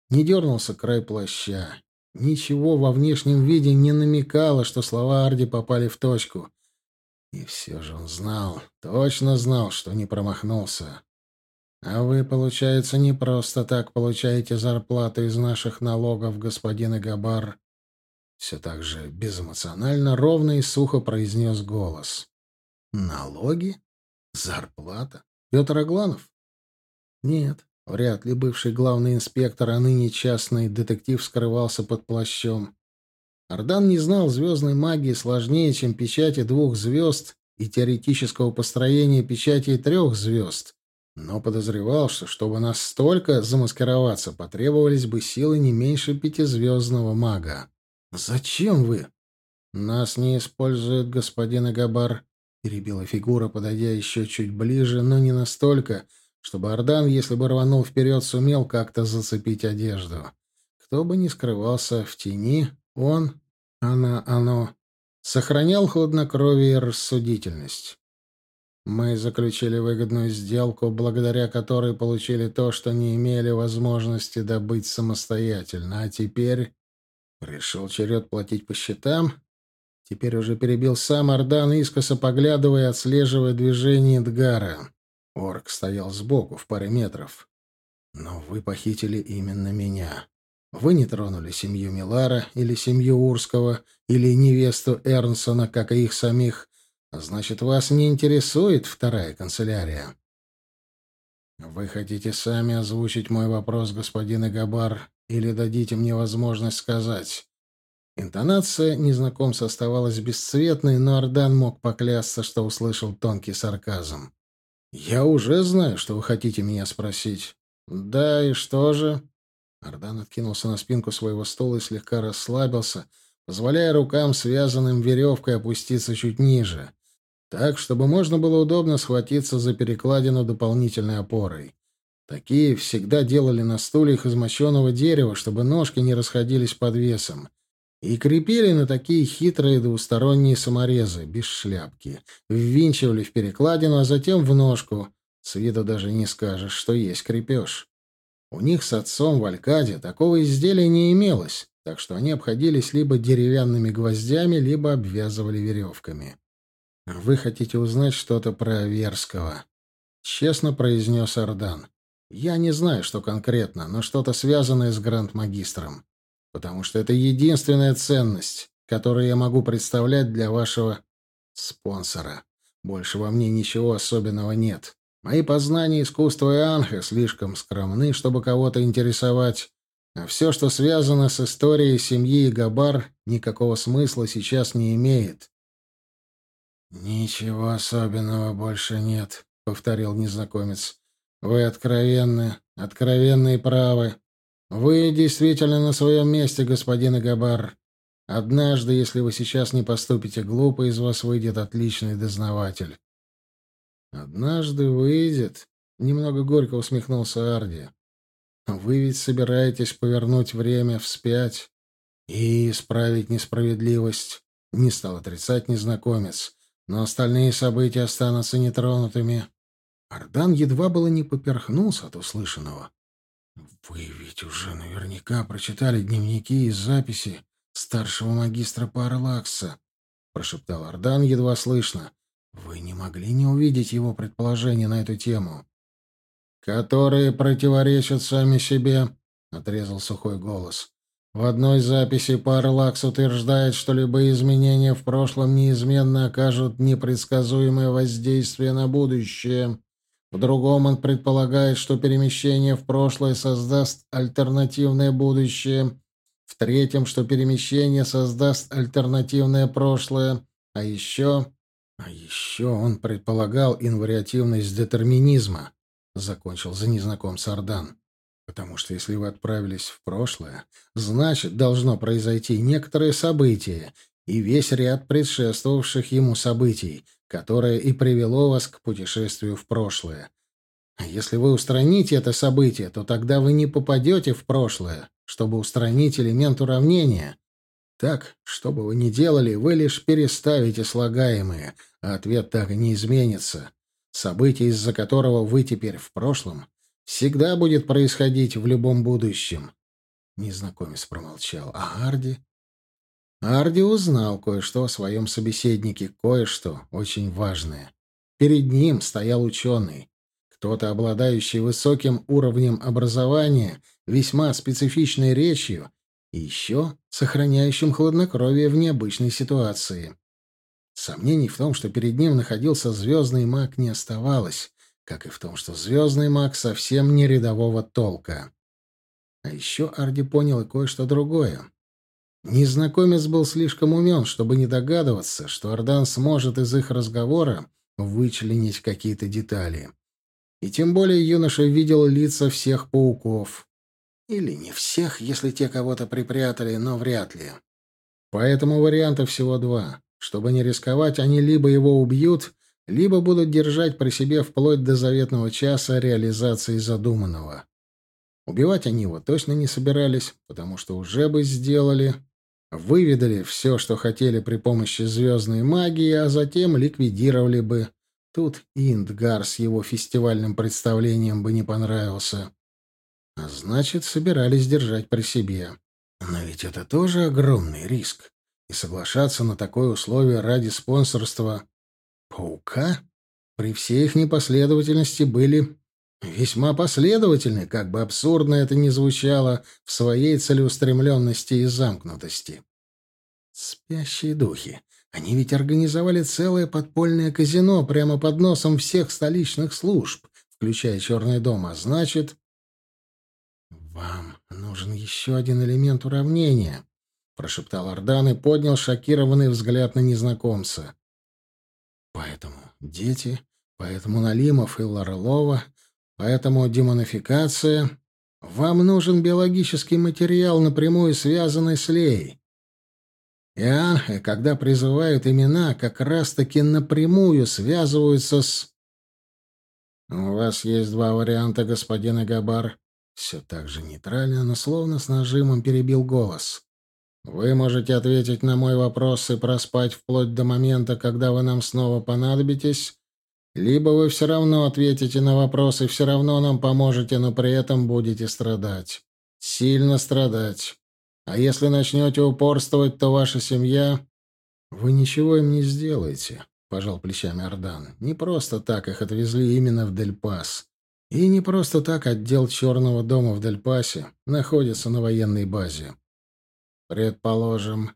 Не дернулся край плаща. Ничего во внешнем виде не намекало, что слова Арди попали в точку. И все же он знал, точно знал, что не промахнулся. А вы, получается, не просто так получаете зарплату из наших налогов, господин Игабар. Все так же безэмоционально, ровно и сухо произнес голос. Налоги? Зарплата? Петр Агланов? Нет, Вряд ли бывший главный инспектор, а ныне частный детектив скрывался под плащом. Ардан не знал звездной магии сложнее, чем печати двух звезд и теоретического построения печати трех звезд, но подозревал, что чтобы настолько замаскироваться, потребовались бы силы не меньше пятизвездного мага. «Зачем вы?» «Нас не использует господин Агабар», — перебила фигура, подойдя еще чуть ближе, но не настолько, — чтобы Ардан, если бы рванул вперед, сумел как-то зацепить одежду. Кто бы ни скрывался в тени, он, она, оно, сохранял хладнокровие и рассудительность. Мы заключили выгодную сделку, благодаря которой получили то, что не имели возможности добыть самостоятельно, а теперь пришел черед платить по счетам. Теперь уже перебил сам Ардан, искоса поглядывая отслеживая движение Эдгара. Орк стоял сбоку, в паре метров. «Но вы похитили именно меня. Вы не тронули семью Милара или семью Урского, или невесту Эрнсона, как и их самих. А значит, вас не интересует вторая канцелярия». «Вы хотите сами озвучить мой вопрос, господин Игабар, или дадите мне возможность сказать?» Интонация незнакомца оставалась бесцветной, но Ардан мог поклясться, что услышал тонкий сарказм. «Я уже знаю, что вы хотите меня спросить». «Да, и что же?» Ардан откинулся на спинку своего стула и слегка расслабился, позволяя рукам, связанным веревкой, опуститься чуть ниже, так, чтобы можно было удобно схватиться за перекладину дополнительной опорой. Такие всегда делали на стульях из мощеного дерева, чтобы ножки не расходились под весом и крепили на такие хитрые двусторонние саморезы, без шляпки. Ввинчивали в перекладину, а затем в ножку. С виду даже не скажешь, что есть крепеж. У них с отцом в Алькаде такого изделия не имелось, так что они обходились либо деревянными гвоздями, либо обвязывали веревками. «Вы хотите узнать что-то про Верского?» — честно произнес Ардан. «Я не знаю, что конкретно, но что-то связанное с Гранд-магистром потому что это единственная ценность, которую я могу представлять для вашего спонсора. Больше во мне ничего особенного нет. Мои познания искусства и анха слишком скромны, чтобы кого-то интересовать, а все, что связано с историей семьи Габар, никакого смысла сейчас не имеет. «Ничего особенного больше нет», — повторил незнакомец. «Вы откровенны, откровенные правы. Вы действительно на своем месте, господин Агабар. Однажды, если вы сейчас не поступите глупо, из вас выйдет отличный дознаватель. Однажды выйдет, немного горько усмехнулся Арди. Вы ведь собираетесь повернуть время вспять и исправить несправедливость. Не стал отрицать незнакомец, но остальные события останутся нетронутыми. Ардан едва было не поперхнулся от услышанного. «Вы ведь уже наверняка прочитали дневники и записи старшего магистра Парлакса», — прошептал Ардан едва слышно. «Вы не могли не увидеть его предположения на эту тему?» «Которые противоречат сами себе», — отрезал сухой голос. В одной записи Парлакс утверждает, что любые изменения в прошлом неизменно окажут непредсказуемое воздействие на будущее. В другом он предполагает, что перемещение в прошлое создаст альтернативное будущее. В третьем, что перемещение создаст альтернативное прошлое. А еще... А еще он предполагал инвариативность детерминизма, — закончил за незнакомца Ардан. Потому что если вы отправились в прошлое, значит, должно произойти некоторое событие и весь ряд предшествовавших ему событий, которое и привело вас к путешествию в прошлое. А если вы устраните это событие, то тогда вы не попадете в прошлое, чтобы устранить элемент уравнения. Так, что бы вы ни делали, вы лишь переставите слагаемые, а ответ так и не изменится. Событие, из-за которого вы теперь в прошлом, всегда будет происходить в любом будущем. Незнакомец промолчал. А Арди? Арди узнал кое-что о своем собеседнике, кое-что очень важное. Перед ним стоял ученый. Кто-то, обладающий высоким уровнем образования, весьма специфичной речью и еще сохраняющим хладнокровие в необычной ситуации. Сомнений в том, что перед ним находился звездный маг, не оставалось как и в том, что звездный маг совсем не рядового толка. А еще Арди понял и кое-что другое. Незнакомец был слишком умен, чтобы не догадываться, что Ардан сможет из их разговора вычленить какие-то детали. И тем более юноша видел лица всех пауков. Или не всех, если те кого-то припрятали, но вряд ли. Поэтому вариантов всего два. Чтобы не рисковать, они либо его убьют, либо будут держать при себе вплоть до заветного часа реализации задуманного. Убивать они его точно не собирались, потому что уже бы сделали. Выведали все, что хотели при помощи звездной магии, а затем ликвидировали бы. Тут Индгар с его фестивальным представлением бы не понравился. А значит, собирались держать при себе. Но ведь это тоже огромный риск. И соглашаться на такое условие ради спонсорства Паука при всей их непоследовательности были весьма последовательны, как бы абсурдно это ни звучало, в своей целеустремленности и замкнутости. Спящие духи. Они ведь организовали целое подпольное казино прямо под носом всех столичных служб, включая Черный дом, а значит... «Вам нужен еще один элемент уравнения», — прошептал Ардан и поднял шокированный взгляд на незнакомца. Поэтому дети, поэтому Налимов и Лорлова, поэтому демонификация. Вам нужен биологический материал, напрямую связанный с Леей. И анхи, когда призывают имена, как раз-таки напрямую связываются с... «У вас есть два варианта, господин Агабар». Все так же нейтрально, но словно с нажимом перебил голос. Вы можете ответить на мой вопрос и проспать вплоть до момента, когда вы нам снова понадобитесь, либо вы все равно ответите на вопрос и все равно нам поможете, но при этом будете страдать. Сильно страдать. А если начнете упорствовать, то ваша семья... Вы ничего им не сделаете, — пожал плечами Ардан. Не просто так их отвезли именно в Дельпас. И не просто так отдел Черного дома в Дельпасе находится на военной базе. Предположим.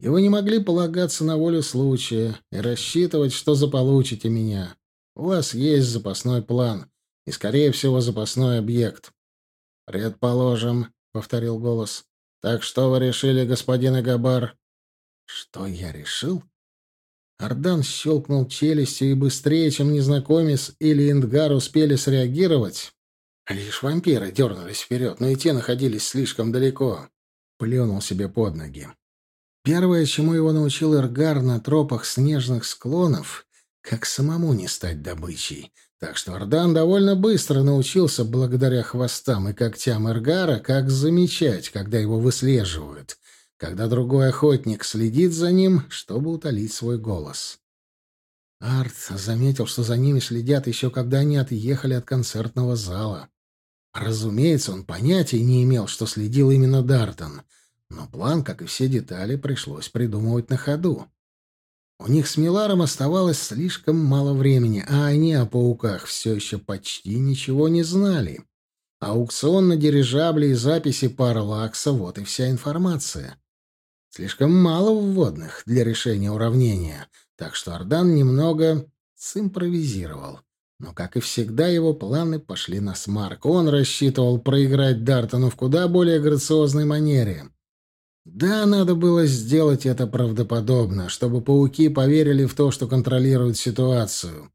И вы не могли полагаться на волю случая и рассчитывать, что заполучите меня. У вас есть запасной план и, скорее всего, запасной объект. Предположим, — повторил голос. Так что вы решили, господин Агабар? Что я решил? Ардан щелкнул челюстью, и быстрее, чем незнакомец или Индгар успели среагировать, Лишь вампиры дернулись вперед, но и те находились слишком далеко. Плюнул себе под ноги. Первое, чему его научил Эргар на тропах снежных склонов, как самому не стать добычей. Так что Ардан довольно быстро научился, благодаря хвостам и когтям Эргара, как замечать, когда его выслеживают, когда другой охотник следит за ним, чтобы утолить свой голос. Арт заметил, что за ними следят еще когда они отъехали от концертного зала. Разумеется, он понятия не имел, что следил именно Дартон, но план, как и все детали, пришлось придумывать на ходу. У них с Миларом оставалось слишком мало времени, а они о пауках все еще почти ничего не знали. Аукцион на дирижабле и записи Парлакса — вот и вся информация. Слишком мало вводных для решения уравнения, так что Ардан немного симпровизировал. Но, как и всегда, его планы пошли на смарк. Он рассчитывал проиграть Дартону в куда более грациозной манере. Да, надо было сделать это правдоподобно, чтобы пауки поверили в то, что контролируют ситуацию.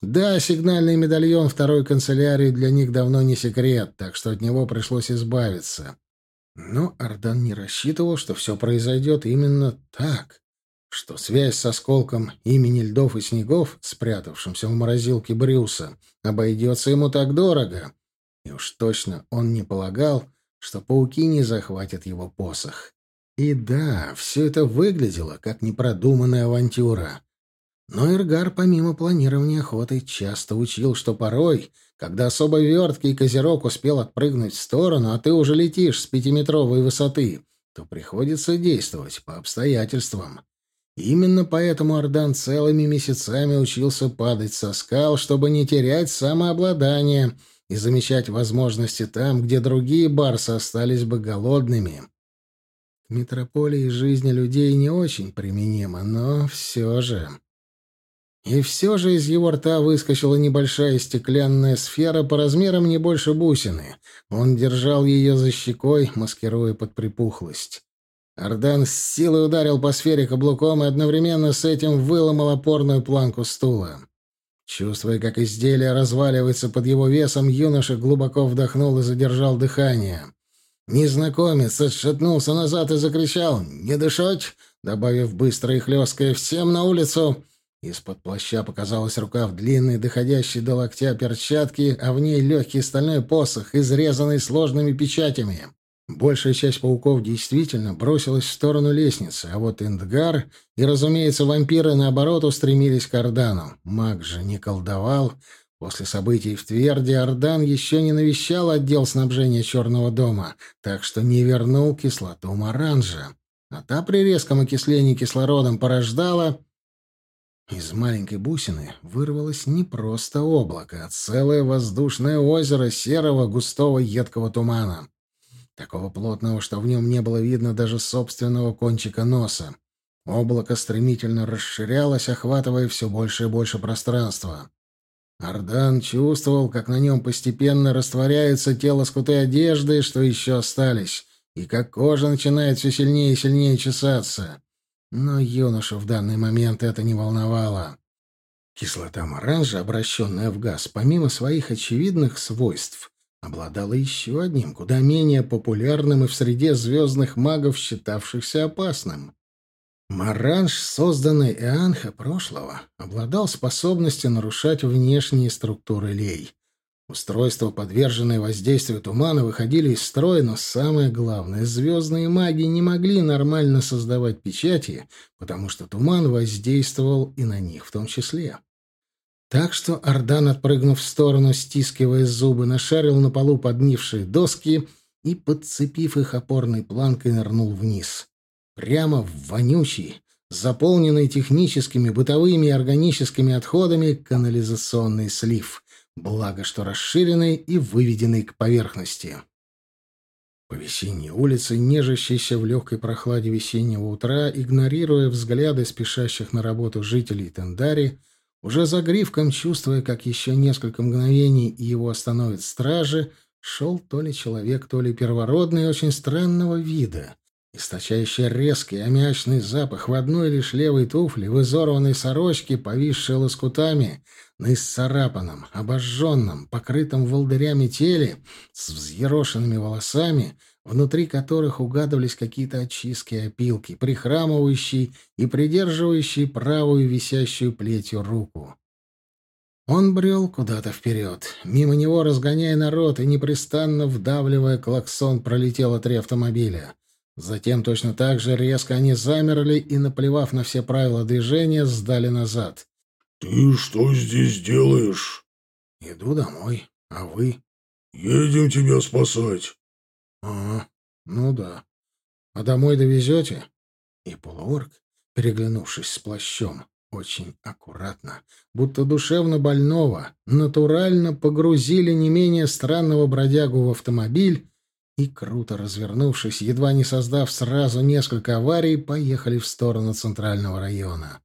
Да, сигнальный медальон второй канцелярии для них давно не секрет, так что от него пришлось избавиться. Но Ардан не рассчитывал, что все произойдет именно так, что связь с осколком имени льдов и снегов, спрятавшимся в морозилке Брюса, обойдется ему так дорого. И уж точно он не полагал, что пауки не захватят его посох. И да, все это выглядело как непродуманная авантюра. Но Эргар, помимо планирования охоты, часто учил, что порой, когда особо верткий козерог успел отпрыгнуть в сторону, а ты уже летишь с пятиметровой высоты, то приходится действовать по обстоятельствам. Именно поэтому Ардан целыми месяцами учился падать со скал, чтобы не терять самообладание и замечать возможности там, где другие барсы остались бы голодными метрополии жизни людей не очень применима, но все же... И все же из его рта выскочила небольшая стеклянная сфера по размерам не больше бусины. Он держал ее за щекой, маскируя под припухлость. Ардан с силой ударил по сфере каблуком и одновременно с этим выломал опорную планку стула. Чувствуя, как изделие разваливается под его весом, юноша глубоко вдохнул и задержал дыхание. Незнакомец отшатнулся назад и закричал «Не дышать!», добавив быстро и хлесткое «Всем на улицу!». Из-под плаща показалась рука в длинной, доходящей до локтя перчатки, а в ней легкий стальной посох, изрезанный сложными печатями. Большая часть пауков действительно бросилась в сторону лестницы, а вот Индгар и, разумеется, вампиры, наоборот, устремились к Ордану. Маг же не колдовал, После событий в Тверде Ордан еще не навещал отдел снабжения Черного дома, так что не вернул кислоту Маранжа. А та при резком окислении кислородом порождала... Из маленькой бусины вырвалось не просто облако, а целое воздушное озеро серого густого едкого тумана. Такого плотного, что в нем не было видно даже собственного кончика носа. Облако стремительно расширялось, охватывая все больше и больше пространства. Ардан чувствовал, как на нем постепенно растворяются те лоскуты одежды, что еще остались, и как кожа начинает все сильнее и сильнее чесаться. Но юношу в данный момент это не волновало. Кислота моранжа, обращенная в газ, помимо своих очевидных свойств, обладала еще одним, куда менее популярным и в среде звездных магов считавшихся опасным. Маранж, созданный Эанха прошлого, обладал способностью нарушать внешние структуры лей. Устройства, подверженные воздействию тумана, выходили из строя, но самое главное, звездные маги не могли нормально создавать печати, потому что туман воздействовал и на них в том числе. Так что Ардан, отпрыгнув в сторону, стискивая зубы, нашарил на полу поднившие доски и, подцепив их опорной планкой, нырнул вниз прямо в вонючий, заполненный техническими, бытовыми и органическими отходами канализационный слив, благо что расширенный и выведенный к поверхности. По весенней улице, нежащейся в легкой прохладе весеннего утра, игнорируя взгляды спешащих на работу жителей Тендари, уже за гривком, чувствуя, как еще несколько мгновений его остановят стражи, шел то ли человек, то ли первородный очень странного вида — источающая резкий аммиачный запах в одной лишь левой туфле, в изорванной сорочке, повисшей лоскутами, на исцарапанном, обожженном, покрытом волдырями теле, с взъерошенными волосами, внутри которых угадывались какие-то очистки и опилки, прихрамывающий и придерживающий правую висящую плетью руку. Он брел куда-то вперед. Мимо него, разгоняя народ и непрестанно вдавливая клаксон, пролетело три автомобиля. Затем точно так же резко они замерли и, наплевав на все правила движения, сдали назад. «Ты что здесь делаешь?» «Иду домой. А вы?» «Едем тебя спасать». «А, ну да. А домой довезете?» И полуорг, переглянувшись с плащом, очень аккуратно, будто душевно больного, натурально погрузили не менее странного бродягу в автомобиль и, круто развернувшись, едва не создав сразу несколько аварий, поехали в сторону центрального района.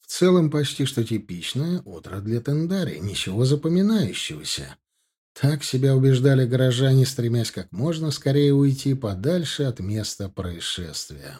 В целом почти что типичное утро для Тендари, ничего запоминающегося. Так себя убеждали горожане, стремясь как можно скорее уйти подальше от места происшествия.